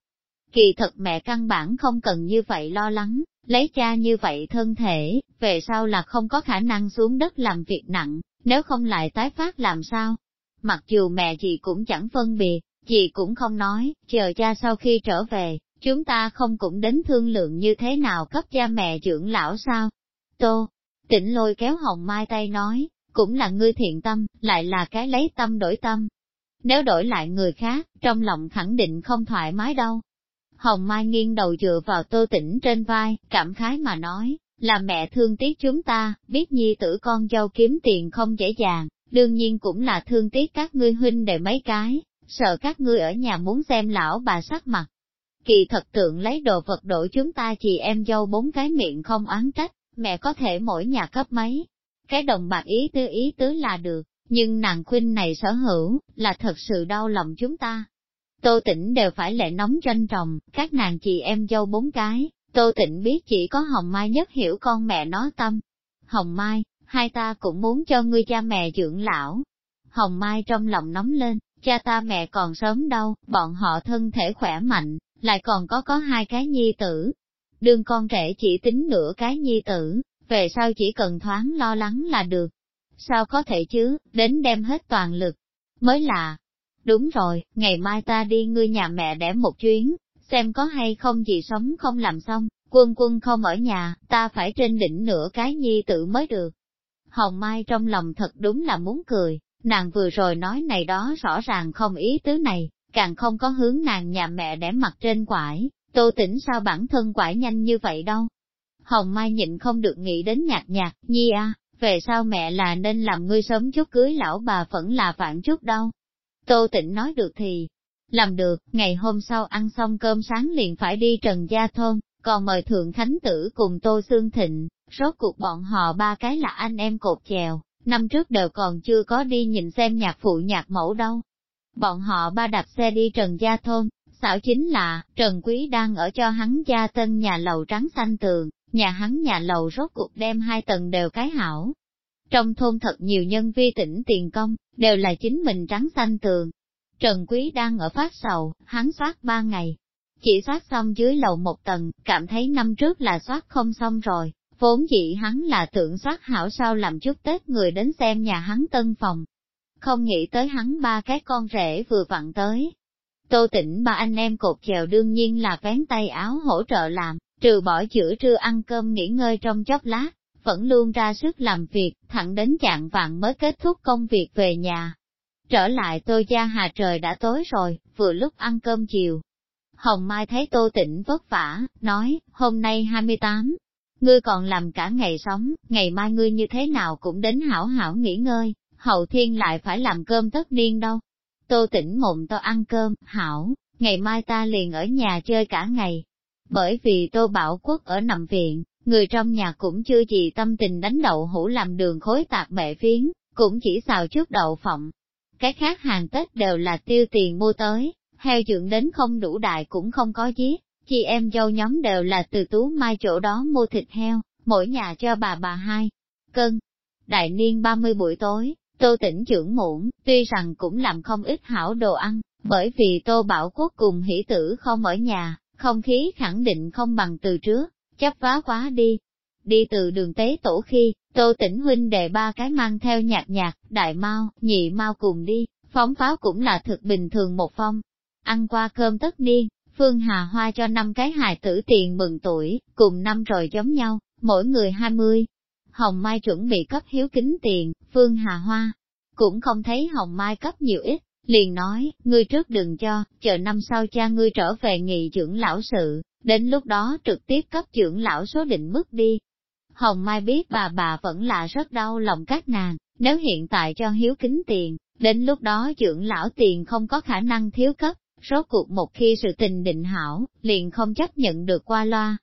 Kỳ thật mẹ căn bản không cần như vậy lo lắng, lấy cha như vậy thân thể, về sau là không có khả năng xuống đất làm việc nặng, nếu không lại tái phát làm sao. Mặc dù mẹ gì cũng chẳng phân biệt, gì cũng không nói, chờ cha sau khi trở về, chúng ta không cũng đến thương lượng như thế nào cấp cha mẹ dưỡng lão sao. Tô, tỉnh lôi kéo hồng mai tay nói, cũng là ngươi thiện tâm, lại là cái lấy tâm đổi tâm. Nếu đổi lại người khác, trong lòng khẳng định không thoải mái đâu. Hồng Mai nghiêng đầu dựa vào tô tỉnh trên vai, cảm khái mà nói, là mẹ thương tiếc chúng ta, biết nhi tử con dâu kiếm tiền không dễ dàng, đương nhiên cũng là thương tiếc các ngươi huynh đệ mấy cái, sợ các ngươi ở nhà muốn xem lão bà sắc mặt. Kỳ thật tượng lấy đồ vật đổi chúng ta chị em dâu bốn cái miệng không oán trách, mẹ có thể mỗi nhà cấp mấy. Cái đồng bạc ý tứ ý tứ là được, nhưng nàng khuynh này sở hữu, là thật sự đau lòng chúng ta. Tô tỉnh đều phải lệ nóng tranh trồng, các nàng chị em dâu bốn cái, Tô Tịnh biết chỉ có Hồng Mai nhất hiểu con mẹ nó tâm. Hồng Mai, hai ta cũng muốn cho ngươi cha mẹ dưỡng lão. Hồng Mai trong lòng nóng lên, cha ta mẹ còn sớm đâu, bọn họ thân thể khỏe mạnh, lại còn có có hai cái nhi tử. Đương con rể chỉ tính nửa cái nhi tử, về sau chỉ cần thoáng lo lắng là được. Sao có thể chứ, đến đem hết toàn lực, mới là. Đúng rồi, ngày mai ta đi ngươi nhà mẹ đẻ một chuyến, xem có hay không gì sống không làm xong, quân quân không ở nhà, ta phải trên đỉnh nửa cái nhi tự mới được. Hồng Mai trong lòng thật đúng là muốn cười, nàng vừa rồi nói này đó rõ ràng không ý tứ này, càng không có hướng nàng nhà mẹ để mặt trên quải, tô tỉnh sao bản thân quải nhanh như vậy đâu. Hồng Mai nhịn không được nghĩ đến nhạt nhạt, nhi a, về sau mẹ là nên làm ngươi sớm chút cưới lão bà vẫn là vạn chút đâu. Tô tỉnh nói được thì, làm được, ngày hôm sau ăn xong cơm sáng liền phải đi Trần Gia Thôn, còn mời Thượng Khánh Tử cùng Tô Sương Thịnh, rốt cuộc bọn họ ba cái là anh em cột chèo, năm trước đều còn chưa có đi nhìn xem nhạc phụ nhạc mẫu đâu. Bọn họ ba đạp xe đi Trần Gia Thôn, xảo chính là, Trần Quý đang ở cho hắn gia tân nhà lầu trắng xanh tường, nhà hắn nhà lầu rốt cuộc đem hai tầng đều cái hảo. Trong thôn thật nhiều nhân vi tỉnh tiền công, đều là chính mình trắng xanh tường, Trần Quý đang ở phát sầu, hắn soát ba ngày. Chỉ soát xong dưới lầu một tầng, cảm thấy năm trước là soát không xong rồi, vốn dĩ hắn là tưởng soát hảo sao làm chút Tết người đến xem nhà hắn tân phòng. Không nghĩ tới hắn ba cái con rể vừa vặn tới. Tô tỉnh ba anh em cột chèo đương nhiên là vén tay áo hỗ trợ làm, trừ bỏ giữa trưa ăn cơm nghỉ ngơi trong chốc lát, vẫn luôn ra sức làm việc, thẳng đến chạng vạn mới kết thúc công việc về nhà. Trở lại tôi gia hà trời đã tối rồi, vừa lúc ăn cơm chiều. Hồng Mai thấy Tô Tĩnh vất vả, nói, hôm nay 28, ngươi còn làm cả ngày sống, ngày mai ngươi như thế nào cũng đến hảo hảo nghỉ ngơi, hậu thiên lại phải làm cơm tất niên đâu. Tô Tĩnh mộng to ăn cơm, hảo, ngày mai ta liền ở nhà chơi cả ngày. Bởi vì Tô Bảo Quốc ở nằm viện, người trong nhà cũng chưa gì tâm tình đánh đậu hũ làm đường khối tạp bệ phiến, cũng chỉ xào chút đậu phộng, cái khác hàng Tết đều là tiêu tiền mua tới, heo dưỡng đến không đủ đại cũng không có giết, chị em dâu nhóm đều là từ tú mai chỗ đó mua thịt heo, mỗi nhà cho bà bà hai cân. Đại niên 30 buổi tối, tô tỉnh trưởng muộn, tuy rằng cũng làm không ít hảo đồ ăn, bởi vì tô bảo quốc cùng hỷ tử không ở nhà, không khí khẳng định không bằng từ trước, chấp vá quá đi. Đi từ đường tế tổ khi, Tô Tĩnh huynh đệ ba cái mang theo nhạt nhạt, đại mau, nhị mau cùng đi, phóng pháo cũng là thực bình thường một phong. Ăn qua cơm tất niên, Phương Hà Hoa cho năm cái hài tử tiền mừng tuổi, cùng năm rồi giống nhau, mỗi người hai mươi. Hồng Mai chuẩn bị cấp hiếu kính tiền, Phương Hà Hoa cũng không thấy Hồng Mai cấp nhiều ít, liền nói, ngươi trước đừng cho, chờ năm sau cha ngươi trở về nghị trưởng lão sự, đến lúc đó trực tiếp cấp trưởng lão số định mức đi. Hồng Mai biết bà bà vẫn là rất đau lòng các nàng, nếu hiện tại cho hiếu kính tiền, đến lúc đó trưởng lão tiền không có khả năng thiếu cấp, rốt cuộc một khi sự tình định hảo, liền không chấp nhận được qua loa.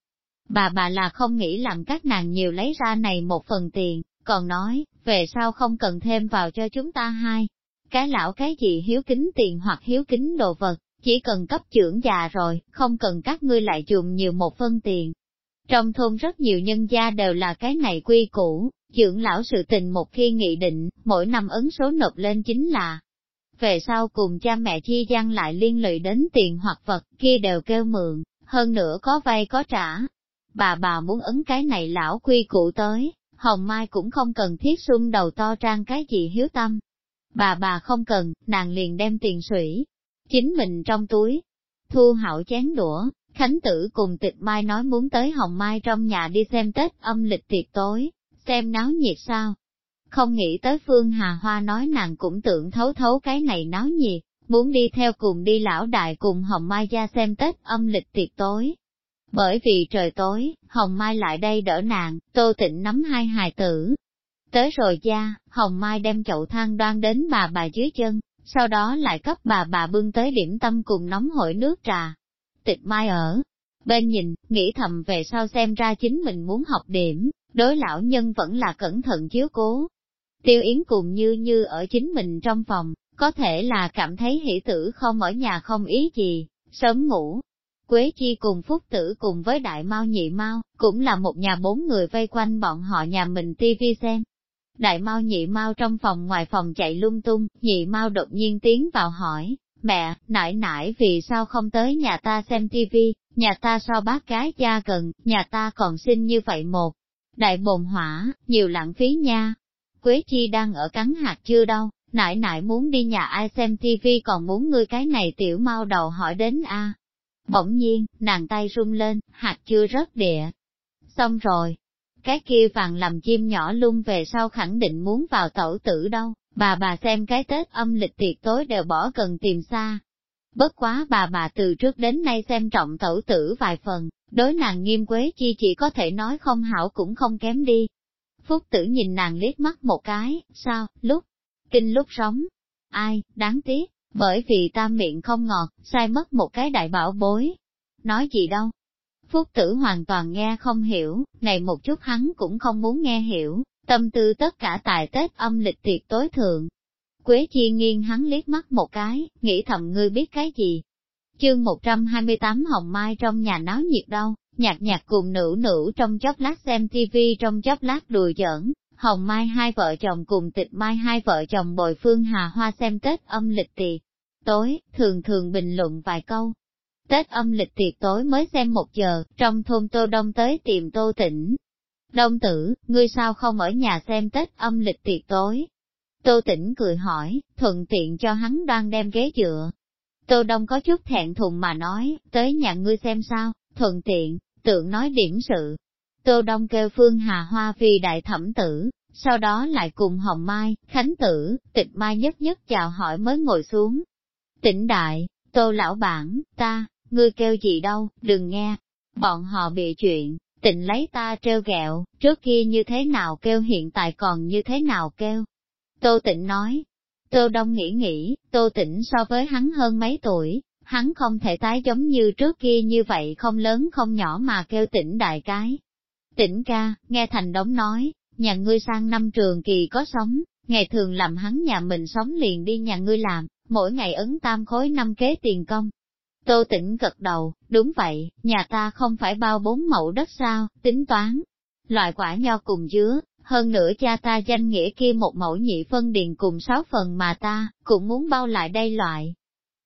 Bà bà là không nghĩ làm các nàng nhiều lấy ra này một phần tiền, còn nói, về sau không cần thêm vào cho chúng ta hai. Cái lão cái gì hiếu kính tiền hoặc hiếu kính đồ vật, chỉ cần cấp trưởng già rồi, không cần các ngươi lại dùng nhiều một phân tiền. Trong thôn rất nhiều nhân gia đều là cái này quy củ, dưỡng lão sự tình một khi nghị định, mỗi năm ấn số nộp lên chính là. Về sau cùng cha mẹ chi gian lại liên lụy đến tiền hoặc vật kia đều kêu mượn, hơn nữa có vay có trả. Bà bà muốn ấn cái này lão quy cụ tới, Hồng Mai cũng không cần thiết xung đầu to trang cái gì hiếu tâm. Bà bà không cần, nàng liền đem tiền sủy, chính mình trong túi. Thu hảo chén đũa, Khánh Tử cùng tịch Mai nói muốn tới Hồng Mai trong nhà đi xem Tết âm lịch tiệc tối, xem náo nhiệt sao. Không nghĩ tới Phương Hà Hoa nói nàng cũng tưởng thấu thấu cái này náo nhiệt, muốn đi theo cùng đi lão đại cùng Hồng Mai ra xem Tết âm lịch tiệc tối. Bởi vì trời tối, Hồng Mai lại đây đỡ nàng, Tô Tịnh nắm hai hài tử. Tới rồi ra, Hồng Mai đem chậu than đoan đến bà bà dưới chân, sau đó lại cấp bà bà bưng tới điểm tâm cùng nóng hổi nước trà. Tịch Mai ở bên nhìn, nghĩ thầm về sau xem ra chính mình muốn học điểm, đối lão nhân vẫn là cẩn thận chiếu cố. Tiêu Yến cùng như như ở chính mình trong phòng, có thể là cảm thấy hỷ tử không ở nhà không ý gì, sớm ngủ, Quế Chi cùng Phúc Tử cùng với Đại Mao Nhị Mao, cũng là một nhà bốn người vây quanh bọn họ nhà mình tivi xem. Đại Mao Nhị Mao trong phòng ngoài phòng chạy lung tung, Nhị Mao đột nhiên tiến vào hỏi, mẹ, nải nải vì sao không tới nhà ta xem tivi, nhà ta so bác gái cha cần, nhà ta còn xin như vậy một. Đại bồn hỏa, nhiều lãng phí nha. Quế Chi đang ở cắn hạt chưa đâu, nải nải muốn đi nhà ai xem tivi còn muốn ngươi cái này tiểu mau đầu hỏi đến a Bỗng nhiên, nàng tay rung lên, hạt chưa rớt địa. Xong rồi, cái kia vàng làm chim nhỏ luôn về sau khẳng định muốn vào tẩu tử đâu, bà bà xem cái Tết âm lịch tiệc tối đều bỏ cần tìm xa. Bất quá bà bà từ trước đến nay xem trọng tẩu tử vài phần, đối nàng nghiêm quế chi chỉ có thể nói không hảo cũng không kém đi. Phúc tử nhìn nàng liếc mắt một cái, sao, lúc, kinh lúc sống. Ai, đáng tiếc, bởi vì ta miệng không ngọt, sai mất một cái đại bảo bối. Nói gì đâu? Phúc tử hoàn toàn nghe không hiểu, này một chút hắn cũng không muốn nghe hiểu, tâm tư tất cả tại Tết âm lịch tiệc tối thượng. Quế chi nghiêng hắn liếc mắt một cái, nghĩ thầm ngươi biết cái gì. Chương 128 Hồng Mai trong nhà náo nhiệt đâu, nhạc nhạc cùng nữ nữ trong chốc lát xem tivi trong chốc lát đùi giỡn, Hồng Mai hai vợ chồng cùng tịch Mai hai vợ chồng bồi phương Hà Hoa xem Tết âm lịch tiệc. Tối, thường thường bình luận vài câu. Tết âm lịch tiệc tối mới xem một giờ, trong thôn Tô Đông tới tìm Tô Tĩnh. Đông tử, ngươi sao không ở nhà xem Tết âm lịch tiệc tối? Tô Tĩnh cười hỏi, thuận tiện cho hắn đang đem ghế dựa. Tô Đông có chút thẹn thùng mà nói, tới nhà ngươi xem sao, thuận tiện, tượng nói điểm sự, Tô Đông kêu Phương Hà Hoa vì đại thẩm tử, sau đó lại cùng Hồng Mai, Khánh Tử, Tịch Mai nhất nhất chào hỏi mới ngồi xuống. Tỉnh đại, Tô lão bản, ta, ngươi kêu gì đâu, đừng nghe. Bọn họ bị chuyện, tịnh lấy ta treo gẹo, trước kia như thế nào kêu hiện tại còn như thế nào kêu. Tô tịnh nói, Tô Đông nghĩ nghĩ, Tô tịnh so với hắn hơn mấy tuổi, hắn không thể tái giống như trước kia như vậy không lớn không nhỏ mà kêu tịnh đại cái, Tịnh ca, nghe thành đống nói, nhà ngươi sang năm trường kỳ có sống, ngày thường làm hắn nhà mình sống liền đi nhà ngươi làm, mỗi ngày ấn tam khối năm kế tiền công. Tô tĩnh gật đầu, đúng vậy, nhà ta không phải bao bốn mẫu đất sao, tính toán. Loại quả nho cùng dứa, hơn nữa cha ta danh nghĩa kia một mẫu nhị phân điền cùng sáu phần mà ta, cũng muốn bao lại đây loại.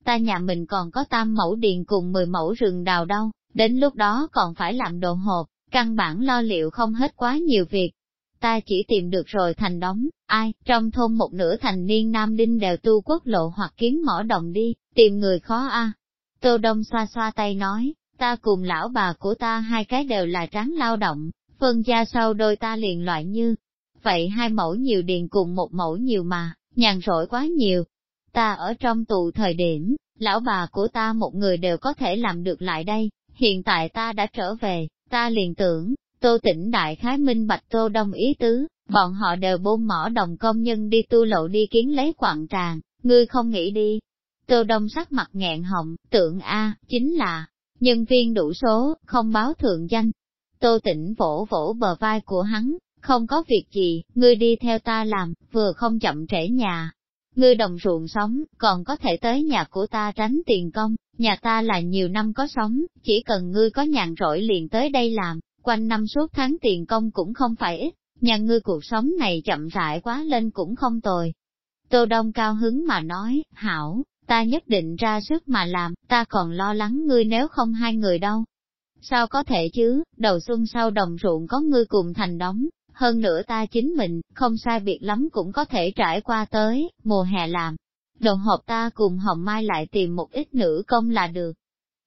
Ta nhà mình còn có tam mẫu điền cùng mười mẫu rừng đào đâu, đến lúc đó còn phải làm đồ hộp, căn bản lo liệu không hết quá nhiều việc. ta chỉ tìm được rồi thành đóng ai, trong thôn một nửa thành niên nam đinh đều tu quốc lộ hoặc kiến mỏ đồng đi, tìm người khó a. Tô Đông xoa xoa tay nói, ta cùng lão bà của ta hai cái đều là tráng lao động, phân gia sau đôi ta liền loại như. Vậy hai mẫu nhiều điền cùng một mẫu nhiều mà, nhàn rỗi quá nhiều. Ta ở trong tù thời điểm, lão bà của ta một người đều có thể làm được lại đây, hiện tại ta đã trở về, ta liền tưởng, tô tỉnh đại khái minh bạch tô đông ý tứ, bọn họ đều bôn mỏ đồng công nhân đi tu lộ đi kiến lấy quặng tràng, ngươi không nghĩ đi. Tô đông sắc mặt nghẹn họng, tượng A, chính là, nhân viên đủ số, không báo thượng danh. Tô tỉnh vỗ vỗ bờ vai của hắn, không có việc gì, ngươi đi theo ta làm, vừa không chậm trễ nhà. Ngươi đồng ruộng sống, còn có thể tới nhà của ta tránh tiền công, nhà ta là nhiều năm có sống, chỉ cần ngươi có nhàn rỗi liền tới đây làm, quanh năm suốt tháng tiền công cũng không phải ít, nhà ngươi cuộc sống này chậm rãi quá lên cũng không tồi. Tô Đông cao hứng mà nói, hảo, ta nhất định ra sức mà làm, ta còn lo lắng ngươi nếu không hai người đâu. Sao có thể chứ, đầu xuân sau đồng ruộng có ngươi cùng thành đóng, hơn nữa ta chính mình, không sai biệt lắm cũng có thể trải qua tới, mùa hè làm. Đồng hộp ta cùng Hồng Mai lại tìm một ít nữ công là được.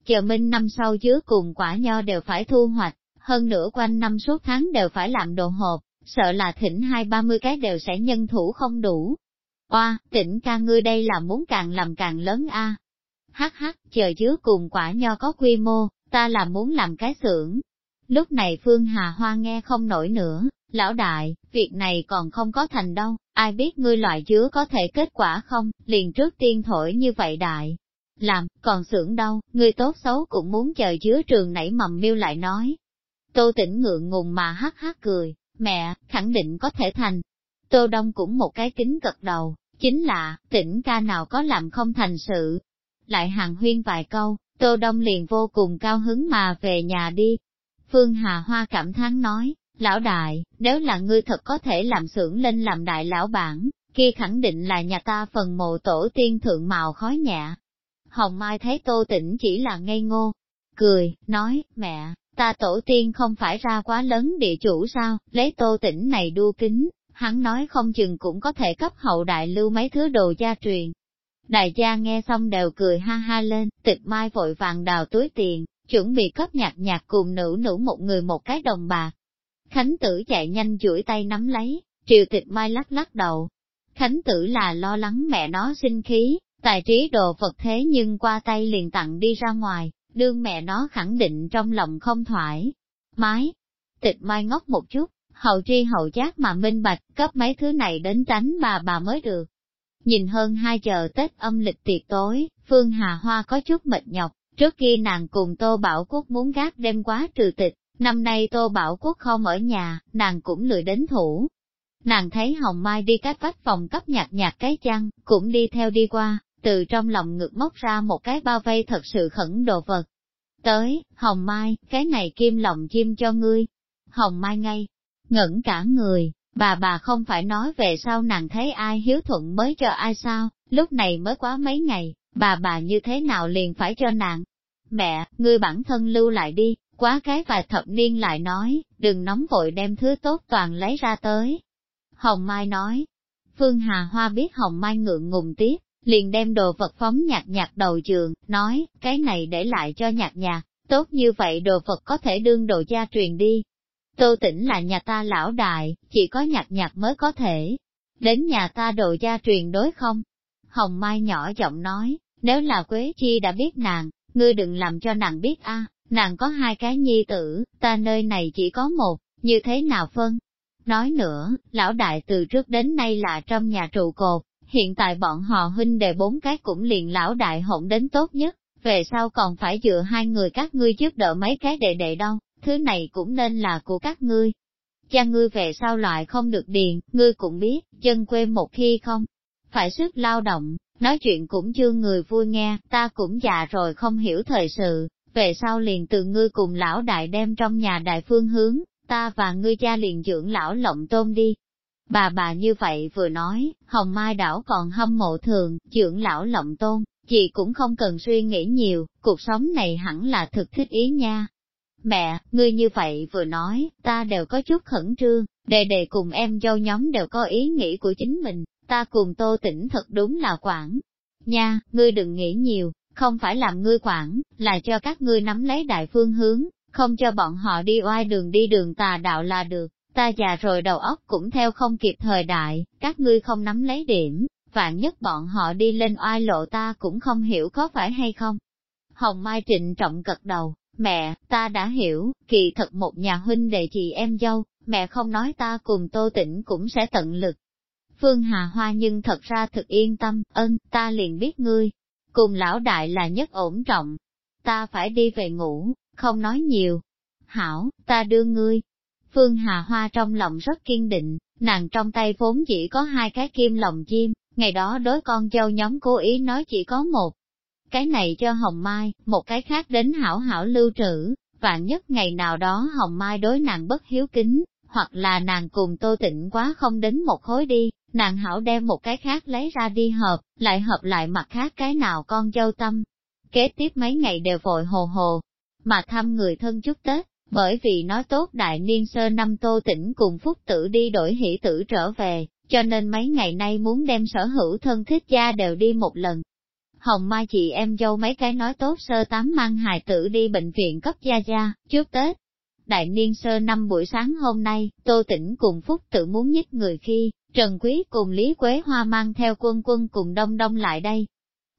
Chờ minh năm sau chứa cùng quả nho đều phải thu hoạch, hơn nữa quanh năm suốt tháng đều phải làm đồ hộp, sợ là thỉnh hai ba mươi cái đều sẽ nhân thủ không đủ. Oa, tỉnh ca ngươi đây là muốn càng làm càng lớn a. Hắc hắc, chờ chứa cùng quả nho có quy mô, ta là muốn làm cái xưởng. Lúc này Phương Hà Hoa nghe không nổi nữa, lão đại, việc này còn không có thành đâu, ai biết ngươi loại chứa có thể kết quả không, liền trước tiên thổi như vậy đại. Làm, còn xưởng đâu, ngươi tốt xấu cũng muốn chờ chứa trường nảy mầm miêu lại nói. Tô tỉnh ngượng ngùng mà hắc hắc cười, mẹ, khẳng định có thể thành. Tô Đông cũng một cái kính cật đầu, chính là, tỉnh ca nào có làm không thành sự. Lại hàng huyên vài câu, Tô Đông liền vô cùng cao hứng mà về nhà đi. Phương Hà Hoa cảm thán nói, lão đại, nếu là ngươi thật có thể làm xưởng lên làm đại lão bản, kia khẳng định là nhà ta phần mộ tổ tiên thượng màu khói nhẹ. Hồng Mai thấy Tô Tĩnh chỉ là ngây ngô, cười, nói, mẹ, ta tổ tiên không phải ra quá lớn địa chủ sao, lấy Tô Tĩnh này đua kính, hắn nói không chừng cũng có thể cấp hậu đại lưu mấy thứ đồ gia truyền. Đại gia nghe xong đều cười ha ha lên, tịch mai vội vàng đào túi tiền, chuẩn bị cấp nhạc nhạc cùng nữ nữ một người một cái đồng bạc. Khánh tử chạy nhanh chuỗi tay nắm lấy, triều tịch mai lắc lắc đầu. Khánh tử là lo lắng mẹ nó sinh khí, tài trí đồ vật thế nhưng qua tay liền tặng đi ra ngoài, đương mẹ nó khẳng định trong lòng không thoải mái. Tịch mai ngốc một chút, hậu tri hậu giác mà minh bạch, cấp mấy thứ này đến tránh bà bà mới được. Nhìn hơn hai giờ Tết âm lịch tiệc tối, Phương Hà Hoa có chút mệt nhọc, trước khi nàng cùng Tô Bảo Quốc muốn gác đêm quá trừ tịch, năm nay Tô Bảo Quốc không ở nhà, nàng cũng lười đến thủ. Nàng thấy Hồng Mai đi cách vách phòng cấp nhạt nhạt cái chăn, cũng đi theo đi qua, từ trong lòng ngực móc ra một cái bao vây thật sự khẩn đồ vật. Tới, Hồng Mai, cái này kim lòng chim cho ngươi. Hồng Mai ngay, ngẩn cả người, bà bà không phải nói về sau nàng thấy ai hiếu thuận mới cho ai sao, lúc này mới quá mấy ngày, bà bà như thế nào liền phải cho nàng. Mẹ, ngươi bản thân lưu lại đi, quá cái vài thập niên lại nói, đừng nóng vội đem thứ tốt toàn lấy ra tới. Hồng Mai nói, Phương Hà Hoa biết Hồng Mai ngượng ngùng tiếp, liền đem đồ vật phóng nhạt nhạt đầu giường, nói, cái này để lại cho nhạt nhạt, tốt như vậy đồ vật có thể đương đồ gia truyền đi, Tô tỉnh là nhà ta lão đại, chỉ có nhạc nhạc mới có thể. Đến nhà ta đồ gia truyền đối không? Hồng Mai nhỏ giọng nói, nếu là Quế Chi đã biết nàng, ngươi đừng làm cho nàng biết a, nàng có hai cái nhi tử, ta nơi này chỉ có một, như thế nào phân? Nói nữa, lão đại từ trước đến nay là trong nhà trụ cột, hiện tại bọn họ huynh đệ bốn cái cũng liền lão đại hỗn đến tốt nhất, về sau còn phải dựa hai người các ngươi giúp đỡ mấy cái đệ đệ đâu thứ này cũng nên là của các ngươi. Cha ngươi về sau loại không được điền, ngươi cũng biết, chân quê một khi không, phải sức lao động, nói chuyện cũng chưa người vui nghe, ta cũng già rồi không hiểu thời sự, về sau liền từ ngươi cùng lão đại đem trong nhà đại phương hướng, ta và ngươi cha liền dưỡng lão lộng tôm đi. Bà bà như vậy vừa nói, Hồng Mai đảo còn hâm mộ thường, dưỡng lão lộng tôn, chị cũng không cần suy nghĩ nhiều, cuộc sống này hẳn là thực thích ý nha, Mẹ, ngươi như vậy vừa nói, ta đều có chút khẩn trương, đề đề cùng em dâu nhóm đều có ý nghĩ của chính mình, ta cùng tô tỉnh thật đúng là quản. Nha, ngươi đừng nghĩ nhiều, không phải làm ngươi quản, là cho các ngươi nắm lấy đại phương hướng, không cho bọn họ đi oai đường đi đường tà đạo là được, ta già rồi đầu óc cũng theo không kịp thời đại, các ngươi không nắm lấy điểm, vạn nhất bọn họ đi lên oai lộ ta cũng không hiểu có phải hay không. Hồng Mai trịnh trọng cật đầu, mẹ, ta đã hiểu, kỳ thật một nhà huynh đệ chị em dâu, mẹ không nói ta cùng tô tĩnh cũng sẽ tận lực. Phương Hà Hoa nhưng thật ra thực yên tâm, ân, ta liền biết ngươi, cùng lão đại là nhất ổn trọng. Ta phải đi về ngủ, không nói nhiều. Hảo, ta đưa ngươi. Phương Hà Hoa trong lòng rất kiên định, nàng trong tay vốn chỉ có hai cái kim lồng chim, ngày đó đối con dâu nhóm cố ý nói chỉ có một. Cái này cho Hồng Mai, một cái khác đến hảo hảo lưu trữ, vạn nhất ngày nào đó Hồng Mai đối nàng bất hiếu kính, hoặc là nàng cùng tô tịnh quá không đến một khối đi, nàng hảo đem một cái khác lấy ra đi hợp, lại hợp lại mặt khác cái nào con dâu tâm. Kế tiếp mấy ngày đều vội hồ hồ, mà thăm người thân chúc Tết, bởi vì nói tốt đại niên sơ năm tô tĩnh cùng phúc tử đi đổi hỷ tử trở về, cho nên mấy ngày nay muốn đem sở hữu thân thích gia đều đi một lần. Hồng Mai chị em dâu mấy cái nói tốt sơ tám mang hài tử đi bệnh viện cấp gia gia, trước Tết. Đại niên sơ năm buổi sáng hôm nay, Tô Tĩnh cùng Phúc tự muốn nhích người khi, Trần Quý cùng Lý Quế Hoa mang theo quân quân cùng đông đông lại đây.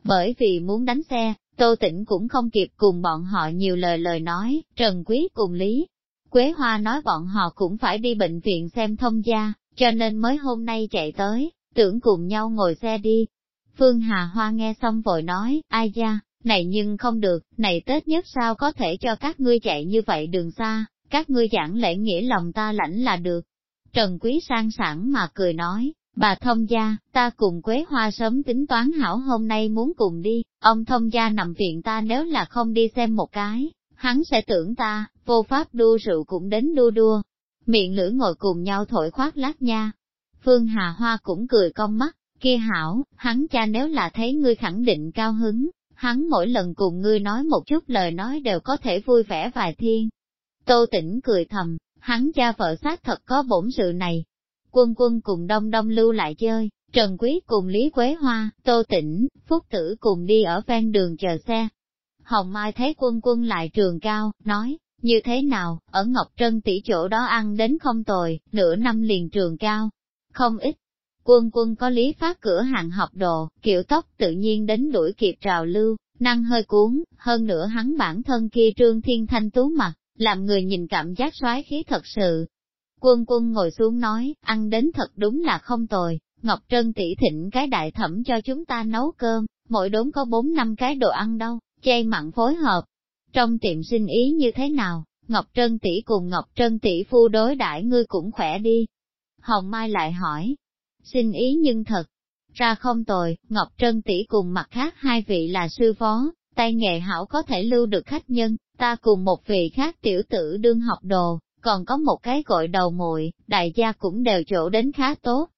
Bởi vì muốn đánh xe, Tô Tĩnh cũng không kịp cùng bọn họ nhiều lời lời nói, Trần Quý cùng Lý. Quế Hoa nói bọn họ cũng phải đi bệnh viện xem thông gia, cho nên mới hôm nay chạy tới, tưởng cùng nhau ngồi xe đi. Phương Hà Hoa nghe xong vội nói, ai da, này nhưng không được, này Tết nhất sao có thể cho các ngươi chạy như vậy đường xa, các ngươi giảng lễ nghĩa lòng ta lãnh là được. Trần Quý sang sẵn mà cười nói, bà thông gia, ta cùng Quế Hoa sớm tính toán hảo hôm nay muốn cùng đi, ông thông gia nằm viện ta nếu là không đi xem một cái, hắn sẽ tưởng ta, vô pháp đua rượu cũng đến đua đua, miệng lưỡi ngồi cùng nhau thổi khoát lát nha. Phương Hà Hoa cũng cười cong mắt, kia hảo, hắn cha nếu là thấy ngươi khẳng định cao hứng, hắn mỗi lần cùng ngươi nói một chút lời nói đều có thể vui vẻ vài thiên. Tô tỉnh cười thầm, hắn cha vợ sát thật có bổn sự này. Quân quân cùng đông đông lưu lại chơi, Trần Quý cùng Lý Quế Hoa, Tô Tĩnh, Phúc Tử cùng đi ở ven đường chờ xe. Hồng Mai thấy quân quân lại trường cao, nói, như thế nào, ở Ngọc Trân tỷ chỗ đó ăn đến không tồi, nửa năm liền trường cao, không ít. Quân quân có lý phát cửa hàng học đồ, kiểu tóc tự nhiên đến đuổi kịp trào lưu, năng hơi cuốn, hơn nữa hắn bản thân kia trương thiên thanh tú mặt, làm người nhìn cảm giác soái khí thật sự. Quân quân ngồi xuống nói, ăn đến thật đúng là không tồi, Ngọc Trân tỷ thịnh cái đại thẩm cho chúng ta nấu cơm, mỗi đốn có bốn năm cái đồ ăn đâu, chay mặn phối hợp, trong tiệm sinh ý như thế nào, Ngọc Trân tỷ cùng Ngọc Trân tỷ phu đối đãi ngươi cũng khỏe đi. Hồng Mai lại hỏi, xin ý nhưng thật, ra không tồi, Ngọc Trân tỷ cùng mặt khác hai vị là sư phó, tay nghề hảo có thể lưu được khách nhân, ta cùng một vị khác tiểu tử đương học đồ, còn có một cái gọi đầu muội, đại gia cũng đều chỗ đến khá tốt.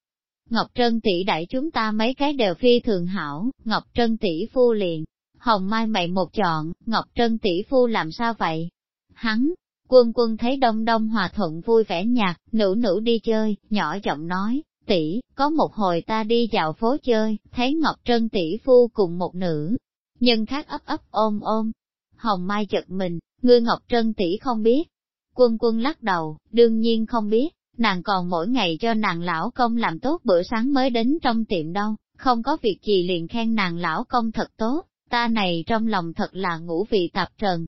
Ngọc Trân tỷ đại chúng ta mấy cái đều phi thường hảo, Ngọc Trân tỷ phu liền, Hồng Mai mày một chọn, Ngọc Trân tỷ phu làm sao vậy? Hắn, quân quân thấy đông đông hòa thuận vui vẻ nhạt, nữ nữ đi chơi, nhỏ giọng nói, tỷ, có một hồi ta đi dạo phố chơi, thấy Ngọc Trân tỷ phu cùng một nữ, nhân khác ấp ấp ôm ôm. Hồng Mai giật mình, ngươi Ngọc Trân tỷ không biết. Quân quân lắc đầu, đương nhiên không biết, nàng còn mỗi ngày cho nàng lão công làm tốt bữa sáng mới đến trong tiệm đâu, không có việc gì liền khen nàng lão công thật tốt ta này trong lòng thật là ngũ vị tạp trần.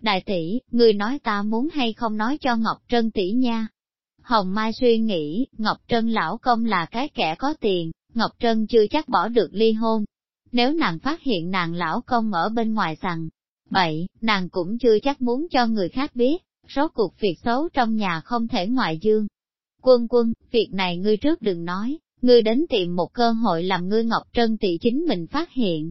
Đại tỷ, người nói ta muốn hay không nói cho Ngọc Trân tỷ nha. Hồng Mai suy nghĩ, Ngọc Trân lão công là cái kẻ có tiền, Ngọc Trân chưa chắc bỏ được ly hôn. Nếu nàng phát hiện nàng lão công ở bên ngoài rằng, vậy, nàng cũng chưa chắc muốn cho người khác biết, số cuộc việc xấu trong nhà không thể ngoại dương. Quân quân, việc này ngươi trước đừng nói, ngươi đến tìm một cơ hội làm ngươi Ngọc Trân tỷ chính mình phát hiện,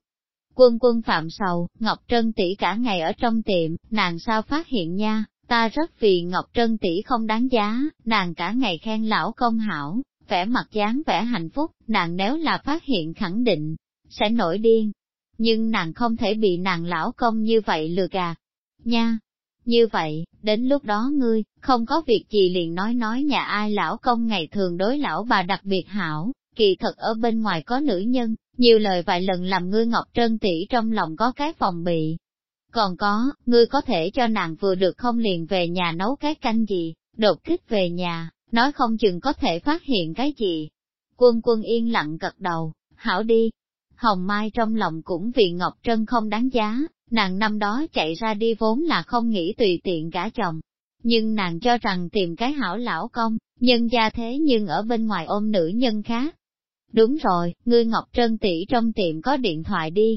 Quân quân phạm sầu, Ngọc Trân tỷ cả ngày ở trong tiệm, nàng sao phát hiện nha, ta rất vì Ngọc Trân tỷ không đáng giá, nàng cả ngày khen lão công hảo, vẻ mặt dáng vẻ hạnh phúc, nàng nếu là phát hiện khẳng định, sẽ nổi điên. Nhưng nàng không thể bị nàng lão công như vậy lừa gạt. Nha, Như vậy, đến lúc đó ngươi, không có việc gì liền nói nói nhà ai lão công ngày thường đối lão bà đặc biệt hảo, kỳ thật ở bên ngoài có nữ nhân, nhiều lời vài lần làm ngươi ngọc trân tỷ trong lòng có cái phòng bị. Còn có, ngươi có thể cho nàng vừa được không liền về nhà nấu cái canh gì, đột kích về nhà, nói không chừng có thể phát hiện cái gì. Quân quân yên lặng gật đầu, hảo đi. Hồng Mai trong lòng cũng vì Ngọc Trân không đáng giá, nàng năm đó chạy ra đi vốn là không nghĩ tùy tiện gả chồng. Nhưng nàng cho rằng tìm cái hảo lão công, nhân gia thế nhưng ở bên ngoài ôm nữ nhân khác. Đúng rồi, ngươi Ngọc Trân tỷ trong tiệm có điện thoại đi.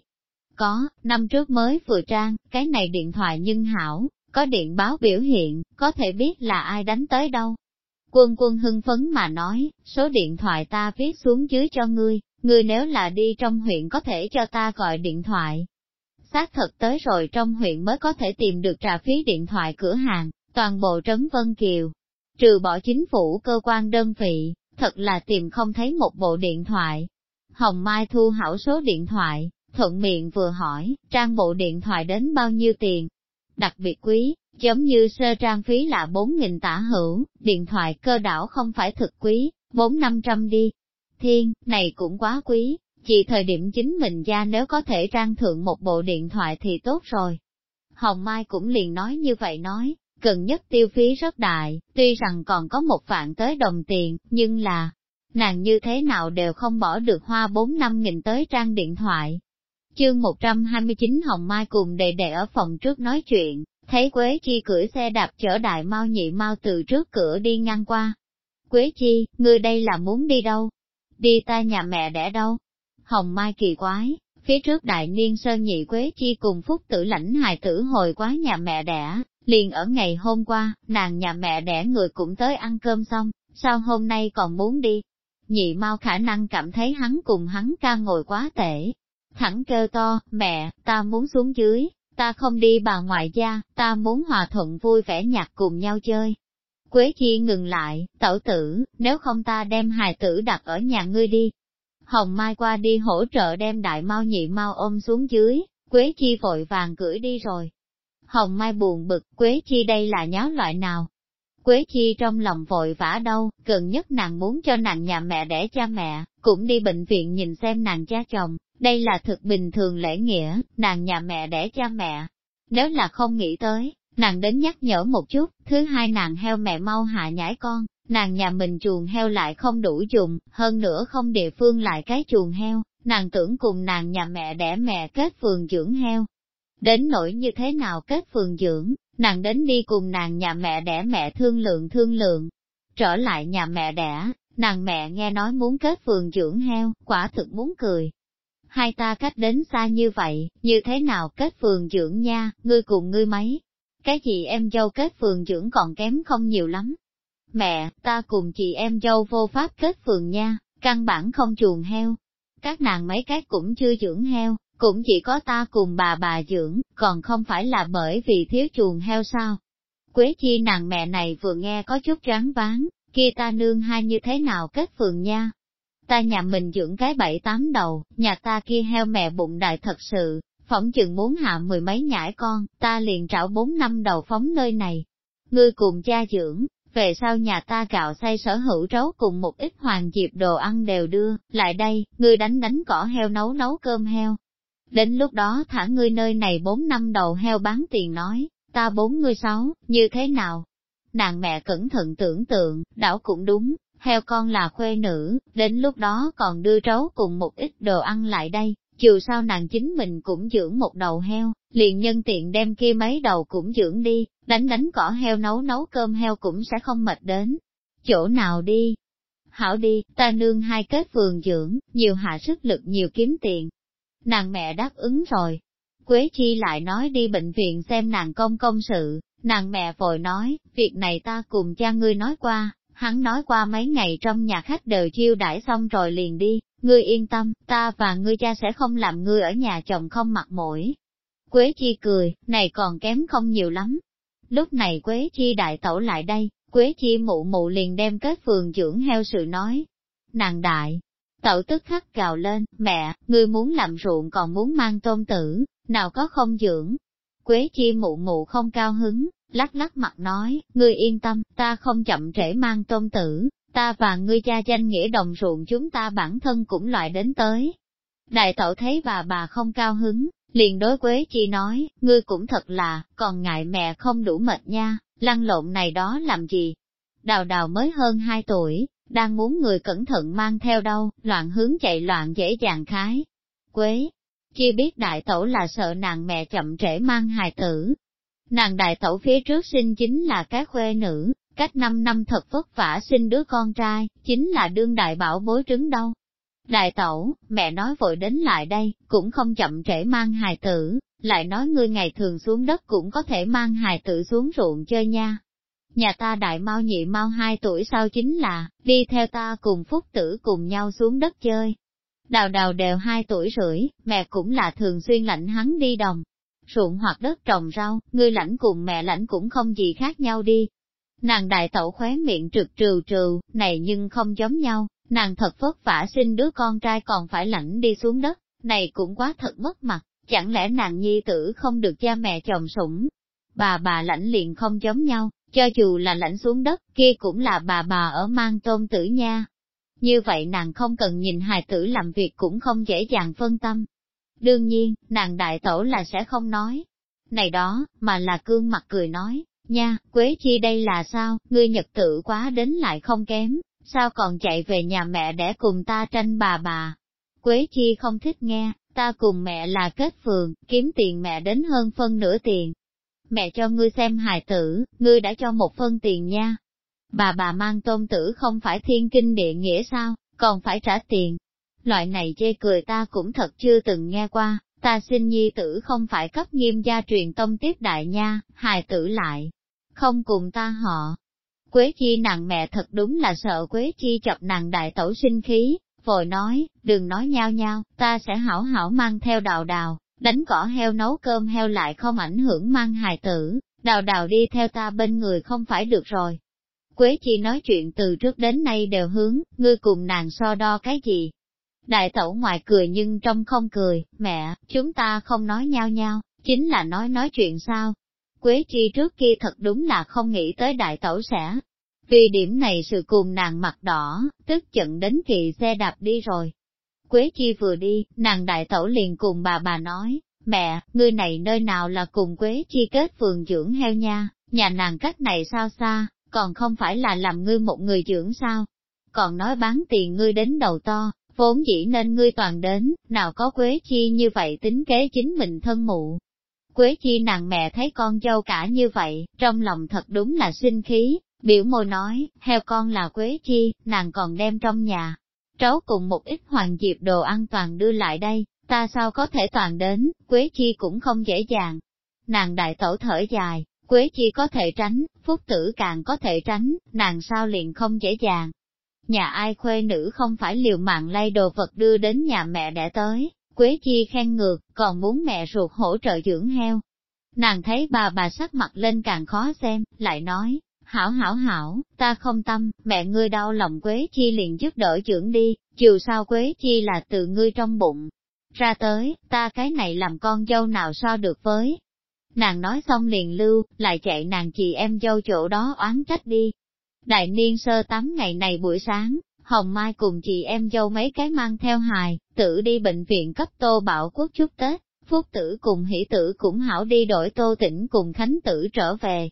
Có, năm trước mới vừa trang, cái này điện thoại nhưng hảo, có điện báo biểu hiện, có thể biết là ai đánh tới đâu. Quân quân hưng phấn mà nói, số điện thoại ta viết xuống dưới cho ngươi, ngươi nếu là đi trong huyện có thể cho ta gọi điện thoại. Xác thật tới rồi trong huyện mới có thể tìm được trả phí điện thoại cửa hàng, toàn bộ trấn Vân Kiều. Trừ bỏ chính phủ cơ quan đơn vị, thật là tìm không thấy một bộ điện thoại. Hồng Mai thu hảo số điện thoại, thuận miệng vừa hỏi, trang bộ điện thoại đến bao nhiêu tiền? Đặc biệt quý, giống như sơ trang phí là 4.000 tả hữu, điện thoại cơ đảo không phải thực quý, 4-500 đi. Thiên, này cũng quá quý, chỉ thời điểm chính mình ra nếu có thể trang thượng một bộ điện thoại thì tốt rồi. Hồng Mai cũng liền nói như vậy nói, cần nhất tiêu phí rất đại, tuy rằng còn có một vạn tới đồng tiền, nhưng là, nàng như thế nào đều không bỏ được hoa 4 năm nghìn tới trang điện thoại. Chương 129 Hồng Mai cùng đệ đệ ở phòng trước nói chuyện, thấy Quế Chi cưỡi xe đạp chở đại mau nhị mau từ trước cửa đi ngang qua. Quế Chi, ngươi đây là muốn đi đâu? Đi ta nhà mẹ đẻ đâu? Hồng Mai kỳ quái, phía trước đại niên sơn nhị Quế Chi cùng Phúc tử lãnh hài tử hồi quá nhà mẹ đẻ, liền ở ngày hôm qua, nàng nhà mẹ đẻ người cũng tới ăn cơm xong, sao hôm nay còn muốn đi? Nhị mau khả năng cảm thấy hắn cùng hắn ca ngồi quá tệ. Thẳng kêu to, mẹ, ta muốn xuống dưới, ta không đi bà ngoại gia, ta muốn hòa thuận vui vẻ nhạc cùng nhau chơi. Quế Chi ngừng lại, tẩu tử, nếu không ta đem hài tử đặt ở nhà ngươi đi. Hồng Mai qua đi hỗ trợ đem đại mau nhị mau ôm xuống dưới, Quế Chi vội vàng cưỡi đi rồi. Hồng Mai buồn bực, Quế Chi đây là nháo loại nào? Quế Chi trong lòng vội vã đâu, gần nhất nàng muốn cho nàng nhà mẹ đẻ cha mẹ, cũng đi bệnh viện nhìn xem nàng cha chồng, đây là thực bình thường lễ nghĩa, nàng nhà mẹ đẻ cha mẹ. Nếu là không nghĩ tới, nàng đến nhắc nhở một chút, thứ hai nàng heo mẹ mau hạ nhãi con, nàng nhà mình chuồng heo lại không đủ dùng, hơn nữa không địa phương lại cái chuồng heo, nàng tưởng cùng nàng nhà mẹ đẻ mẹ kết phường dưỡng heo, Đến nỗi như thế nào kết phường dưỡng, nàng đến đi cùng nàng nhà mẹ đẻ mẹ thương lượng thương lượng. Trở lại nhà mẹ đẻ, nàng mẹ nghe nói muốn kết phường dưỡng heo, quả thực muốn cười. Hai ta cách đến xa như vậy, như thế nào kết phường dưỡng nha, ngươi cùng ngươi mấy. Cái chị em dâu kết phường dưỡng còn kém không nhiều lắm. Mẹ, ta cùng chị em dâu vô pháp kết phường nha, căn bản không chuồng heo. Các nàng mấy cái cũng chưa dưỡng heo, cũng chỉ có ta cùng bà bà dưỡng, còn không phải là bởi vì thiếu chuồng heo sao. Quế chi nàng mẹ này vừa nghe có chút ráng ván, kia ta nương hai như thế nào kết phường nha. Ta nhà mình dưỡng cái bảy tám đầu, nhà ta kia heo mẹ bụng đại thật sự, phỏng chừng muốn hạ mười mấy nhãi con, ta liền trảo bốn năm đầu phóng nơi này. Ngươi cùng cha dưỡng, về sau nhà ta gạo say sở hữu trấu cùng một ít hoàng diệp đồ ăn đều đưa, lại đây, ngươi đánh đánh cỏ heo nấu nấu cơm heo, Đến lúc đó thả ngươi nơi này bốn năm đầu heo bán tiền nói, ta bốn mươi sáu, như thế nào? Nàng mẹ cẩn thận tưởng tượng, đảo cũng đúng, heo con là khuê nữ, đến lúc đó còn đưa trấu cùng một ít đồ ăn lại đây, dù sao nàng chính mình cũng dưỡng một đầu heo, liền nhân tiện đem kia mấy đầu cũng dưỡng đi, đánh đánh cỏ heo nấu nấu cơm heo cũng sẽ không mệt đến. Chỗ nào đi? Hảo đi, ta nương hai kết vườn dưỡng, nhiều hạ sức lực nhiều kiếm tiền, Nàng mẹ đáp ứng rồi. Quế Chi lại nói đi bệnh viện xem nàng công công sự, nàng mẹ vội nói, việc này ta cùng cha ngươi nói qua, hắn nói qua mấy ngày trong nhà khách đều chiêu đãi xong rồi liền đi, ngươi yên tâm, ta và ngươi cha sẽ không làm ngươi ở nhà chồng không mặt mũi. Quế Chi cười, này còn kém không nhiều lắm. Lúc này Quế Chi đại tẩu lại đây, Quế Chi mụ mụ liền đem kết phường trưởng heo sự nói. Nàng đại, Tẩu tức khắc gào lên, mẹ, ngươi muốn làm ruộng còn muốn mang tôn tử, nào có không dưỡng. Quế chi mụ mụ không cao hứng, lắc lắc mặt nói, ngươi yên tâm, ta không chậm trễ mang tôn tử, ta và ngươi cha danh nghĩa đồng ruộng chúng ta bản thân cũng loại đến tới. Đại tẩu thấy bà bà không cao hứng, liền đối Quế Chi nói, ngươi cũng thật là, còn ngại mẹ không đủ mệt nha, lăn lộn này đó làm gì? Đào đào mới hơn 2 tuổi, đang muốn người cẩn thận mang theo đâu, loạn hướng chạy loạn dễ dàng khái. Quế, Chi biết đại tẩu là sợ nàng mẹ chậm trễ mang hài tử. Nàng đại tẩu phía trước sinh chính là cái khuê nữ, cách 5 năm thật vất vả sinh đứa con trai, chính là đương đại bảo bối trứng đâu. Đại tẩu, mẹ nói vội đến lại đây, cũng không chậm trễ mang hài tử, lại nói ngươi ngày thường xuống đất cũng có thể mang hài tử xuống ruộng chơi nha. Nhà ta đại mau nhị mau hai tuổi sau chính là, đi theo ta cùng phúc tử cùng nhau xuống đất chơi. Đào đào đều hai tuổi rưỡi, mẹ cũng là thường xuyên lãnh hắn đi đồng. Ruộng hoặc đất trồng rau, ngươi lãnh cùng mẹ lãnh cũng không gì khác nhau đi. Nàng đại tẩu khóe miệng trực trừ trừ, này nhưng không giống nhau, nàng thật vất vả sinh đứa con trai còn phải lãnh đi xuống đất, này cũng quá thật mất mặt, chẳng lẽ nàng nhi tử không được cha mẹ chồng sủng. Bà bà lãnh liền không giống nhau, cho dù là lãnh xuống đất, kia cũng là bà bà ở mang tôn tử nha. Như vậy nàng không cần nhìn hài tử làm việc cũng không dễ dàng phân tâm. Đương nhiên, nàng đại tổ là sẽ không nói. Này đó, mà là cương mặt cười nói, nha, Quế Chi đây là sao, ngươi nhật tự quá đến lại không kém, sao còn chạy về nhà mẹ để cùng ta tranh bà bà. Quế Chi không thích nghe, ta cùng mẹ là kết phường, kiếm tiền mẹ đến hơn phân nửa tiền. Mẹ cho ngươi xem hài tử, ngươi đã cho một phân tiền nha. Bà bà mang tôn tử không phải thiên kinh địa nghĩa sao, còn phải trả tiền. Loại này chê cười ta cũng thật chưa từng nghe qua, ta xin nhi tử không phải cấp nghiêm gia truyền tông tiếp đại nha, hài tử lại. Không cùng ta họ, Quế Chi nàng mẹ thật đúng là sợ Quế Chi chọc nàng đại tẩu sinh khí, vội nói, đừng nói nhau nhau, ta sẽ hảo hảo mang theo đào đào, đánh cỏ heo nấu cơm heo lại không ảnh hưởng mang hài tử, đào đào đi theo ta bên người không phải được rồi. Quế Chi nói chuyện từ trước đến nay đều hướng, ngươi cùng nàng so đo cái gì? Đại tẩu ngoài cười nhưng trong không cười, mẹ, chúng ta không nói nhau nhau, chính là nói nói chuyện sao, Quế Chi trước kia thật đúng là không nghĩ tới đại tẩu sẽ. Vì điểm này sự cùng nàng mặt đỏ, tức giận đến kỳ xe đạp đi rồi. Quế Chi vừa đi, nàng đại tẩu liền cùng bà bà nói, mẹ, ngươi này nơi nào là cùng Quế Chi kết vườn dưỡng heo nha, nhà nàng cách này sao xa, còn không phải là làm ngươi một người dưỡng sao. Còn nói bán tiền ngươi đến đầu to, vốn dĩ nên ngươi toàn đến, nào có Quế Chi như vậy tính kế chính mình thân mụ, Quế chi nàng mẹ thấy con dâu cả như vậy, trong lòng thật đúng là sinh khí, biểu môi nói, heo con là Quế chi, nàng còn đem trong nhà. Trấu cùng một ít hoàng diệp đồ ăn toàn đưa lại đây, ta sao có thể toàn đến, Quế chi cũng không dễ dàng. Nàng đại tổ thở dài, Quế chi có thể tránh, phúc tử càng có thể tránh, nàng sao liền không dễ dàng. Nhà ai khuê nữ không phải liều mạng lay đồ vật đưa đến nhà mẹ đẻ tới, Quế Chi khen ngược, còn muốn mẹ ruột hỗ trợ dưỡng heo. Nàng thấy bà bà sắc mặt lên càng khó xem, lại nói, hảo hảo hảo, ta không tâm, mẹ ngươi đau lòng Quế Chi liền giúp đỡ trưởng đi, dù sao Quế Chi là từ ngươi trong bụng. Ra tới, ta cái này làm con dâu nào so được với. Nàng nói xong liền lưu, lại chạy nàng chị em dâu chỗ đó oán trách đi. Đại niên sơ tắm ngày này buổi sáng, Hồng Mai cùng chị em dâu mấy cái mang theo hài, tử đi bệnh viện cấp tô bảo quốc chúc Tết, Phúc tử cùng hỷ tử cũng hảo đi đổi tô tỉnh cùng Khánh tử trở về.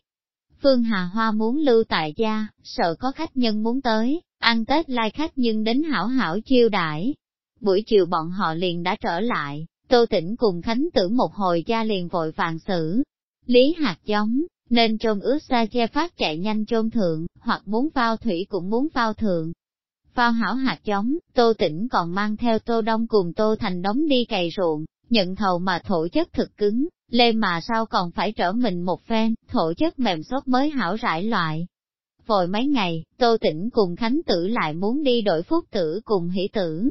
Phương Hà Hoa muốn lưu tại gia, sợ có khách nhân muốn tới, ăn Tết lai khách nhưng đến hảo hảo chiêu đãi. Buổi chiều bọn họ liền đã trở lại, tô Tĩnh cùng Khánh tử một hồi gia liền vội vàng xử. Lý hạt giống, nên trôn ướt xa che phát chạy nhanh trôn thượng, hoặc muốn phao thủy cũng muốn phao thượng, phao hảo hạt giống, tô Tĩnh còn mang theo tô đông cùng tô thành đóng đi cày ruộng, nhận thầu mà thổ chất thực cứng, lê mà sao còn phải trở mình một phen, thổ chất mềm xốp mới hảo rải loại. Vội mấy ngày, tô tĩnh cùng khánh tử lại muốn đi đổi phúc tử cùng hỷ tử.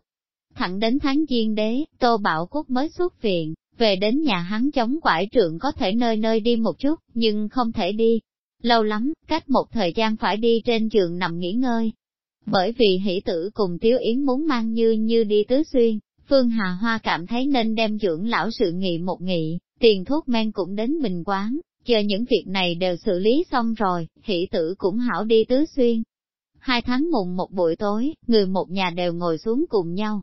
Thẳng đến tháng giêng đế, tô bảo quốc mới xuất viện, về đến nhà hắn chống quải trượng có thể nơi nơi đi một chút, nhưng không thể đi. Lâu lắm, cách một thời gian phải đi trên giường nằm nghỉ ngơi, bởi vì hỷ tử cùng Tiếu Yến muốn mang như như đi tứ xuyên, Phương Hà Hoa cảm thấy nên đem dưỡng lão sự nghị một nghị, tiền thuốc men cũng đến bình quán, chờ những việc này đều xử lý xong rồi, hỷ tử cũng hảo đi tứ xuyên. Hai tháng mùng một buổi tối, người một nhà đều ngồi xuống cùng nhau.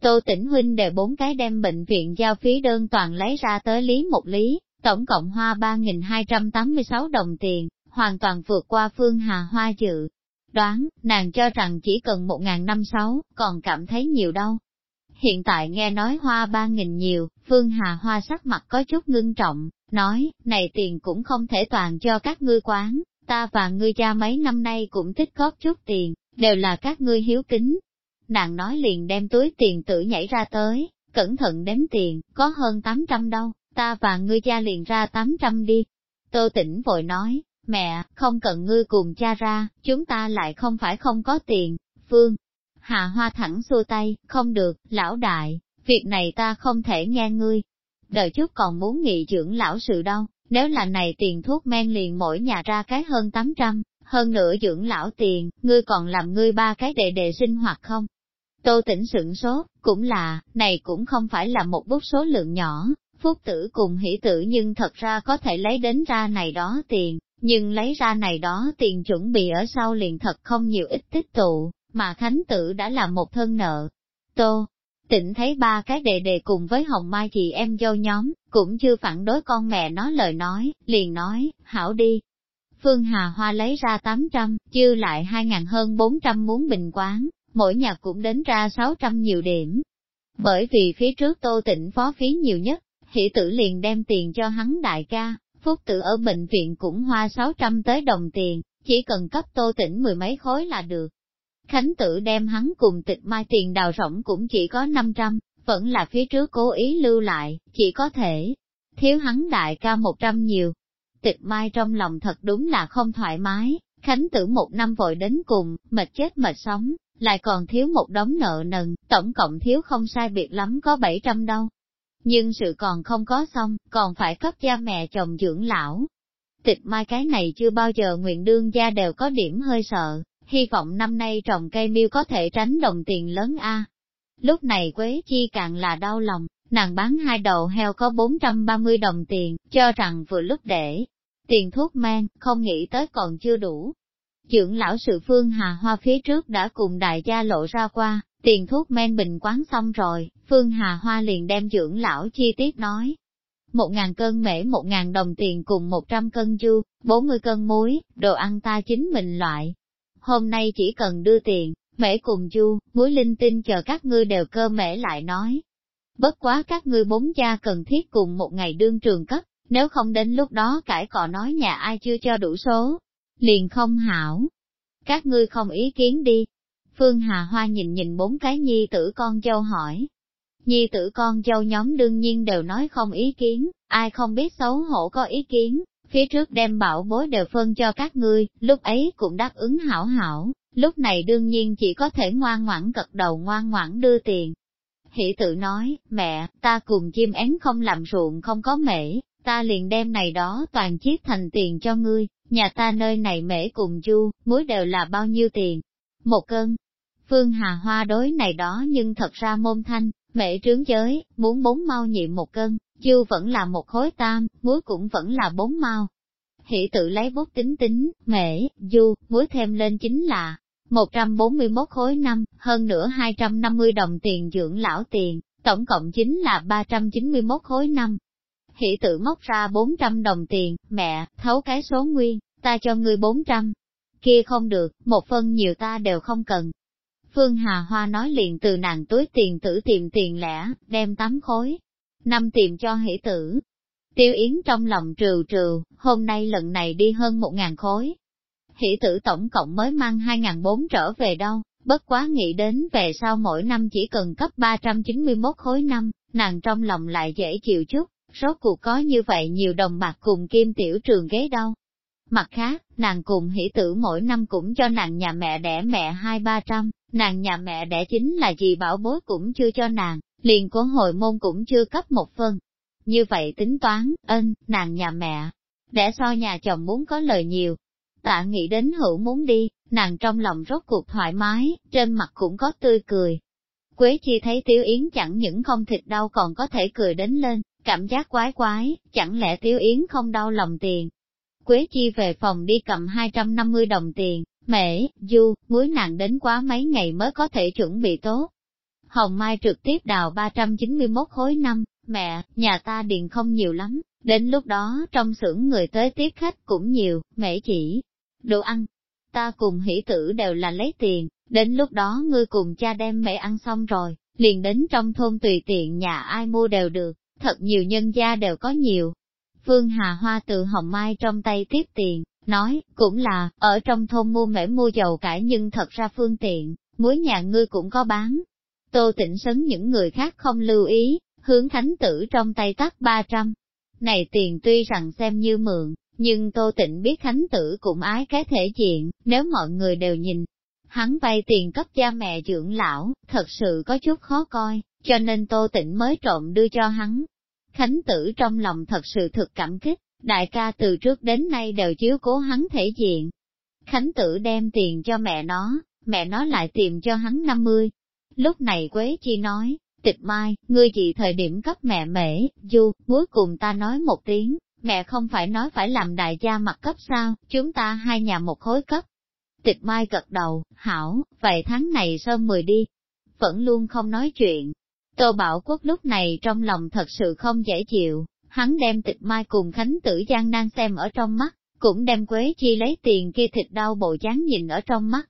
Tô tỉnh huynh đều bốn cái đem bệnh viện giao phí đơn toàn lấy ra tới lý một lý, tổng cộng hoa 3.286 đồng tiền, hoàn toàn vượt qua phương hà hoa dự. Đoán, nàng cho rằng chỉ cần 1.056, còn cảm thấy nhiều đâu. Hiện tại nghe nói hoa ba nghìn nhiều, phương hà hoa sắc mặt có chút ngưng trọng, nói, này tiền cũng không thể toàn cho các ngươi quán, ta và ngươi cha mấy năm nay cũng tích góp chút tiền, đều là các ngươi hiếu kính. Nàng nói liền đem túi tiền tử nhảy ra tới, cẩn thận đếm tiền, có hơn 800 đâu, ta và ngươi cha liền ra 800 đi. Tô tỉnh vội nói, mẹ, không cần ngươi cùng cha ra, chúng ta lại không phải không có tiền, Phương. Hà Hoa thẳng xua tay, không được, lão đại, việc này ta không thể nghe ngươi. Đợi chút còn muốn nghị trưởng lão sự đâu, nếu là này tiền thuốc men liền mỗi nhà ra cái hơn 800, hơn nữa dưỡng lão tiền, ngươi còn làm ngươi ba cái đệ đệ sinh hoạt không? Tô tỉnh sửng số cũng là, này cũng không phải là một bút số lượng nhỏ, phúc tử cùng hỷ tử nhưng thật ra có thể lấy đến ra này đó tiền, nhưng lấy ra này đó tiền chuẩn bị ở sau liền thật không nhiều ít tích tụ, mà Khánh tử đã là một thân nợ. Tô, tỉnh thấy ba cái đề đề cùng với Hồng Mai chị em dâu nhóm, cũng chưa phản đối con mẹ nó lời nói, liền nói, hảo đi. Phương Hà Hoa lấy ra 800, chưa lại 2.000 hơn 400 muốn bình quán, mỗi nhà cũng đến ra 600 nhiều điểm. Bởi vì phía trước Tô Tịnh phó phí nhiều nhất, hỷ tử liền đem tiền cho hắn đại ca, phúc tử ở bệnh viện cũng hoa 600 tới đồng tiền, chỉ cần cấp Tô Tịnh mười mấy khối là được. Khánh tử đem hắn cùng tịch mai tiền đào rỗng cũng chỉ có 500, vẫn là phía trước cố ý lưu lại, chỉ có thể thiếu hắn đại ca 100 nhiều. Tịch mai trong lòng thật đúng là không thoải mái, Khánh tử một năm vội đến cùng, mệt chết mệt sống, lại còn thiếu một đống nợ nần, tổng cộng thiếu không sai biệt lắm có 700 đâu. Nhưng sự còn không có xong, còn phải cấp cha mẹ chồng dưỡng lão. Tịch mai cái này chưa bao giờ nguyện đương gia đều có điểm hơi sợ, hy vọng năm nay trồng cây miêu có thể tránh đồng tiền lớn A. Lúc này Quế Chi càng là đau lòng, nàng bán hai đầu heo có 430 đồng tiền, cho rằng vừa lúc để tiền thuốc men, không nghĩ tới còn chưa đủ. Trưởng lão sự phương Hà Hoa phía trước đã cùng đại gia lộ ra qua, tiền thuốc men bình quán xong rồi, Phương Hà Hoa liền đem trưởng lão chi tiết nói. Một ngàn cân mễ một ngàn đồng tiền cùng một trăm cân du, bốn mươi cân muối, đồ ăn ta chính mình loại, hôm nay chỉ cần đưa tiền, mễ cùng chu, muối linh tinh chờ các ngươi đều cơ mễ lại nói. Bất quá các ngươi bốn cha cần thiết cùng một ngày đương trường cấp, nếu không đến lúc đó cãi cọ nói nhà ai chưa cho đủ số, liền không hảo. Các ngươi không ý kiến đi. Phương Hà Hoa nhìn nhìn bốn cái nhi tử con dâu hỏi. Nhi tử con dâu nhóm đương nhiên đều nói không ý kiến, ai không biết xấu hổ có ý kiến, phía trước đem bảo bối đều phân cho các ngươi, lúc ấy cũng đáp ứng hảo hảo, lúc này đương nhiên chỉ có thể ngoan ngoãn cật đầu ngoan ngoãn đưa tiền. Hỷ tự nói, mẹ, ta cùng chim én không làm ruộng không có mễ, ta liền đem này đó toàn chiết thành tiền cho ngươi, nhà ta nơi này mễ cùng chu, muối đều là bao nhiêu tiền? Một cân. Phương Hà Hoa đối này đó nhưng thật ra môn thanh, mẹ trướng giới, muốn bốn mau nhiệm một cân, Chu vẫn là một khối tam, muối cũng vẫn là bốn mau. Hỷ tự lấy bút tính tính, mễ, du, muối thêm lên chính là 141 khối năm, hơn nữa 250 đồng tiền dưỡng lão tiền, tổng cộng chính là 391 khối năm. Hỷ tự móc ra 400 đồng tiền, mẹ, thấu cái số nguyên, ta cho ngươi 400. Kia không được, một phân nhiều ta đều không cần. Phương Hà Hoa nói liền từ nàng túi tiền tử tìm tiền lẻ, đem tám khối, năm tìm cho hỷ tử. Tiêu Yến trong lòng trừ trừ, hôm nay lần này đi hơn một ngàn khối. Hỷ tử tổng cộng mới mang hai ngàn bốn trở về đâu, bất quá nghĩ đến về sau mỗi năm chỉ cần cấp 391 khối năm, nàng trong lòng lại dễ chịu chút, rốt cuộc có như vậy nhiều đồng bạc cùng kim tiểu trường ghế đâu. Mặt khác, nàng cùng hỷ tử mỗi năm cũng cho nàng nhà mẹ đẻ mẹ hai ba trăm, nàng nhà mẹ đẻ chính là gì bảo bối cũng chưa cho nàng, liền của hồi môn cũng chưa cấp một phân. Như vậy tính toán, ân, nàng nhà mẹ, đẻ so nhà chồng muốn có lời nhiều. Tạ nghĩ đến hữu muốn đi, nàng trong lòng rốt cuộc thoải mái, trên mặt cũng có tươi cười. Quế chi thấy Tiếu Yến chẳng những không thịt đau còn có thể cười đến lên, cảm giác quái quái, chẳng lẽ Tiếu Yến không đau lòng tiền. Quế Chi về phòng đi cầm 250 đồng tiền, mễ, du, muối nàng đến quá mấy ngày mới có thể chuẩn bị tốt. Hồng Mai trực tiếp đào 391 khối năm, mẹ, nhà ta điện không nhiều lắm, đến lúc đó trong xưởng người tới tiếp khách cũng nhiều, mẹ chỉ, đồ ăn. Ta cùng hỷ tử đều là lấy tiền, đến lúc đó ngươi cùng cha đem mẹ ăn xong rồi, liền đến trong thôn tùy tiện nhà ai mua đều được, thật nhiều nhân gia đều có nhiều. Phương Hà Hoa từ Hồng Mai trong tay tiếp tiền, nói, cũng là, ở trong thôn mua mễ mua dầu cải nhưng thật ra phương tiện, muối nhà ngươi cũng có bán. Tô tịnh sấn những người khác không lưu ý, hướng thánh tử trong tay tắt 300. Này tiền tuy rằng xem như mượn, nhưng Tô Tịnh biết thánh Tử cũng ái cái thể diện, nếu mọi người đều nhìn. Hắn vay tiền cấp cha mẹ dưỡng lão, thật sự có chút khó coi, cho nên Tô Tịnh mới trộm đưa cho hắn. Khánh Tử trong lòng thật sự thực cảm kích, đại ca từ trước đến nay đều chiếu cố hắn thể diện. Khánh Tử đem tiền cho mẹ nó, mẹ nó lại tìm cho hắn 50. Lúc này Quế Chi nói, tịch mai, ngươi chị thời điểm cấp mẹ mễ, du, cuối cùng ta nói một tiếng, mẹ không phải nói phải làm đại gia mặt cấp sao, chúng ta hai nhà một khối cấp. Tịch mai gật đầu, hảo, vậy tháng này sơn mười đi. Vẫn luôn không nói chuyện. Tô Bảo Quốc lúc này trong lòng thật sự không dễ chịu, hắn đem tịch mai cùng Khánh Tử Giang nan xem ở trong mắt, cũng đem Quế Chi lấy tiền kia thịt đau bộ dáng nhìn ở trong mắt.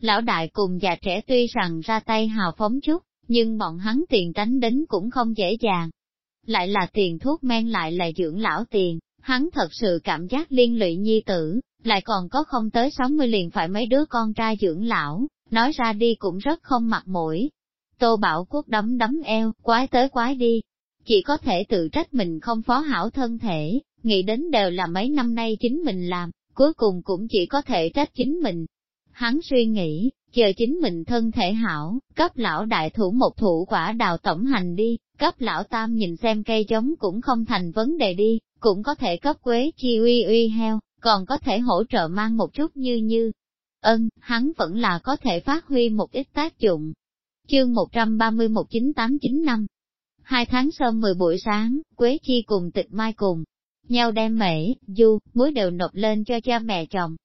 Lão đại cùng già trẻ tuy rằng ra tay hào phóng chút, nhưng bọn hắn tiền tránh đến cũng không dễ dàng. Lại là tiền thuốc men lại là dưỡng lão tiền, hắn thật sự cảm giác liên lụy nhi tử, lại còn có không tới 60 liền phải mấy đứa con trai dưỡng lão, nói ra đi cũng rất không mặt mũi. Tô Bảo Quốc đấm đấm eo, quái tới quái đi, chỉ có thể tự trách mình không phó hảo thân thể, nghĩ đến đều là mấy năm nay chính mình làm, cuối cùng cũng chỉ có thể trách chính mình. Hắn suy nghĩ, chờ chính mình thân thể hảo, cấp lão đại thủ một thủ quả đào tổng hành đi, cấp lão tam nhìn xem cây giống cũng không thành vấn đề đi, cũng có thể cấp quế chi uy uy heo, còn có thể hỗ trợ mang một chút như như. Ân, hắn vẫn là có thể phát huy một ít tác dụng. Chương 1319895 năm Hai tháng sau 10 buổi sáng, Quế Chi cùng tịch mai cùng, nhau đem mễ, du, muối đều nộp lên cho cha mẹ chồng,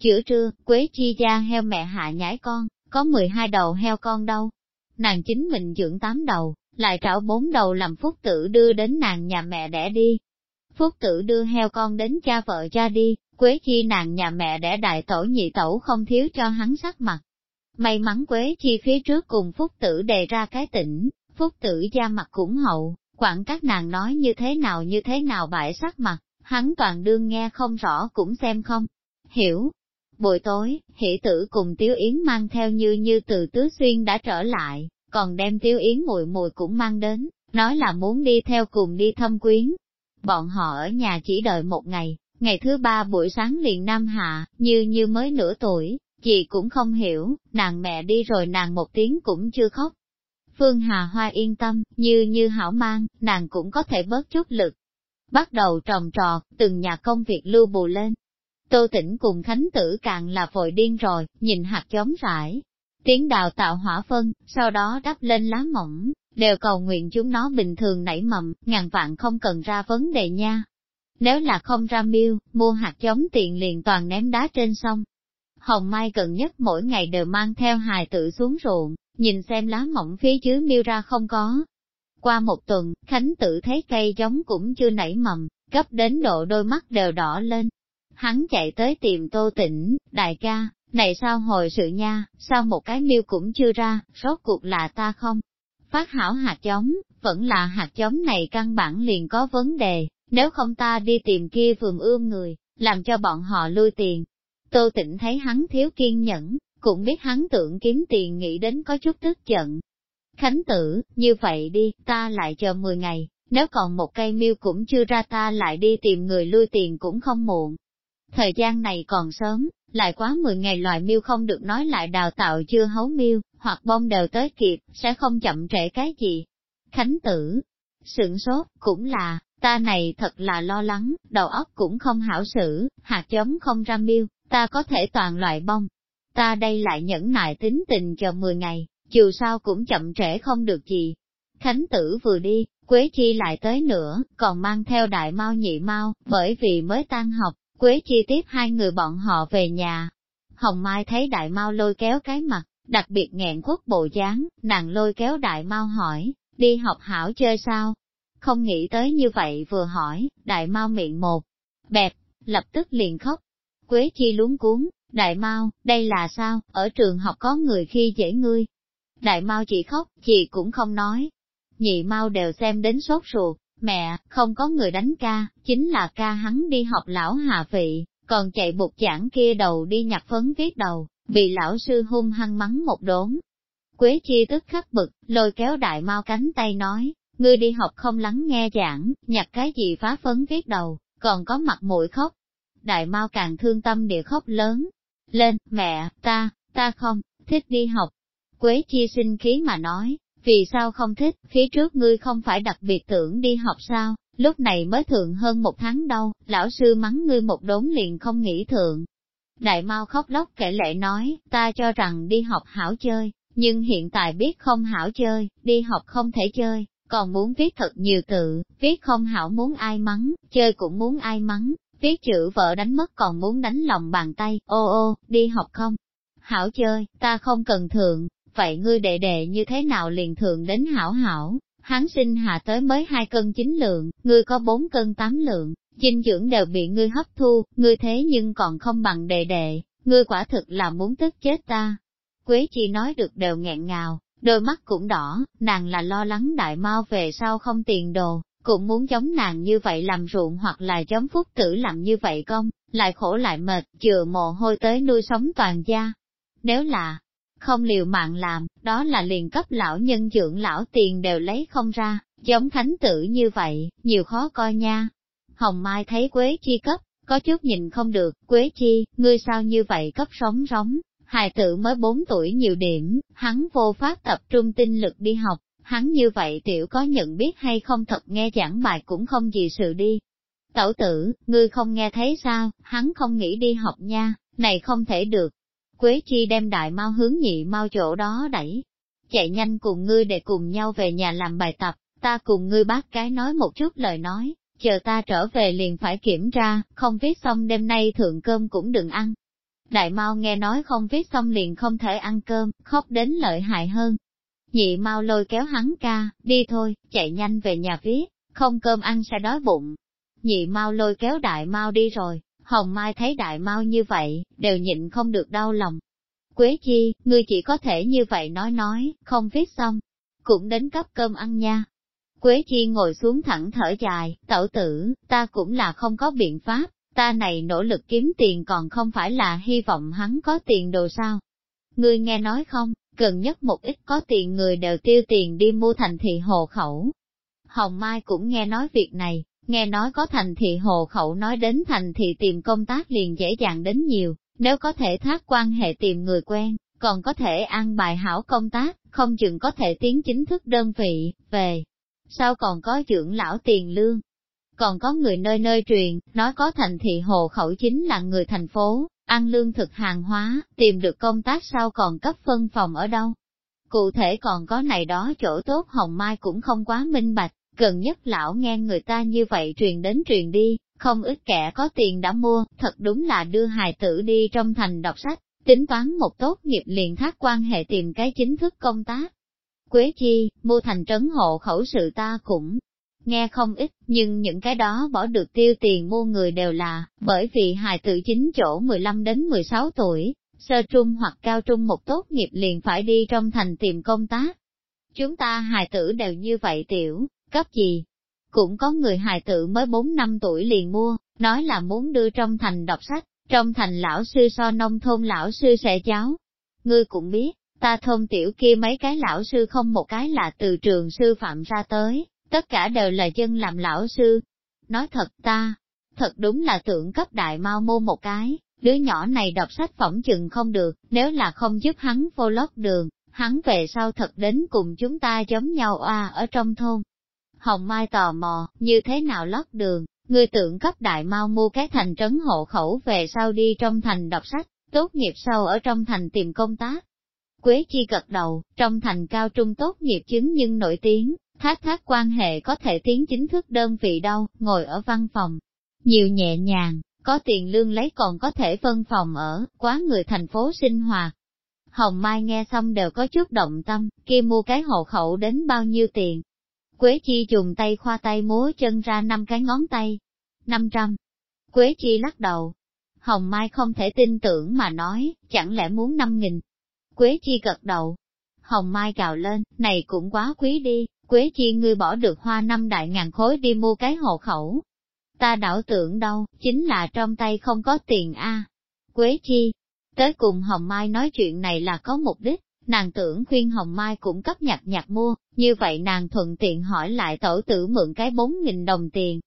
Chữa trưa, Quế Chi gia heo mẹ hạ nhái con, có 12 đầu heo con đâu. Nàng chính mình dưỡng 8 đầu, lại trảo 4 đầu làm phúc tử đưa đến nàng nhà mẹ đẻ đi. Phúc tử đưa heo con đến cha vợ cha đi, Quế Chi nàng nhà mẹ đẻ đại tổ nhị tẩu không thiếu cho hắn sắc mặt. May mắn Quế Chi phía trước cùng Phúc tử đề ra cái tỉnh, Phúc tử da mặt cũng hậu, quản các nàng nói như thế nào như thế nào bại sắc mặt, hắn toàn đương nghe không rõ cũng xem không. Hiểu, Buổi tối, hỷ tử cùng Tiếu Yến mang theo như như từ Tứ Xuyên đã trở lại, còn đem Tiếu Yến mùi mùi cũng mang đến, nói là muốn đi theo cùng đi thăm quyến. Bọn họ ở nhà chỉ đợi một ngày, ngày thứ ba buổi sáng liền Nam Hạ, như như mới nửa tuổi, chị cũng không hiểu, nàng mẹ đi rồi nàng một tiếng cũng chưa khóc. Phương Hà Hoa yên tâm, như như hảo mang, nàng cũng có thể bớt chút lực. Bắt đầu trồng trọt, từng nhà công việc lưu bù lên, Tô Tĩnh cùng Khánh Tử càng là vội điên rồi, nhìn hạt giống rải. Tiếng đào tạo hỏa phân, sau đó đắp lên lá mỏng, đều cầu nguyện chúng nó bình thường nảy mầm, ngàn vạn không cần ra vấn đề nha. Nếu là không ra miêu, mua hạt giống tiền liền toàn ném đá trên sông. Hồng Mai gần nhất mỗi ngày đều mang theo hài tử xuống ruộng, nhìn xem lá mỏng phía dưới miêu ra không có. Qua một tuần, Khánh Tử thấy cây giống cũng chưa nảy mầm, gấp đến độ đôi mắt đều đỏ lên, hắn chạy tới tìm tô tĩnh, đại ca, này sao hồi sự nha, sao một cái miêu cũng chưa ra, rốt cuộc là ta không? Phát hảo hạt giống, vẫn là hạt giống này căn bản liền có vấn đề, nếu không ta đi tìm kia vườn ươm người, làm cho bọn họ lui tiền. Tô tĩnh thấy hắn thiếu kiên nhẫn, cũng biết hắn tưởng kiếm tiền nghĩ đến có chút tức giận. Khánh tử, như vậy đi, ta lại chờ 10 ngày, nếu còn một cây miêu cũng chưa ra ta lại đi tìm người lui tiền cũng không muộn. Thời gian này còn sớm, lại quá 10 ngày loài miêu không được nói lại đào tạo chưa hấu miêu, hoặc bông đều tới kịp, sẽ không chậm trễ cái gì. Khánh tử, sửng sốt, cũng là, ta này thật là lo lắng, đầu óc cũng không hảo xử, hạt giống không ra miêu, ta có thể toàn loại bông. Ta đây lại nhẫn nại tính tình chờ 10 ngày, dù sao cũng chậm trễ không được gì. Khánh tử vừa đi, Quế Chi lại tới nữa, còn mang theo đại mau nhị mau, bởi vì mới tan học, Quế Chi tiếp hai người bọn họ về nhà. Hồng Mai thấy đại mau lôi kéo cái mặt, đặc biệt nghẹn khuất bộ dáng, nàng lôi kéo đại mau hỏi, đi học hảo chơi sao? Không nghĩ tới như vậy vừa hỏi, đại mau miệng một, bẹp, lập tức liền khóc. Quế Chi luống cuốn, đại mao đây là sao, ở trường học có người khi dễ ngươi. Đại mao chỉ khóc, chị cũng không nói. Nhị mao đều xem đến sốt ruột, mẹ, không có người đánh ca, chính là ca hắn đi học lão hạ vị, còn chạy bục giảng kia đầu đi nhặt phấn viết đầu, bị lão sư hung hăng mắng một đốn. Quế chi tức khắc bực, lôi kéo đại mau cánh tay nói, ngươi đi học không lắng nghe giảng, nhặt cái gì phá phấn viết đầu, còn có mặt mũi khóc. Đại mau càng thương tâm địa khóc lớn. Lên, mẹ, ta, ta không, thích đi học. Quế chi sinh khí mà nói, vì sao không thích, phía trước ngươi không phải đặc biệt tưởng đi học sao, lúc này mới thượng hơn một tháng đâu, lão sư mắng ngươi một đốn liền không nghĩ thượng. Đại mau khóc lóc kể lệ nói, ta cho rằng đi học hảo chơi, nhưng hiện tại biết không hảo chơi, đi học không thể chơi, còn muốn viết thật nhiều tự, viết không hảo muốn ai mắng, chơi cũng muốn ai mắng, viết chữ vợ đánh mất còn muốn đánh lòng bàn tay, ô ô, đi học không? Hảo chơi, ta không cần thượng, vậy ngươi đệ đệ như thế nào liền thượng đến hảo hảo, hắn sinh hạ tới mới hai cân chín lượng, ngươi có bốn cân tám lượng, dinh dưỡng đều bị ngươi hấp thu, ngươi thế nhưng còn không bằng đệ đệ, ngươi quả thực là muốn tức chết ta. Quế chi nói được đều nghẹn ngào, đôi mắt cũng đỏ, nàng là lo lắng đại mau về sau không tiền đồ, cũng muốn giống nàng như vậy làm ruộng hoặc là giống phúc tử làm như vậy công, lại khổ lại mệt, chừa mồ hôi tới nuôi sống toàn gia. Nếu là không liều mạng làm, đó là liền cấp lão nhân dưỡng lão tiền đều lấy không ra, giống thánh tử như vậy, nhiều khó coi nha. Hồng Mai thấy Quế Chi cấp, có chút nhìn không được, Quế Chi, ngươi sao như vậy cấp sống róng, hài tử mới 4 tuổi nhiều điểm, hắn vô pháp tập trung tinh lực đi học, hắn như vậy tiểu có nhận biết hay không thật nghe giảng bài cũng không gì sự đi. Tẩu tử, ngươi không nghe thấy sao, hắn không nghĩ đi học nha, này không thể được, Quế Chi đem đại mau hướng nhị mau chỗ đó đẩy. Chạy nhanh cùng ngươi để cùng nhau về nhà làm bài tập, ta cùng ngươi bác cái nói một chút lời nói, chờ ta trở về liền phải kiểm tra, không viết xong đêm nay thượng cơm cũng đừng ăn. Đại mau nghe nói không viết xong liền không thể ăn cơm, khóc đến lợi hại hơn. Nhị mau lôi kéo hắn ca, đi thôi, chạy nhanh về nhà viết, không cơm ăn sẽ đói bụng. Nhị mau lôi kéo đại mau đi rồi, Hồng Mai thấy đại mau như vậy, đều nhịn không được đau lòng. Quế chi, ngươi chỉ có thể như vậy nói nói, không viết xong, cũng đến cấp cơm ăn nha. Quế chi ngồi xuống thẳng thở dài, tẩu tử, ta cũng là không có biện pháp, ta này nỗ lực kiếm tiền còn không phải là hy vọng hắn có tiền đồ sao. Ngươi nghe nói không, gần nhất một ít có tiền người đều tiêu tiền đi mua thành thị hồ khẩu. Hồng Mai cũng nghe nói việc này, Nghe nói có thành thị hồ khẩu nói đến thành thị tìm công tác liền dễ dàng đến nhiều, nếu có thể thác quan hệ tìm người quen, còn có thể ăn bài hảo công tác, không chừng có thể tiến chính thức đơn vị, về. Sao còn có dưỡng lão tiền lương? Còn có người nơi nơi truyền, nói có thành thị hồ khẩu chính là người thành phố, ăn lương thực hàng hóa, tìm được công tác sau còn cấp phân phòng ở đâu. Cụ thể còn có này đó chỗ tốt Hồng Mai cũng không quá minh bạch, Gần nhất lão nghe người ta như vậy truyền đến truyền đi, không ít kẻ có tiền đã mua, thật đúng là đưa hài tử đi trong thành đọc sách, tính toán một tốt nghiệp liền thác quan hệ tìm cái chính thức công tác. Quế chi, mua thành trấn hộ khẩu sự ta cũng nghe không ít, nhưng những cái đó bỏ được tiêu tiền mua người đều là, bởi vì hài tử chính chỗ 15 đến 16 tuổi, sơ trung hoặc cao trung một tốt nghiệp liền phải đi trong thành tìm công tác. Chúng ta hài tử đều như vậy tiểu, Cấp gì? Cũng có người hài tử mới 4 năm tuổi liền mua, nói là muốn đưa trong thành đọc sách, trong thành lão sư so nông thôn lão sư sẽ cháu Ngươi cũng biết, ta thôn tiểu kia mấy cái lão sư không một cái là từ trường sư phạm ra tới, tất cả đều là dân làm lão sư. Nói thật ta, thật đúng là tưởng cấp đại mau mua một cái, đứa nhỏ này đọc sách phỏng chừng không được, nếu là không giúp hắn vô lót đường, hắn về sau thật đến cùng chúng ta giống nhau oa ở trong thôn, Hồng Mai tò mò, như thế nào lót đường, người tưởng cấp đại mau mua cái thành trấn hộ khẩu về sau đi trong thành đọc sách, tốt nghiệp sau ở trong thành tìm công tác. Quế Chi gật đầu, trong thành cao trung tốt nghiệp chứng nhưng nổi tiếng, thác thác quan hệ có thể tiến chính thức đơn vị đâu, ngồi ở văn phòng. Nhiều nhẹ nhàng, có tiền lương lấy còn có thể phân phòng ở, quá người thành phố sinh hoạt. Hồng Mai nghe xong đều có chút động tâm, kia mua cái hộ khẩu đến bao nhiêu tiền. Quế Chi dùng tay khoa tay múa chân ra năm cái ngón tay. năm trăm. Quế Chi lắc đầu. Hồng Mai không thể tin tưởng mà nói, chẳng lẽ muốn năm nghìn. Quế Chi gật đầu. Hồng Mai gào lên, này cũng quá quý đi, Quế Chi ngươi bỏ được hoa năm đại ngàn khối đi mua cái hộ khẩu. Ta đảo tưởng đâu, chính là trong tay không có tiền a. Quế Chi, tới cùng Hồng Mai nói chuyện này là có mục đích, nàng tưởng khuyên Hồng Mai cũng cấp nhặt nhặt mua, như vậy nàng thuận tiện hỏi lại tổ tử mượn cái bốn nghìn đồng tiền.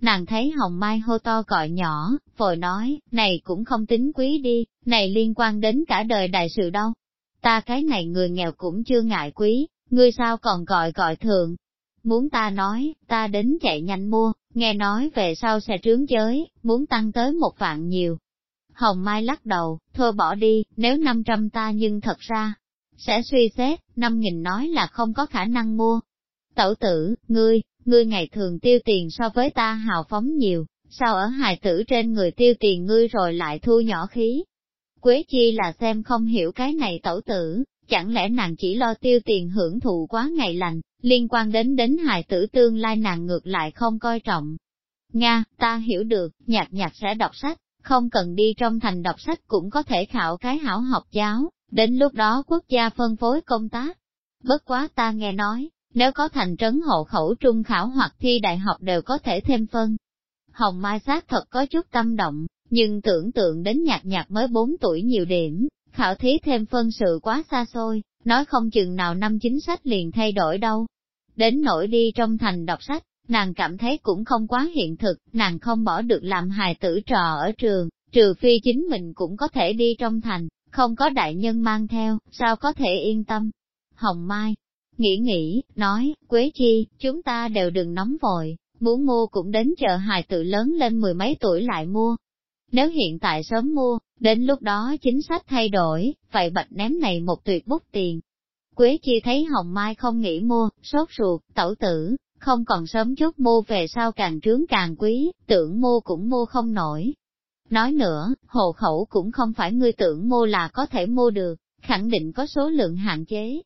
Nàng thấy Hồng Mai hô to gọi nhỏ, vội nói, này cũng không tính quý đi, này liên quan đến cả đời đại sự đâu. Ta cái này người nghèo cũng chưa ngại quý, ngươi sao còn gọi gọi thường. Muốn ta nói, ta đến chạy nhanh mua, nghe nói về sau sẽ trướng giới, muốn tăng tới một vạn nhiều. Hồng Mai lắc đầu, thôi bỏ đi, nếu 500 ta nhưng thật ra, sẽ suy xét, 5.000 nói là không có khả năng mua. Tẩu tử, ngươi, ngươi ngày thường tiêu tiền so với ta hào phóng nhiều, sao ở hài tử trên người tiêu tiền ngươi rồi lại thu nhỏ khí. Quế chi là xem không hiểu cái này tẩu tử, chẳng lẽ nàng chỉ lo tiêu tiền hưởng thụ quá ngày lành, liên quan đến đến hài tử tương lai nàng ngược lại không coi trọng. Nga, ta hiểu được, nhạc nhạc sẽ đọc sách, không cần đi trong thành đọc sách cũng có thể khảo cái hảo học giáo, đến lúc đó quốc gia phân phối công tác. Bất quá ta nghe nói, nếu có thành trấn hộ khẩu trung khảo hoặc thi đại học đều có thể thêm phân. Hồng Mai sát thật có chút tâm động, nhưng tưởng tượng đến nhạc nhạc mới 4 tuổi nhiều điểm, khảo thí thêm phân sự quá xa xôi, nói không chừng nào năm chính sách liền thay đổi đâu. Đến nỗi đi trong thành đọc sách, nàng cảm thấy cũng không quá hiện thực, nàng không bỏ được làm hài tử trò ở trường, trừ phi chính mình cũng có thể đi trong thành, không có đại nhân mang theo, sao có thể yên tâm. Hồng Mai, nghĩ nghĩ, nói, Quế Chi, chúng ta đều đừng nóng vội, muốn mua cũng đến chờ hài tử lớn lên mười mấy tuổi lại mua. Nếu hiện tại sớm mua, đến lúc đó chính sách thay đổi, vậy bạch ném này một tuyệt bút tiền. Quế Chi thấy Hồng Mai không nghĩ mua, sốt ruột, tẩu tử, không còn sớm chút mua về sau càng trướng càng quý, tưởng mua cũng mua không nổi. Nói nữa, hộ khẩu cũng không phải ngươi tưởng mua là có thể mua được, khẳng định có số lượng hạn chế.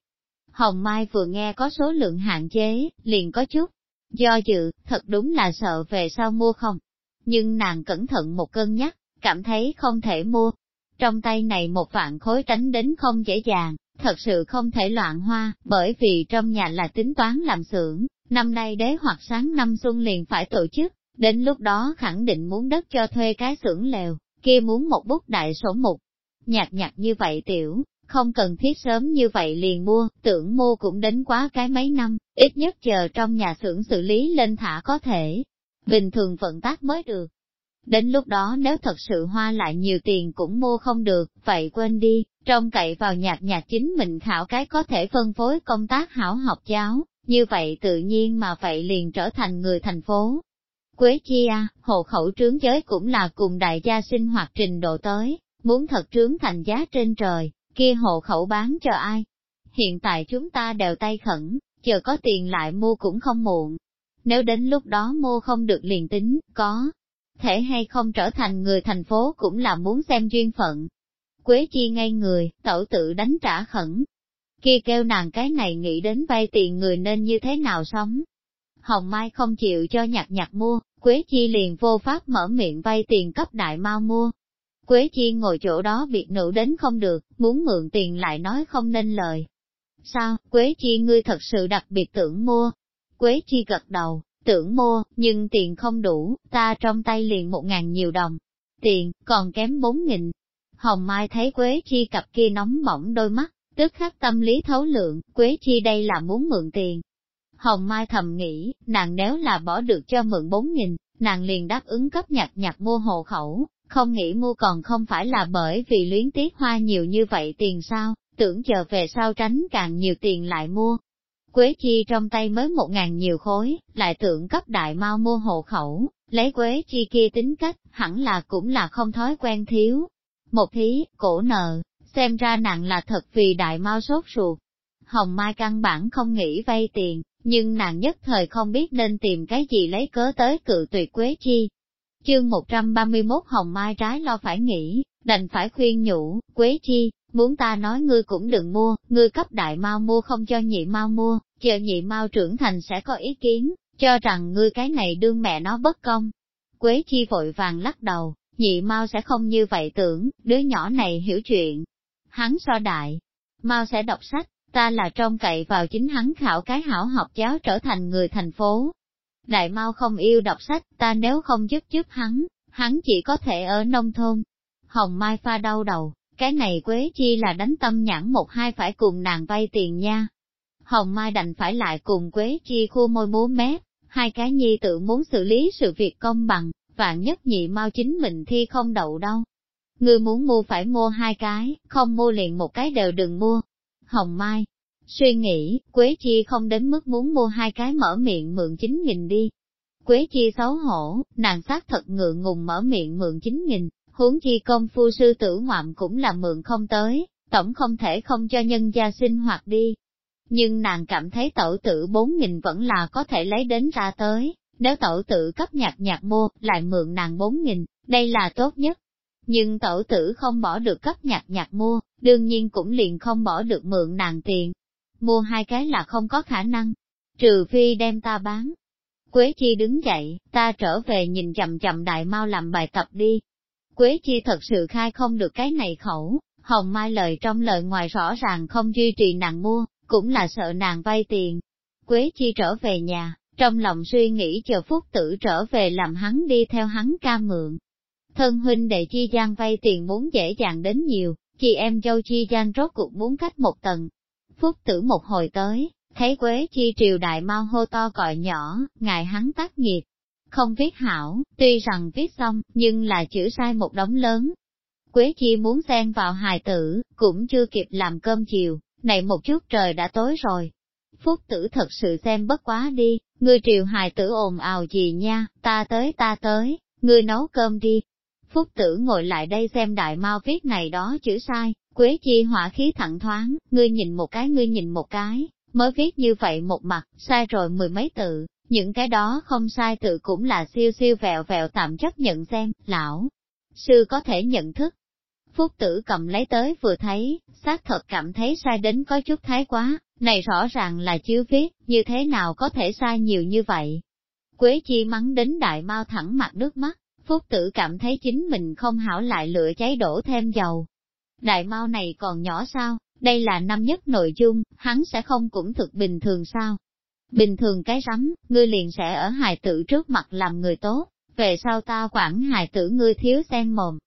Hồng Mai vừa nghe có số lượng hạn chế, liền có chút do dự, thật đúng là sợ về sau mua không. Nhưng nàng cẩn thận một cân nhắc, cảm thấy không thể mua. Trong tay này một vạn khối tránh đến không dễ dàng, thật sự không thể loạn hoa, bởi vì trong nhà là tính toán làm xưởng, năm nay đế hoặc sáng năm xuân liền phải tổ chức, đến lúc đó khẳng định muốn đất cho thuê cái xưởng lều, kia muốn một bút đại sổ mục. Nhạt nhạt như vậy tiểu, không cần thiết sớm như vậy liền mua, tưởng mua cũng đến quá cái mấy năm, ít nhất chờ trong nhà xưởng xử lý lên thả có thể. Bình thường vận tác mới được. Đến lúc đó nếu thật sự hoa lại nhiều tiền cũng mua không được, vậy quên đi, trông cậy vào nhạc nhạc chính mình khảo cái có thể phân phối công tác hảo học giáo, như vậy tự nhiên mà vậy liền trở thành người thành phố. Quế chia, hộ khẩu trướng giới cũng là cùng đại gia sinh hoạt trình độ tới, muốn thật trướng thành giá trên trời, kia hộ khẩu bán cho ai. Hiện tại chúng ta đều tay khẩn, chờ có tiền lại mua cũng không muộn. Nếu đến lúc đó mua không được liền tính, có thể hay không trở thành người thành phố cũng là muốn xem duyên phận. Quế chi ngay người, tẩu tự đánh trả khẩn. Kia kêu nàng cái này nghĩ đến vay tiền người nên như thế nào sống. Hồng Mai không chịu cho nhặt nhặt mua, Quế chi liền vô pháp mở miệng vay tiền cấp đại mau mua. Quế chi ngồi chỗ đó biệt nữ đến không được, muốn mượn tiền lại nói không nên lời. Sao, Quế chi ngươi thật sự đặc biệt tưởng mua? Quế chi gật đầu, tưởng mua, nhưng tiền không đủ, ta trong tay liền một ngàn nhiều đồng. Tiền, còn kém bốn nghìn. Hồng Mai thấy Quế Chi cặp kia nóng bỏng đôi mắt, tức khắc tâm lý thấu lượng, Quế Chi đây là muốn mượn tiền. Hồng Mai thầm nghĩ, nàng nếu là bỏ được cho mượn bốn nghìn, nàng liền đáp ứng cấp nhặt nhặt mua hộ khẩu, không nghĩ mua còn không phải là bởi vì luyến tiếc hoa nhiều như vậy tiền sao, tưởng chờ về sau tránh càng nhiều tiền lại mua. Quế chi trong tay mới một ngàn nhiều khối, lại tưởng cấp đại mau mua hộ khẩu, lấy quế chi kia tính cách, hẳn là cũng là không thói quen thiếu. Một thí, cổ nợ, xem ra nặng là thật vì đại mau sốt ruột. Hồng Mai căn bản không nghĩ vay tiền, Nhưng nàng nhất thời không biết nên tìm cái gì lấy cớ tới cự tuyệt Quế Chi. Chương 131 Hồng Mai trái lo phải nghĩ, đành phải khuyên nhủ, Quế Chi, muốn ta nói ngươi cũng đừng mua, ngươi cấp đại mau mua không cho nhị mau mua, chờ nhị mau trưởng thành sẽ có ý kiến, cho rằng ngươi cái này đương mẹ nó bất công. Quế Chi vội vàng lắc đầu, nhị mau sẽ không như vậy tưởng, đứa nhỏ này hiểu chuyện. Hắn so đại, mau sẽ đọc sách, ta là trông cậy vào chính hắn khảo cái hảo học giáo trở thành người thành phố. Đại mau không yêu đọc sách, ta nếu không giúp giúp hắn, hắn chỉ có thể ở nông thôn. Hồng Mai pha đau đầu, cái này Quế Chi là đánh tâm nhãn một hai phải cùng nàng vay tiền nha. Hồng Mai đành phải lại cùng Quế Chi khu môi múa mép, hai cái nhi tự muốn xử lý sự việc công bằng, vạn nhất nhị mau chính mình thi không đậu đâu. Ngươi muốn mua phải mua hai cái, không mua liền một cái đều đừng mua. Hồng Mai, suy nghĩ, Quế Chi không đến mức muốn mua hai cái mở miệng mượn chính nghìn đi. Quế Chi xấu hổ, nàng xác thật ngượng ngùng mở miệng mượn chính nghìn, huống chi công phu sư tử ngoạm cũng là mượn không tới, tổng không thể không cho nhân gia sinh hoạt đi. Nhưng nàng cảm thấy tẩu tử bốn nghìn vẫn là có thể lấy đến ra tới, nếu tẩu tử cấp nhạc nhạc mua, lại mượn nàng bốn nghìn, đây là tốt nhất. Nhưng tẩu tử không bỏ được cấp nhạc nhạc mua, đương nhiên cũng liền không bỏ được mượn nàng tiền. Mua hai cái là không có khả năng, trừ phi đem ta bán. Quế Chi đứng dậy, ta trở về nhìn chậm chậm đại mau làm bài tập đi. Quế Chi thật sự khai không được cái này khẩu, Hồng Mai lời trong lời ngoài rõ ràng không duy trì nàng mua, cũng là sợ nàng vay tiền. Quế Chi trở về nhà, trong lòng suy nghĩ chờ phúc tử trở về làm hắn đi theo hắn ca mượn. Thân huynh đệ chi gian vay tiền muốn dễ dàng đến nhiều, chị em dâu chi gian rốt cuộc muốn cách một tầng. Phúc tử một hồi tới, thấy Quế chi triều đại mau hô to còi nhỏ, ngài hắn tác nghiệp. Không viết hảo, tuy rằng viết xong, nhưng là chữ sai một đống lớn. Quế chi muốn xen vào hài tử, cũng chưa kịp làm cơm chiều, này một chút trời đã tối rồi. Phúc tử thật sự xem bất quá đi, Ngươi triều hài tử ồn ào gì nha, ta tới ta tới, ngươi nấu cơm đi. Phúc tử ngồi lại đây xem đại mau viết này đó chữ sai, quế chi hỏa khí thẳng thoáng, ngươi nhìn một cái ngươi nhìn một cái, mới viết như vậy một mặt, sai rồi mười mấy tự, những cái đó không sai tự cũng là siêu siêu vẹo vẹo tạm chấp nhận xem, lão, sư có thể nhận thức. Phúc tử cầm lấy tới vừa thấy, xác thật cảm thấy sai đến có chút thái quá, này rõ ràng là chiếu viết, như thế nào có thể sai nhiều như vậy? Quế chi mắng đến đại mau thẳng mặt nước mắt, phúc tử cảm thấy chính mình không hảo lại lửa cháy đổ thêm dầu. Đại mau này còn nhỏ sao, đây là năm nhất nội dung, hắn sẽ không cũng thực bình thường sao? Bình thường cái rắm, ngươi liền sẽ ở hài tử trước mặt làm người tốt, về sau ta quản hài tử ngươi thiếu sen mồm.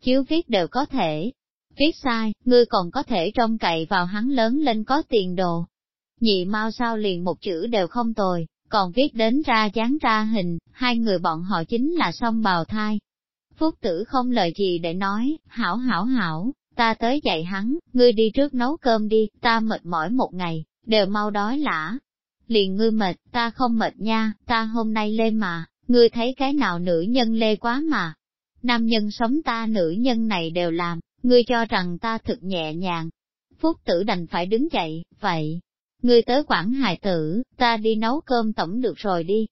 Chiếu viết đều có thể, Viết sai, ngươi còn có thể trông cậy vào hắn lớn lên có tiền đồ. Nhị mau sao liền một chữ đều không tồi, còn viết đến ra dáng ra hình, hai người bọn họ chính là song bào thai. Phúc tử không lời gì để nói, hảo hảo hảo, ta tới dạy hắn, ngươi đi trước nấu cơm đi, ta mệt mỏi một ngày, đều mau đói lã. Liền ngươi mệt, ta không mệt nha, ta hôm nay lê mà, ngươi thấy cái nào nữ nhân lê quá mà. Nam nhân sống ta nữ nhân này đều làm, ngươi cho rằng ta thực nhẹ nhàng. Phúc tử đành phải đứng dậy, vậy, ngươi tới quảng hài tử, ta đi nấu cơm tổng được rồi đi.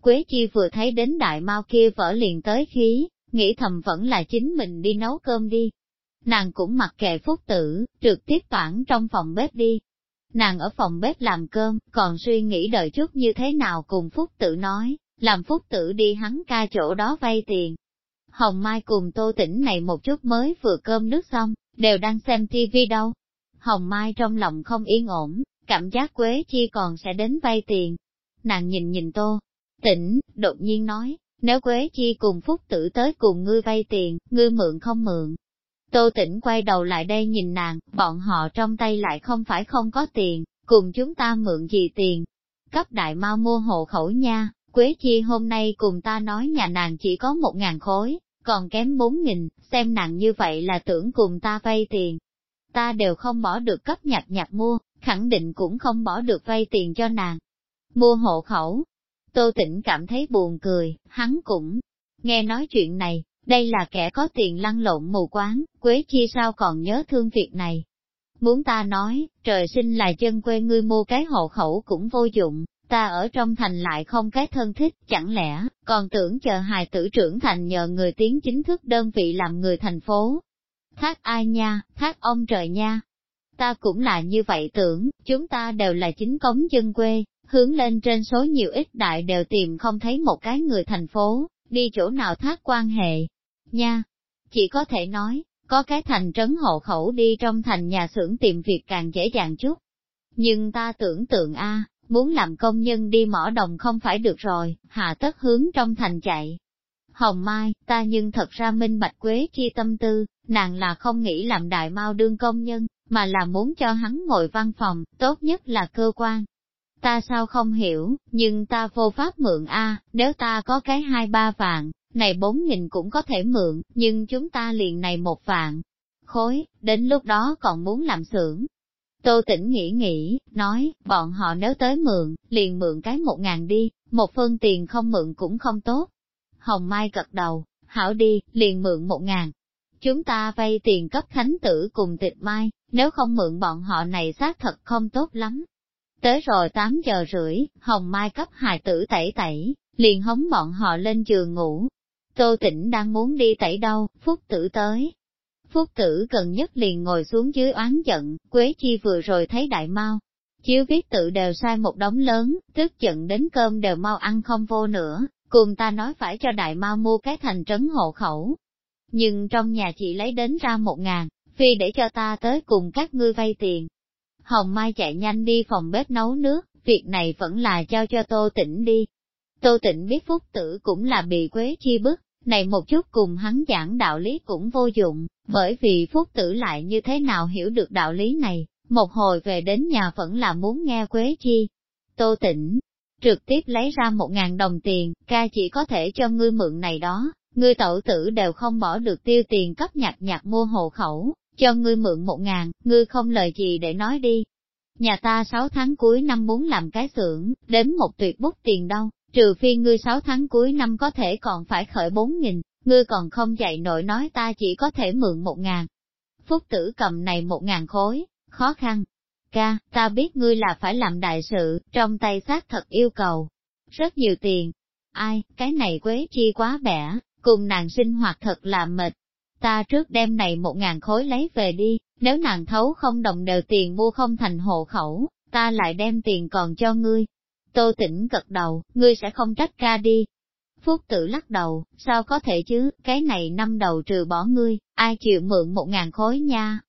Quế chi vừa thấy đến đại mau kia vỡ liền tới khí, nghĩ thầm vẫn là chính mình đi nấu cơm đi. Nàng cũng mặc kệ phúc tử, trực tiếp toản trong phòng bếp đi. Nàng ở phòng bếp làm cơm, còn suy nghĩ đợi chút như thế nào cùng phúc tử nói, làm phúc tử đi hắn ca chỗ đó vay tiền, Hồng Mai cùng Tô Tĩnh này một chút mới vừa cơm nước xong, đều đang xem tivi đâu. Hồng Mai trong lòng không yên ổn, cảm giác Quế Chi còn sẽ đến vay tiền. Nàng nhìn nhìn Tô Tĩnh, đột nhiên nói, nếu Quế Chi cùng Phúc Tử tới cùng ngươi vay tiền, ngươi mượn không mượn. Tô Tĩnh quay đầu lại đây nhìn nàng, bọn họ trong tay lại không phải không có tiền, cùng chúng ta mượn gì tiền. Cấp đại mau mua hộ khẩu nha, Quế Chi hôm nay cùng ta nói nhà nàng chỉ có một ngàn khối, còn kém bốn nghìn, xem nàng như vậy là tưởng cùng ta vay tiền. Ta đều không bỏ được cấp nhặt nhặt mua, khẳng định cũng không bỏ được vay tiền cho nàng. Mua hộ khẩu. Tô Tĩnh cảm thấy buồn cười, hắn cũng nghe nói chuyện này, đây là kẻ có tiền lăn lộn mù quáng, Quế Chi sao còn nhớ thương việc này. Muốn ta nói, trời sinh là chân quê ngươi mua cái hộ khẩu cũng vô dụng, ta ở trong thành lại không cái thân thích, chẳng lẽ, còn tưởng chờ hài tử trưởng thành nhờ người tiến chính thức đơn vị làm người thành phố. Thác ai nha, thác ông trời nha. Ta cũng là như vậy tưởng, chúng ta đều là chính cống dân quê, hướng lên trên số nhiều ít đại đều tìm không thấy một cái người thành phố, đi chỗ nào thác quan hệ. Nha, chỉ có thể nói, có cái thành trấn hộ khẩu đi trong thành nhà xưởng tìm việc càng dễ dàng chút. Nhưng ta tưởng tượng a muốn làm công nhân đi mỏ đồng không phải được rồi, hạ tất hướng trong thành chạy. Hồng Mai, ta nhưng thật ra minh bạch quế chi tâm tư, nàng là không nghĩ làm đại mau đương công nhân, mà là muốn cho hắn ngồi văn phòng, tốt nhất là cơ quan. Ta sao không hiểu, nhưng ta vô pháp mượn A, nếu ta có cái hai ba vạn, này bốn nghìn cũng có thể mượn, nhưng chúng ta liền này một vạn. Khối, đến lúc đó còn muốn làm xưởng, Tô tỉnh nghĩ nghĩ, nói, bọn họ nếu tới mượn, liền mượn cái một ngàn đi, một phân tiền không mượn cũng không tốt. Hồng Mai gật đầu, hảo đi, liền mượn một ngàn. Chúng ta vay tiền cấp thánh tử cùng tịch mai, nếu không mượn bọn họ này xác thật không tốt lắm. Tới rồi 8 giờ rưỡi, Hồng Mai cấp hài tử tẩy tẩy, liền hống bọn họ lên giường ngủ. Tô Tĩnh đang muốn đi tẩy đâu, Phúc tử tới, Phúc tử gần nhất liền ngồi xuống dưới oán giận, Quế Chi vừa rồi thấy đại mau. Chiếu viết tự đều sai một đống lớn, tức giận đến cơm đều mau ăn không vô nữa, cùng ta nói phải cho đại mau mua cái thành trấn hộ khẩu. Nhưng trong nhà chị lấy đến ra một ngàn, phi để cho ta tới cùng các ngươi vay tiền. Hồng Mai chạy nhanh đi phòng bếp nấu nước, việc này vẫn là giao cho Tô Tĩnh đi. Tô Tĩnh biết Phúc Tử cũng là bị Quế Chi bức, này một chút cùng hắn giảng đạo lý cũng vô dụng, bởi vì Phúc Tử lại như thế nào hiểu được đạo lý này, một hồi về đến nhà vẫn là muốn nghe Quế Chi. Tô tỉnh, trực tiếp lấy ra một ngàn đồng tiền, ca chỉ có thể cho ngươi mượn này đó, ngươi tẩu tử đều không bỏ được tiêu tiền cấp nhặt nhặt mua hộ khẩu, cho ngươi mượn một ngàn, ngươi không lời gì để nói đi. Nhà ta sáu tháng cuối năm muốn làm cái xưởng, đến một tuyệt bút tiền đâu, trừ phi ngươi sáu tháng cuối năm có thể còn phải khởi bốn nghìn, ngươi còn không dạy nổi nói ta chỉ có thể mượn một ngàn. Phúc tử cầm này một ngàn khối, khó khăn. Ca, ta biết ngươi là phải làm đại sự, trong tay xác thật yêu cầu. Rất nhiều tiền. Ai, cái này quế chi quá bẻ, cùng nàng sinh hoạt thật là mệt. Ta trước đem này một ngàn khối lấy về đi, nếu nàng thấu không đồng đều tiền mua không thành hộ khẩu, ta lại đem tiền còn cho ngươi. Tô tỉnh gật đầu, ngươi sẽ không trách ca đi, Phúc tử lắc đầu, sao có thể chứ, cái này năm đầu trừ bỏ ngươi, ai chịu mượn một ngàn khối nha.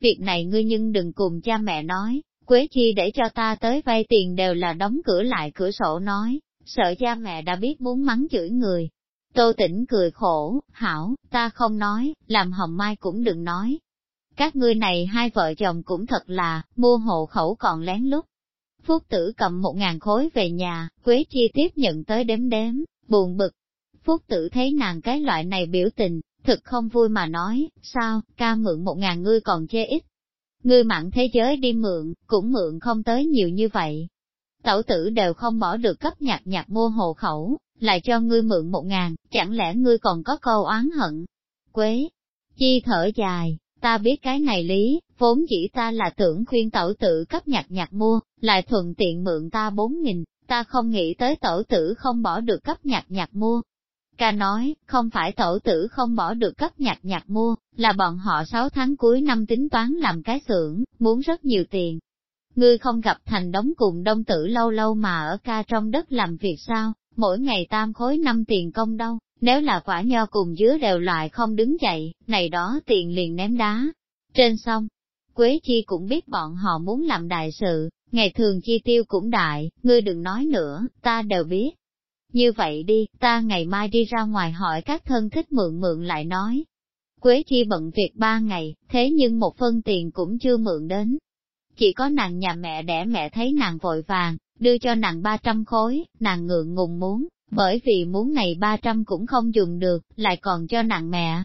Việc này ngươi nhưng đừng cùng cha mẹ nói, Quế Chi để cho ta tới vay tiền đều là đóng cửa lại cửa sổ nói, sợ cha mẹ đã biết muốn mắng chửi người. Tô tỉnh cười khổ, hảo, ta không nói, làm hồng mai cũng đừng nói. Các ngươi này hai vợ chồng cũng thật là, mua hộ khẩu còn lén lút. Phúc tử cầm một ngàn khối về nhà, Quế Chi tiếp nhận tới đếm đếm, buồn bực. Phúc tử thấy nàng cái loại này biểu tình, thực không vui mà nói, sao, ca mượn một ngàn ngươi còn chê ít. Ngươi mặn thế giới đi mượn, cũng mượn không tới nhiều như vậy. Tẩu tử đều không bỏ được cấp nhạc nhạc mua hộ khẩu, lại cho ngươi mượn một ngàn, chẳng lẽ ngươi còn có câu oán hận? Quế, chi thở dài, ta biết cái này lý, vốn chỉ ta là tưởng khuyên tẩu tử cấp nhặt nhặt mua, lại thuận tiện mượn ta bốn nghìn, ta không nghĩ tới tổ tử không bỏ được cấp nhặt nhặt mua. Ca nói, không phải tổ tử không bỏ được cấp nhặt nhặt mua, là bọn họ sáu tháng cuối năm tính toán làm cái xưởng, muốn rất nhiều tiền. Ngươi không gặp thành đống cùng đông tử lâu lâu mà ở ca trong đất làm việc sao, mỗi ngày tam khối năm tiền công đâu, nếu là quả nho cùng dứa đều loại không đứng dậy, này đó tiền liền ném đá. Trên sông, Quế Chi cũng biết bọn họ muốn làm đại sự, ngày thường chi tiêu cũng đại, ngươi đừng nói nữa, ta đều biết. Như vậy đi, ta ngày mai đi ra ngoài hỏi các thân thích mượn mượn lại nói. Quế chi bận việc ba ngày, thế nhưng một phân tiền cũng chưa mượn đến. Chỉ có nàng nhà mẹ đẻ mẹ thấy nàng vội vàng, đưa cho nàng 300 khối, nàng ngượng ngùng muốn, bởi vì muốn này 300 cũng không dùng được, lại còn cho nàng mẹ.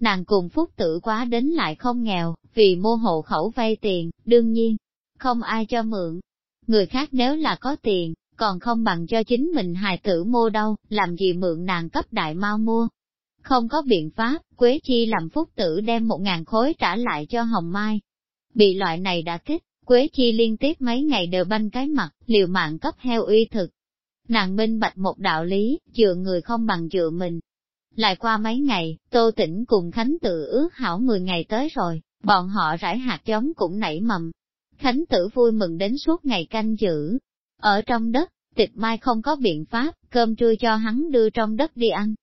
Nàng cùng phúc tử quá đến lại không nghèo, vì mua hộ khẩu vay tiền, đương nhiên, không ai cho mượn. Người khác nếu là có tiền, còn không bằng cho chính mình hài tử mua đâu, làm gì mượn nàng cấp đại mau mua. Không có biện pháp, Quế Chi làm phúc tử đem một ngàn khối trả lại cho Hồng Mai. Bị loại này đã kích, Quế Chi liên tiếp mấy ngày đều banh cái mặt, liều mạng cấp heo uy thực. Nàng minh bạch một đạo lý, dựa người không bằng dựa mình. Lại qua mấy ngày, Tô Tĩnh cùng Khánh tử ước hảo 10 ngày tới rồi, bọn họ rải hạt giống cũng nảy mầm. Khánh tử vui mừng đến suốt ngày canh giữ. Ở trong đất, tịch mai không có biện pháp, cơm trưa cho hắn đưa trong đất đi ăn.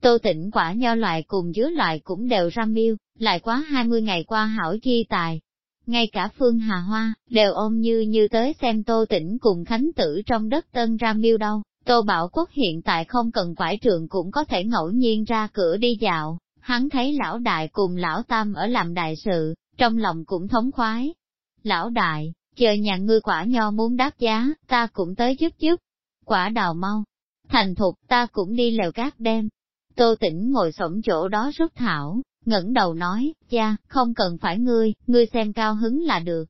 Tô tĩnh quả nho loại cùng dứa loại cũng đều ra miêu, lại quá 20 ngày qua hảo chi tài. Ngay cả Phương Hà Hoa, đều ôm như như tới xem Tô Tĩnh cùng Khánh Tử trong đất tân ra miêu đâu. Tô Bảo Quốc hiện tại không cần quải trường cũng có thể ngẫu nhiên ra cửa đi dạo, hắn thấy lão đại cùng lão tam ở làm đại sự, trong lòng cũng thống khoái. Lão đại, chờ nhà ngươi quả nho muốn đáp giá, ta cũng tới giúp giúp. Quả đào mau, thành thục ta cũng đi lều cát đem. Tô tỉnh ngồi sổng chỗ đó rút thảo, ngẩng đầu nói, cha, không cần phải ngươi, ngươi xem cao hứng là được.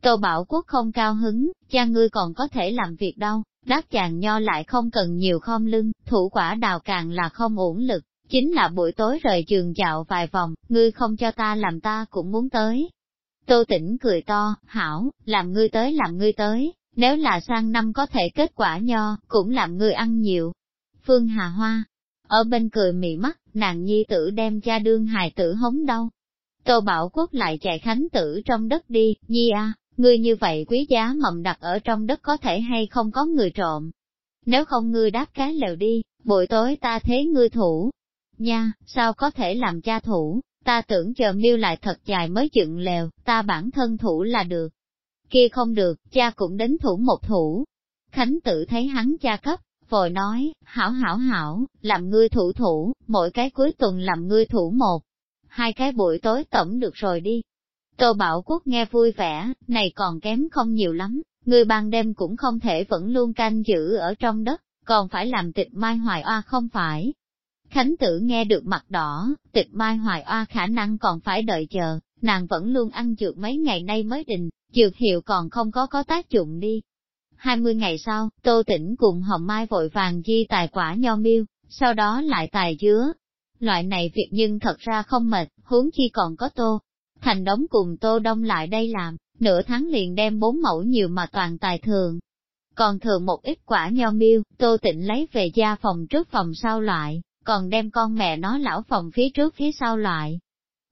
Tô Bảo Quốc không cao hứng, cha ngươi còn có thể làm việc đâu, đát chàng nho lại không cần nhiều khom lưng, thủ quả đào càng là không ổn lực, chính là buổi tối rời trường dạo vài vòng, ngươi không cho ta làm ta cũng muốn tới. Tô tỉnh cười to, hảo, làm ngươi tới làm ngươi tới, nếu là sang năm có thể kết quả nho, cũng làm ngươi ăn nhiều. Phương Hà Hoa, ở bên cười mị mắt, nàng nhi tử đem cha đương hài tử hống đau. Tô Bảo Quốc lại chạy khánh tử trong đất đi, nhi a, ngươi như vậy quý giá mầm đặt ở trong đất có thể hay không có người trộm. Nếu không ngươi đáp cái lều đi, buổi tối ta thế ngươi thủ. Nha, sao có thể làm cha thủ, ta tưởng chờ miêu lại thật dài mới dựng lều, ta bản thân thủ là được. Kia không được, cha cũng đến thủ một thủ. Khánh tự thấy hắn cha cấp, vội nói, hảo hảo hảo, làm ngươi thủ thủ, mỗi cái cuối tuần làm ngươi thủ một. Hai cái buổi tối tổng được rồi đi. Tô Bảo Quốc nghe vui vẻ, này còn kém không nhiều lắm, người ban đêm cũng không thể vẫn luôn canh giữ ở trong đất, còn phải làm tịch mai hoài oa không phải. Khánh tử nghe được mặt đỏ, tịch mai hoài oa khả năng còn phải đợi chờ, nàng vẫn luôn ăn dược mấy ngày nay mới định, dược hiệu còn không có có tác dụng đi, 20 ngày sau, Tô Tĩnh cùng Hồng Mai vội vàng di tài quả nho miêu, sau đó lại tài dứa. Loại này việc nhưng thật ra không mệt, huống chi còn có Tô. Thành đống cùng Tô Đông lại đây làm, nửa tháng liền đem bốn mẫu nhiều mà toàn tài thường. Còn thường một ít quả nho miêu, Tô Tịnh lấy về gia phòng trước phòng sau loại, còn đem con mẹ nó lão phòng phía trước phía sau loại.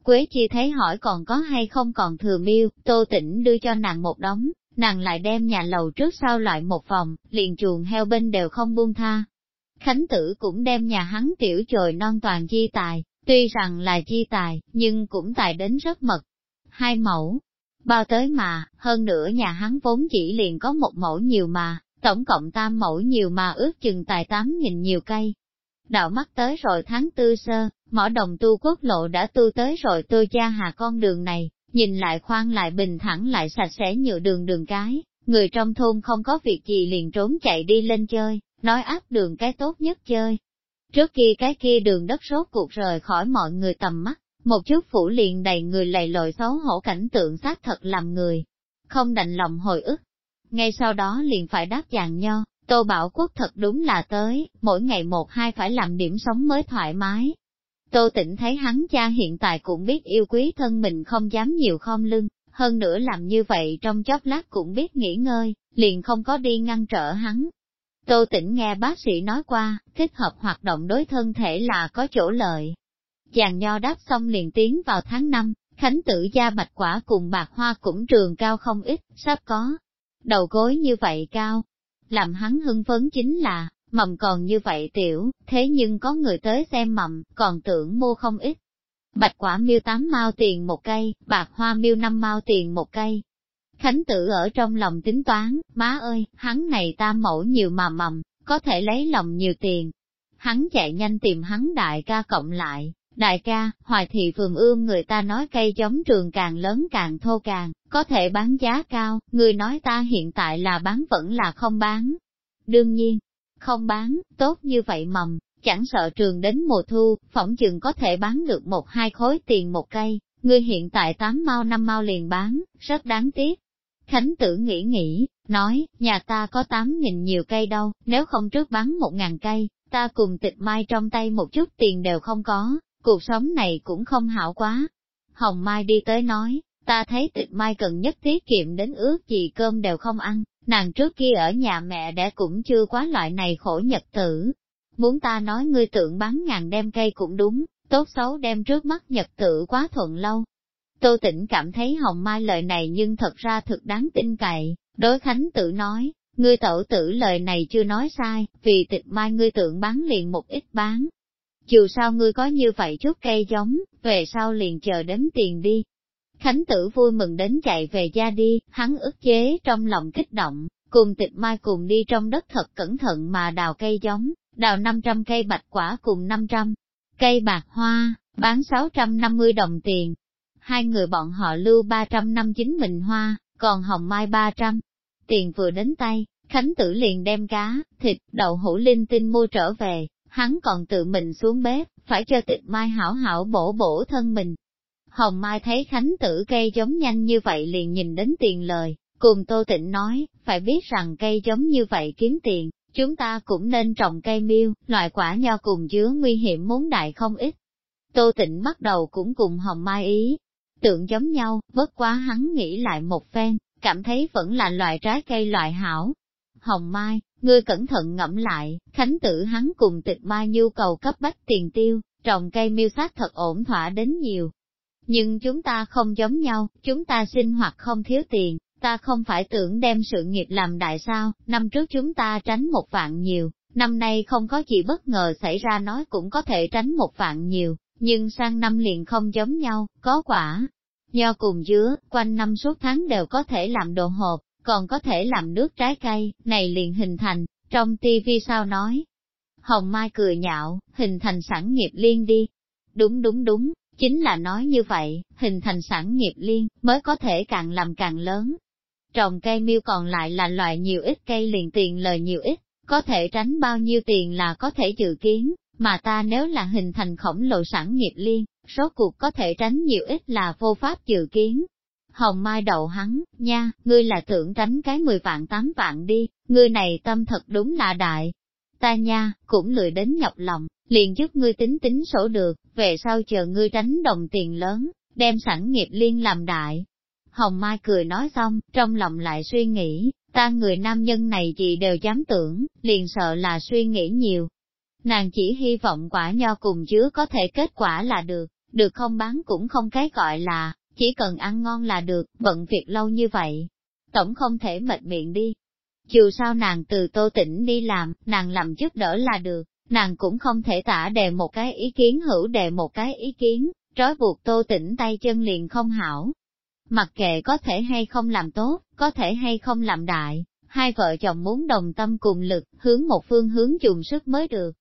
Quế chi thấy hỏi còn có hay không còn thừa miêu, Tô Tĩnh đưa cho nàng một đống, nàng lại đem nhà lầu trước sau lại một phòng liền chuồng heo bên đều không buông tha. Khánh tử cũng đem nhà hắn tiểu trồi non toàn chi tài, tuy rằng là chi tài, nhưng cũng tài đến rất mật. Hai mẫu, bao tới mà, hơn nữa nhà hắn vốn chỉ liền có một mẫu nhiều mà, tổng cộng tam mẫu nhiều mà ước chừng tài tám nghìn nhiều cây. Đạo mắt tới rồi tháng tư sơ, mỏ đồng tu quốc lộ đã tu tới rồi tôi cha hà con đường này, Nhìn lại khoan lại bình thẳng lại sạch sẽ nhựa đường đường cái, người trong thôn không có việc gì liền trốn chạy đi lên chơi, nói áp đường cái tốt nhất chơi. Trước kia cái kia đường đất rốt cuộc rời khỏi mọi người tầm mắt, một chút phủ liền đầy người lầy lội xấu hổ cảnh tượng xác thật làm người, không đành lòng hồi ức. Ngay sau đó liền phải đáp dạng nho, Tô Bảo Quốc thật đúng là tới, mỗi ngày một hai phải làm điểm sống mới thoải mái, Tô Tĩnh thấy hắn cha hiện tại cũng biết yêu quý thân mình không dám nhiều khom lưng, hơn nữa làm như vậy trong chốc lát cũng biết nghỉ ngơi, liền không có đi ngăn trở hắn. Tô Tĩnh nghe bác sĩ nói qua, thích hợp hoạt động đối thân thể là có chỗ lợi. Chàng nho đáp xong liền tiến vào tháng 5, Khánh tử gia bạch quả cùng bạc hoa cũng trường cao không ít, sắp có. Đầu gối như vậy cao. Làm hắn hưng phấn chính là, mầm còn như vậy tiểu, thế nhưng có người tới xem mầm, còn tưởng mua không ít. Bạch quả miêu tám mao tiền một cây, bạc hoa miêu năm mao tiền một cây. Khánh tử ở trong lòng tính toán, má ơi, hắn này tam mẫu nhiều mà mầm, có thể lấy lòng nhiều tiền. Hắn chạy nhanh tìm hắn đại ca cộng lại, đại ca, hoài thị phường ương người ta nói cây giống trường càng lớn càng thô càng, có thể bán giá cao, người nói ta hiện tại là bán vẫn là không bán. Đương nhiên, không bán, tốt như vậy mầm, chẳng sợ trường đến mùa thu, phỏng chừng có thể bán được một hai khối tiền một cây, ngươi hiện tại tám mau năm mau liền bán, rất đáng tiếc. Khánh tử nghĩ nghĩ, nói, nhà ta có tám nghìn nhiều cây đâu, nếu không trước bán một ngàn cây, ta cùng tịch mai trong tay một chút tiền đều không có, cuộc sống này cũng không hảo quá. Hồng Mai đi tới nói, ta thấy tịch mai cần nhất tiết kiệm đến ước gì cơm đều không ăn, nàng trước kia ở nhà mẹ đã cũng chưa quá loại này khổ nhật tử. Muốn ta nói ngươi tượng bán ngàn đem cây cũng đúng, tốt xấu đem trước mắt nhật tử quá thuận lâu. Tô tĩnh cảm thấy hồng mai lời này nhưng thật ra thực đáng tin cậy, đối khánh tự nói, ngươi tẩu tử lời này chưa nói sai, vì tịch mai ngươi tưởng bán liền một ít bán. Dù sao ngươi có như vậy chút cây giống, về sau liền chờ đếm tiền đi, Khánh tử vui mừng đến chạy về gia đi, hắn ức chế trong lòng kích động, cùng tịch mai cùng đi trong đất thật cẩn thận mà đào cây giống, đào 500 cây bạch quả cùng 500 cây bạc hoa, bán 650 đồng tiền. Hai người bọn họ lưu 300 năm chính mình hoa, còn hồng mai 300. Tiền vừa đến tay, Khánh tử liền đem cá, thịt, đậu hũ linh tinh mua trở về, hắn còn tự mình xuống bếp, phải cho tịch mai hảo hảo bổ bổ thân mình, Hồng Mai thấy Khánh tử cây giống nhanh như vậy liền nhìn đến tiền lời, cùng Tô Tịnh nói, phải biết rằng cây giống như vậy kiếm tiền, chúng ta cũng nên trồng cây miêu, loại quả nho cùng chứa nguy hiểm muốn đại không ít. Tô Tịnh bắt đầu cũng cùng Hồng Mai ý, tượng giống nhau, bất quá hắn nghĩ lại một phen, cảm thấy vẫn là loại trái cây loại hảo. Hồng Mai, ngươi cẩn thận ngẫm lại, Khánh tử hắn cùng tịch mai nhu cầu cấp bách tiền tiêu, trồng cây miêu sát thật ổn thỏa đến nhiều, nhưng chúng ta không giống nhau, chúng ta sinh hoạt không thiếu tiền, ta không phải tưởng đem sự nghiệp làm đại sao, năm trước chúng ta tránh một vạn nhiều, năm nay không có gì bất ngờ xảy ra nói cũng có thể tránh một vạn nhiều, nhưng sang năm liền không giống nhau, có quả. Nho cùng dứa, quanh năm suốt tháng đều có thể làm đồ hộp, còn có thể làm nước trái cây, này liền hình thành, trong tivi sao nói. Hồng Mai cười nhạo, hình thành sẵn nghiệp liên đi. Đúng đúng đúng, Chính là nói như vậy, hình thành sản nghiệp liên, mới có thể càng làm càng lớn. Trồng cây miêu còn lại là loại nhiều ít cây liền tiền lời nhiều ít, có thể tránh bao nhiêu tiền là có thể dự kiến, mà ta nếu là hình thành khổng lồ sản nghiệp liên, số cuộc có thể tránh nhiều ít là vô pháp dự kiến. Hồng Mai đậu hắn, nha, ngươi là tưởng tránh cái 10 vạn 8 vạn đi, ngươi này tâm thật đúng là đại. Ta nha, cũng lười đến nhọc lòng, liền giúp ngươi tính tính sổ được, về sau chờ ngươi tránh đồng tiền lớn, đem sẵn nghiệp liên làm đại. Hồng Mai cười nói xong, trong lòng lại suy nghĩ, ta người nam nhân này gì đều dám tưởng, liền sợ là suy nghĩ nhiều. Nàng chỉ hy vọng quả nho cùng chứa có thể kết quả là được, được không bán cũng không cái gọi là, chỉ cần ăn ngon là được, bận việc lâu như vậy. Tổng không thể mệt miệng đi. Dù sao nàng từ tô tỉnh đi làm, nàng làm giúp đỡ là được, nàng cũng không thể tả đề một cái ý kiến hữu đề một cái ý kiến, trói buộc tô tỉnh tay chân liền không hảo. Mặc kệ có thể hay không làm tốt, có thể hay không làm đại, hai vợ chồng muốn đồng tâm cùng lực, hướng một phương hướng dùng sức mới được.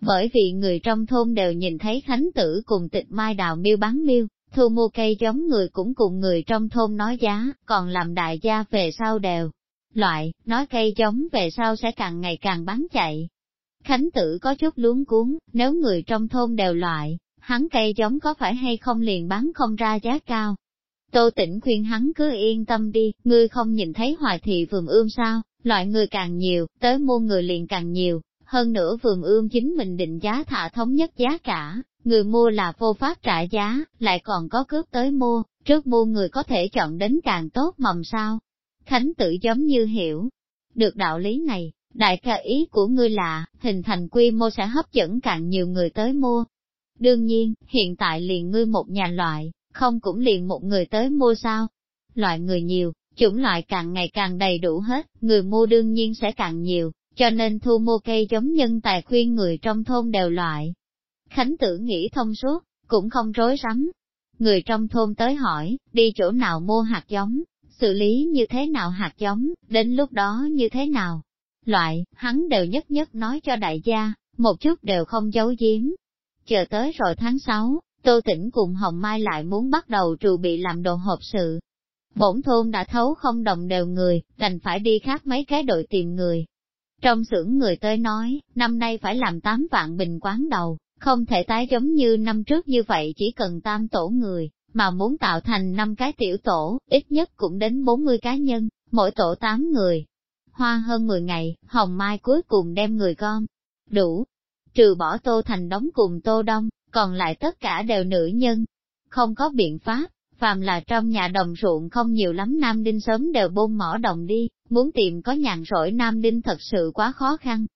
Bởi vì người trong thôn đều nhìn thấy Khánh Tử cùng tịch mai đào miêu bán miêu, thu mua cây giống người cũng cùng người trong thôn nói giá, còn làm đại gia về sau đều. Loại, nói cây giống về sau sẽ càng ngày càng bán chạy, Khánh tử có chút luống cuốn, nếu người trong thôn đều loại, hắn cây giống có phải hay không liền bán không ra giá cao. Tô tĩnh khuyên hắn cứ yên tâm đi, ngươi không nhìn thấy hoài thị vườn ươm sao, loại người càng nhiều, tới mua người liền càng nhiều, hơn nữa vườn ươm chính mình định giá thả thống nhất giá cả, người mua là vô pháp trả giá, lại còn có cướp tới mua, trước mua người có thể chọn đến càng tốt mầm sao. Khánh tử giống như hiểu được đạo lý này, Đại ca ý của ngươi là, hình thành quy mô sẽ hấp dẫn càng nhiều người tới mua. Đương nhiên, hiện tại liền ngươi một nhà loại, không cũng liền một người tới mua sao. Loại người nhiều, chủng loại càng ngày càng đầy đủ hết, người mua đương nhiên sẽ càng nhiều, cho nên thu mua cây giống nhân tài khuyên người trong thôn đều loại. Khánh tử nghĩ thông suốt, cũng không rối rắm. Người trong thôn tới hỏi, đi chỗ nào mua hạt giống, xử lý như thế nào hạt giống, đến lúc đó như thế nào, loại, hắn đều nhất nhất nói cho đại gia, một chút đều không giấu giếm. Chờ tới rồi tháng 6, Tô Tĩnh cùng Hồng Mai lại muốn bắt đầu trù bị làm đồ hộp sự. Bổn thôn đã thấu không đồng đều người, đành phải đi khác mấy cái đội tìm người. Trong xưởng người tới nói, năm nay phải làm 8 vạn bình quán đầu, không thể tái giống như năm trước như vậy chỉ cần tam tổ người, mà muốn tạo thành năm cái tiểu tổ, ít nhất cũng đến 40 cá nhân, mỗi tổ 8 người, Hoa hơn 10 ngày, Hồng Mai cuối cùng đem người con. Đủ. Trừ bỏ Tô Thành đóng cùng Tô Đông, còn lại tất cả đều nữ nhân. Không có biện pháp, phàm là trong nhà đồng ruộng không nhiều lắm nam đinh sớm đều bôn mỏ đồng đi, muốn tìm có nhàn rỗi nam đinh thật sự quá khó khăn.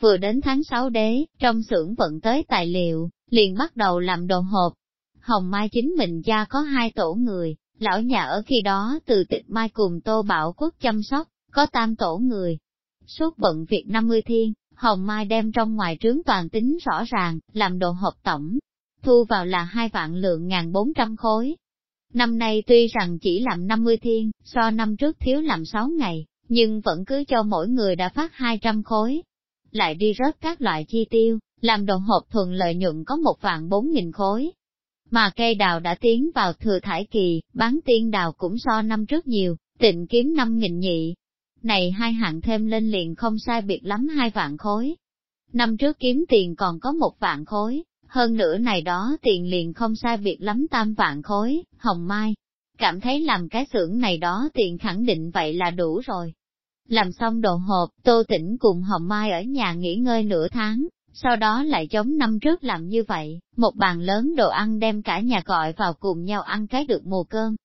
Vừa đến tháng 6 đế, trong xưởng vận tới tài liệu, liền bắt đầu làm đồ hộp. Hồng Mai chính mình gia có hai tổ người, lão nhà ở khi đó từ tịch Mai cùng Tô Bảo Quốc chăm sóc, có tam tổ người. Suốt bận việc 50 thiên, Hồng Mai đem trong ngoài trướng toàn tính rõ ràng, làm đồ hộp tổng. Thu vào là hai vạn lượng ngàn bốn trăm khối, Năm nay tuy rằng chỉ làm 50 thiên, so năm trước thiếu làm 6 ngày, nhưng vẫn cứ cho mỗi người đã phát 200 khối. Lại đi rớt các loại chi tiêu, làm đồng hộp thuận lợi nhuận có một vạn 4 nghìn khối. Mà cây đào đã tiến vào thừa thải kỳ, bán tiên đào cũng so năm trước nhiều, tịnh kiếm 5 nghìn nhị. Này hai hạng thêm lên liền không sai biệt lắm hai vạn khối. Năm trước kiếm tiền còn có một vạn khối, hơn nữa này đó tiền liền không sai biệt lắm tam vạn khối, hồng mai. Cảm thấy làm cái xưởng này đó tiền khẳng định vậy là đủ rồi. Làm xong đồ hộp, Tô Tĩnh cùng Hồng Mai ở nhà nghỉ ngơi nửa tháng, sau đó lại giống năm trước làm như vậy, một bàn lớn đồ ăn đem cả nhà gọi vào cùng nhau ăn cái được mùa cơm.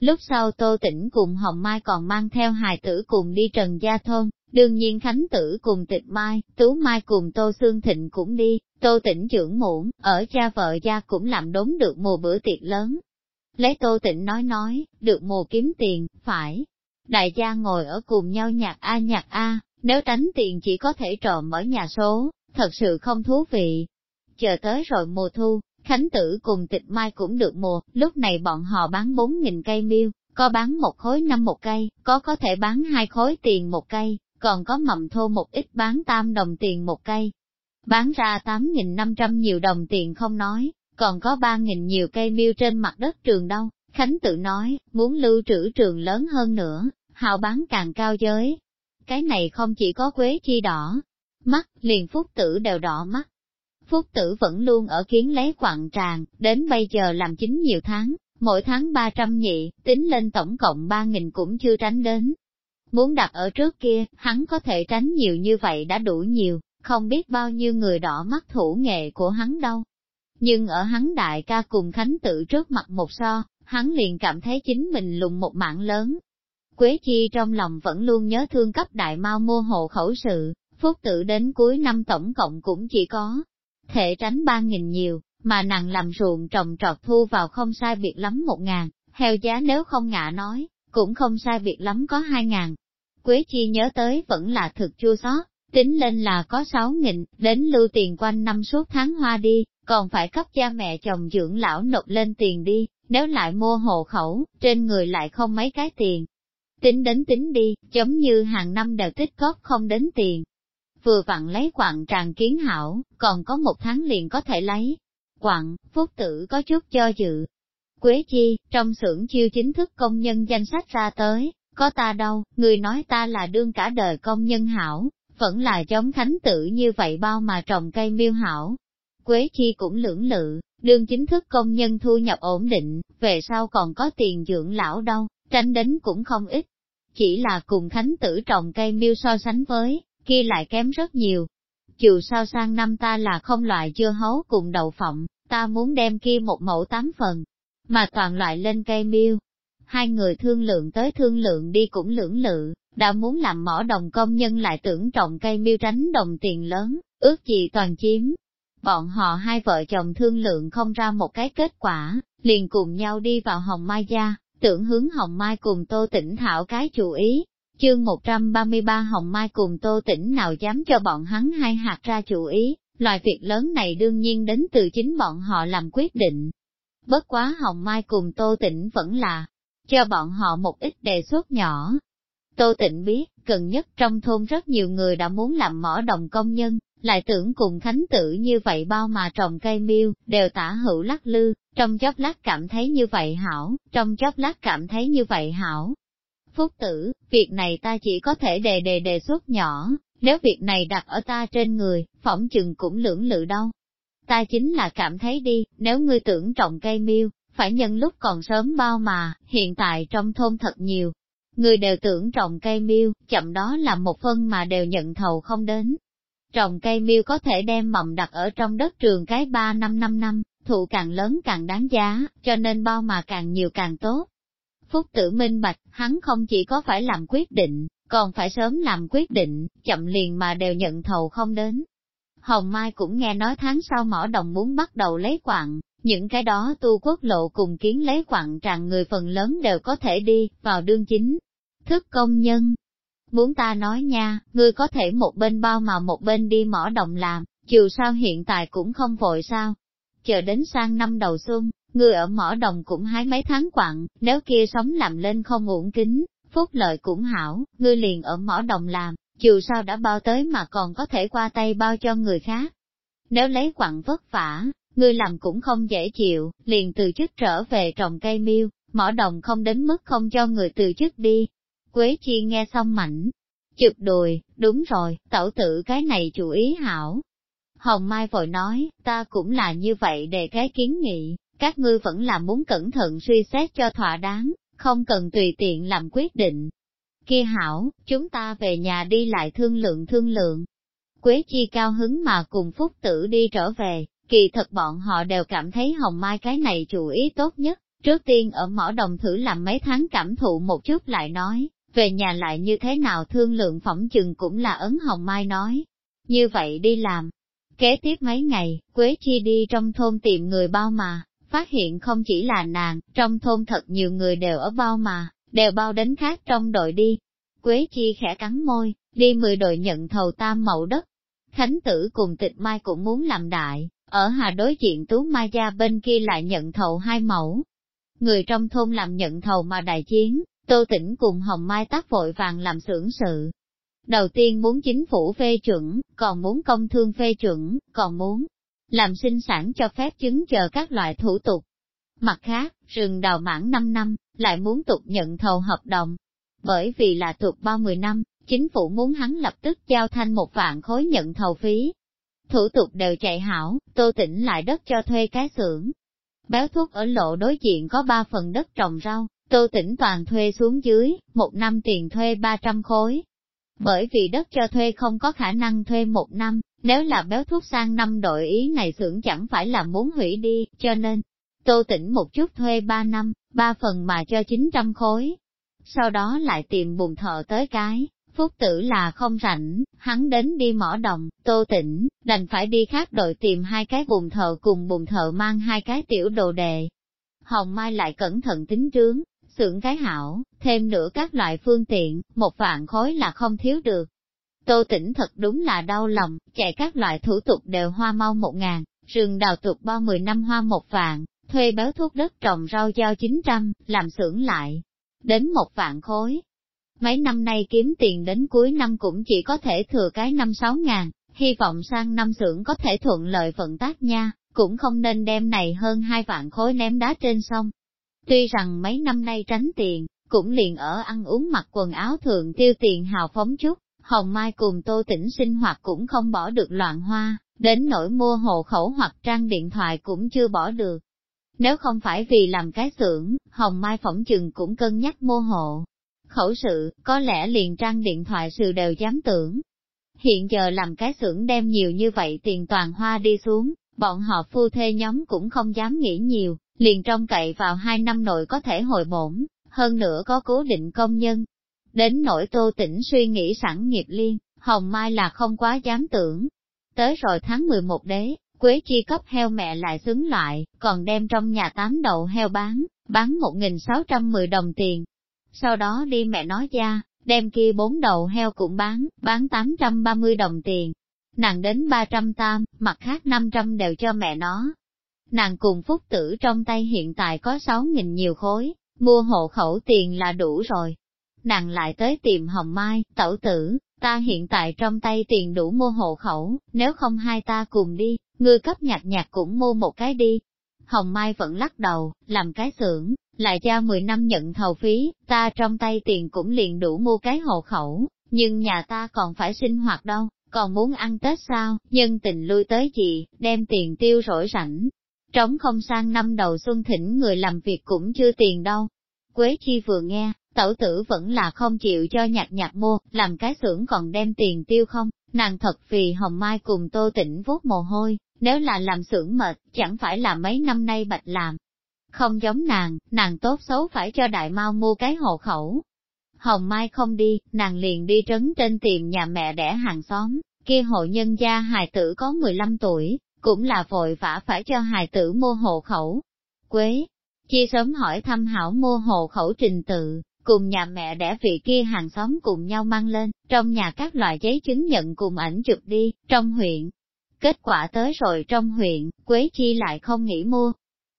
Lúc sau Tô Tĩnh cùng Hồng Mai còn mang theo hài tử cùng đi Trần Gia Thôn, đương nhiên Khánh Tử cùng Tịch Mai, Tú Mai cùng Tô Sương Thịnh cũng đi, Tô Tĩnh trưởng muộn, ở cha vợ gia cũng làm đốn được mùa bữa tiệc lớn. Lấy Tô Tĩnh nói nói, được mùa kiếm tiền, phải. Đại gia ngồi ở cùng nhau nhạc A nhạc A, nếu tránh tiền chỉ có thể trộm ở nhà số, thật sự không thú vị. Chờ tới rồi mùa thu, Khánh Tử cùng Tịch Mai cũng được mùa, lúc này bọn họ bán 4.000 cây miêu, có bán một khối năm một cây, có có thể bán hai khối tiền một cây, còn có mầm thô một ít bán tam đồng tiền một cây. Bán ra 8.500 nhiều đồng tiền không nói, còn có 3.000 nhiều cây miêu trên mặt đất trường đâu. Khánh tự nói, muốn lưu trữ trường lớn hơn nữa, hào bán càng cao giới. Cái này không chỉ có quế chi đỏ, mắt, liền phúc tử đều đỏ mắt. Phúc tử vẫn luôn ở kiến lấy quặng tràng, đến bây giờ làm chính nhiều tháng, mỗi tháng 300 nhị, tính lên tổng cộng 3.000 cũng chưa tránh đến. Muốn đặt ở trước kia, hắn có thể tránh nhiều như vậy đã đủ nhiều, không biết bao nhiêu người đỏ mắt thủ nghệ của hắn đâu. Nhưng ở hắn đại ca cùng Khánh tự trước mặt một so, hắn liền cảm thấy chính mình lùng một mạng lớn. Quế Chi trong lòng vẫn luôn nhớ thương cấp đại mau mua hộ khẩu sự, phúc tự đến cuối năm tổng cộng cũng chỉ có thể tránh ba nghìn nhiều, mà nàng làm ruộng trồng trọt thu vào không sai biệt lắm một ngàn, heo giá nếu không ngạ nói, cũng không sai biệt lắm có hai ngàn. Quế Chi nhớ tới vẫn là thực chua xót, tính lên là có sáu nghìn, đến lưu tiền quanh năm suốt tháng hoa đi, còn phải cấp cha mẹ chồng dưỡng lão nộp lên tiền đi, nếu lại mua hộ khẩu, trên người lại không mấy cái tiền. Tính đến tính đi, giống như hàng năm đều tích góp không đến tiền. Vừa vặn lấy quặng tràn kiến hảo, còn có một tháng liền có thể lấy. Quặng, phúc tử có chút cho dự. Quế chi, trong xưởng chiêu chính thức công nhân danh sách ra tới, có ta đâu, người nói ta là đương cả đời công nhân hảo, vẫn là giống thánh tử như vậy bao mà trồng cây miêu hảo. Quế chi cũng lưỡng lự, đương chính thức công nhân thu nhập ổn định, về sau còn có tiền dưỡng lão đâu, tránh đến cũng không ít. Chỉ là cùng thánh tử trồng cây miêu so sánh với, kia lại kém rất nhiều. Dù sao sang năm ta là không loại chưa hấu cùng đậu phộng, ta muốn đem kia một mẫu tám phần, mà toàn loại lên cây miêu. Hai người thương lượng tới thương lượng đi cũng lưỡng lự, đã muốn làm mỏ đồng công nhân lại tưởng trồng cây miêu tránh đồng tiền lớn, ước gì toàn chiếm. Bọn họ hai vợ chồng thương lượng không ra một cái kết quả, liền cùng nhau đi vào Hồng Mai gia, tưởng hướng Hồng Mai cùng Tô Tĩnh thảo cái chủ ý. Chương 133 Hồng Mai cùng Tô Tĩnh nào dám cho bọn hắn hai hạt ra chủ ý, loại việc lớn này đương nhiên đến từ chính bọn họ làm quyết định. Bất quá Hồng Mai cùng Tô Tĩnh vẫn là, cho bọn họ một ít đề xuất nhỏ, Tô Tịnh biết, gần nhất trong thôn rất nhiều người đã muốn làm mỏ đồng công nhân, lại tưởng cùng Khánh Tử như vậy bao mà trồng cây miêu, đều tả hữu lắc lư, trong chốc lát cảm thấy như vậy hảo, trong chốc lát cảm thấy như vậy hảo. Phúc tử, việc này ta chỉ có thể đề đề đề xuất nhỏ, nếu việc này đặt ở ta trên người, phỏng chừng cũng lưỡng lự đâu. Ta chính là cảm thấy đi, nếu ngươi tưởng trồng cây miêu, phải nhân lúc còn sớm bao mà, hiện tại trong thôn thật nhiều, Người đều tưởng trồng cây miêu, chậm đó là một phân mà đều nhận thầu không đến. Trồng cây miêu có thể đem mầm đặt ở trong đất trường cái 3 năm 5 năm, thụ càng lớn càng đáng giá, cho nên bao mà càng nhiều càng tốt. Phúc tử minh bạch, hắn không chỉ có phải làm quyết định, còn phải sớm làm quyết định, chậm liền mà đều nhận thầu không đến. Hồng Mai cũng nghe nói tháng sau mỏ đồng muốn bắt đầu lấy quặng, những cái đó tu quốc lộ cùng kiến lấy quặng tràn người phần lớn đều có thể đi vào đương chính. Thức công nhân. Muốn ta nói nha, ngươi có thể một bên bao mà một bên đi mỏ đồng làm, dù sao hiện tại cũng không vội sao. Chờ đến sang năm đầu xuân, ngươi ở mỏ đồng cũng hái mấy tháng quặng, nếu kia sống làm lên không uổng kính, phúc lợi cũng hảo, ngươi liền ở mỏ đồng làm, dù sao đã bao tới mà còn có thể qua tay bao cho người khác. Nếu lấy quặng vất vả, ngươi làm cũng không dễ chịu, liền từ chức trở về trồng cây miêu, mỏ đồng không đến mức không cho người từ chức đi. Quế chi nghe xong mảnh, chụp đùi, đúng rồi, tẩu tử cái này chủ ý hảo. Hồng Mai vội nói, ta cũng là như vậy để cái kiến nghị, các ngươi vẫn là muốn cẩn thận suy xét cho thỏa đáng, không cần tùy tiện làm quyết định. Kia hảo, chúng ta về nhà đi lại thương lượng thương lượng. Quế chi cao hứng mà cùng Phúc Tử đi trở về, kỳ thật bọn họ đều cảm thấy Hồng Mai cái này chủ ý tốt nhất, trước tiên ở mỏ đồng thử làm mấy tháng cảm thụ một chút lại nói, về nhà lại như thế nào thương lượng phỏng chừng cũng là ấn Hồng Mai nói. Như vậy đi làm. Kế tiếp mấy ngày, Quế Chi đi trong thôn tìm người bao mà, phát hiện không chỉ là nàng, trong thôn thật nhiều người đều ở bao mà, đều bao đến khác trong đội đi. Quế Chi khẽ cắn môi, đi 10 đội nhận thầu tam mẫu đất. Khánh tử cùng tịch mai cũng muốn làm đại, ở hà đối diện tú mai gia bên kia lại nhận thầu hai mẫu. Người trong thôn làm nhận thầu mà đại chiến, Tô Tĩnh cùng Hồng Mai tác vội vàng làm xưởng sự. Đầu tiên muốn chính phủ phê chuẩn, còn muốn công thương phê chuẩn, còn muốn làm sinh sản cho phép chứng chờ các loại thủ tục. Mặt khác, rừng đào mãn 5 năm, lại muốn tục nhận thầu hợp đồng. Bởi vì là tục 30 năm, chính phủ muốn hắn lập tức giao thanh một vạn khối nhận thầu phí. Thủ tục đều chạy hảo, tô tỉnh lại đất cho thuê cái xưởng. Béo thuốc ở lộ đối diện có 3 phần đất trồng rau, tô tỉnh toàn thuê xuống dưới, một năm tiền thuê 300 khối. Bởi vì đất cho thuê không có khả năng thuê một năm, nếu là béo thuốc sang năm đội ý này xưởng chẳng phải là muốn hủy đi, cho nên, tô tỉnh một chút thuê 3 năm, ba phần mà cho 900 khối. Sau đó lại tìm bùn thợ tới cái, phúc tử là không rảnh, hắn đến đi mỏ đồng, tô tỉnh, đành phải đi khác đội tìm hai cái bùn thợ cùng bùn thợ mang hai cái tiểu đồ đề. Hồng Mai lại cẩn thận tính trướng, xưởng cái hảo, thêm nữa các loại phương tiện, một vạn khối là không thiếu được. Tô tỉnh thật đúng là đau lòng, chạy các loại thủ tục đều hoa mau một ngàn, rừng đào tục bao mười năm hoa một vạn, thuê béo thuốc đất trồng rau giao chín trăm, làm xưởng lại, đến một vạn khối. Mấy năm nay kiếm tiền đến cuối năm cũng chỉ có thể thừa cái năm sáu ngàn, hy vọng sang năm xưởng có thể thuận lợi vận tác nha, cũng không nên đem này hơn hai vạn khối ném đá trên sông. Tuy rằng mấy năm nay tránh tiền, cũng liền ở ăn uống mặc quần áo thường tiêu tiền hào phóng chút, Hồng Mai cùng Tô Tĩnh sinh hoạt cũng không bỏ được loạn hoa, đến nỗi mua hộ khẩu hoặc trang điện thoại cũng chưa bỏ được. Nếu không phải vì làm cái xưởng, Hồng Mai phỏng chừng cũng cân nhắc mua hộ. Khẩu sự, có lẽ liền trang điện thoại sự đều dám tưởng. Hiện giờ làm cái xưởng đem nhiều như vậy tiền toàn hoa đi xuống, bọn họ phu thê nhóm cũng không dám nghĩ nhiều, liền trong cậy vào hai năm nội có thể hồi bổn, hơn nữa có cố định công nhân, Đến nỗi tô tỉnh suy nghĩ sẵn nghiệp liên, hồng mai là không quá dám tưởng. Tới rồi tháng 11 đế, Quế chi cấp heo mẹ lại xứng lại, còn đem trong nhà tám đầu heo bán, bán 1.610 đồng tiền. Sau đó đi mẹ nói ra, đem kia bốn đầu heo cũng bán, bán 830 đồng tiền. Nàng đến 300 tam, mặt khác 500 đều cho mẹ nó. Nàng cùng phúc tử trong tay hiện tại có 6.000 nhiều khối, mua hộ khẩu tiền là đủ rồi nàng lại tới tìm Hồng Mai, tẩu tử, ta hiện tại trong tay tiền đủ mua hộ khẩu, nếu không hai ta cùng đi, ngươi cấp nhạc nhạc cũng mua một cái đi. Hồng Mai vẫn lắc đầu, làm cái xưởng, lại cho 10 năm nhận thầu phí, ta trong tay tiền cũng liền đủ mua cái hộ khẩu, nhưng nhà ta còn phải sinh hoạt đâu, còn muốn ăn Tết sao, nhân tình lui tới gì, đem tiền tiêu rỗi rảnh. Trống không sang năm đầu xuân thỉnh người làm việc cũng chưa tiền đâu. Quế Chi vừa nghe, Tẩu tử vẫn là không chịu cho nhạc nhạc mua, làm cái xưởng còn đem tiền tiêu không, nàng thật vì hồng mai cùng tô tĩnh vuốt mồ hôi, Nếu là làm xưởng mệt, chẳng phải là mấy năm nay bạch làm. Không giống nàng, nàng tốt xấu phải cho đại mau mua cái hộ khẩu. Hồng Mai không đi, nàng liền đi trấn trên tìm nhà mẹ đẻ hàng xóm, kia hộ nhân gia hài tử có 15 tuổi, cũng là vội vã phải cho hài tử mua hộ khẩu. Quế, chi sớm hỏi thăm hảo mua hộ khẩu trình tự, cùng nhà mẹ đẻ vị kia hàng xóm cùng nhau mang lên, trong nhà các loại giấy chứng nhận cùng ảnh chụp đi, trong huyện. Kết quả tới rồi trong huyện, Quế Chi lại không nghĩ mua.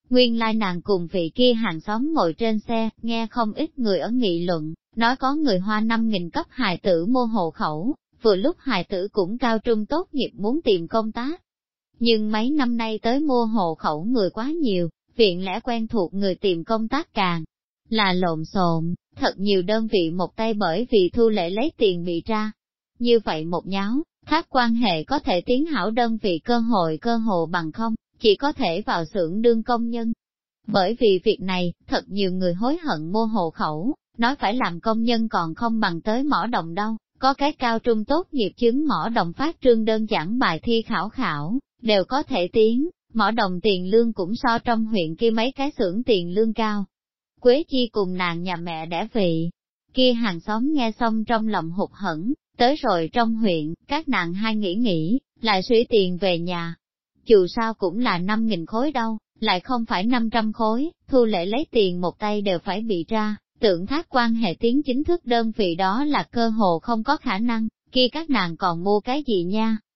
Nguyên lai nàng cùng vị kia hàng xóm ngồi trên xe, nghe không ít người ở nghị luận, nói có người hoa năm nghìn cấp hài tử mua hộ khẩu, vừa lúc hài tử cũng cao trung tốt nghiệp muốn tìm công tác. Nhưng mấy năm nay tới mua hộ khẩu người quá nhiều, viện lẽ quen thuộc người tìm công tác càng là lộn xộn, thật nhiều đơn vị một tay bởi vì thu lệ lấy tiền bị ra. Như vậy một nháo, thác quan hệ có thể tiến hảo đơn vị cơ hội cơ hồ bằng không, chỉ có thể vào xưởng đương công nhân. Bởi vì việc này, thật nhiều người hối hận mua hộ khẩu, nói phải làm công nhân còn không bằng tới mỏ đồng đâu, có cái cao trung tốt nghiệp chứng mỏ đồng phát trương đơn giản bài thi khảo khảo, đều có thể tiến, mỏ đồng tiền lương cũng so trong huyện kia mấy cái xưởng tiền lương cao. Quế Chi cùng nàng nhà mẹ đẻ vị, kia hàng xóm nghe xong trong lòng hụt hẫng, tới rồi trong huyện, các nàng hai nghĩ nghĩ, lại suy tiền về nhà. Dù sao cũng là 5.000 khối đâu, lại không phải 500 khối, thu lệ lấy tiền một tay đều phải bị ra, tưởng thác quan hệ tiếng chính thức đơn vị đó là cơ hồ không có khả năng, kia các nàng còn mua cái gì nha.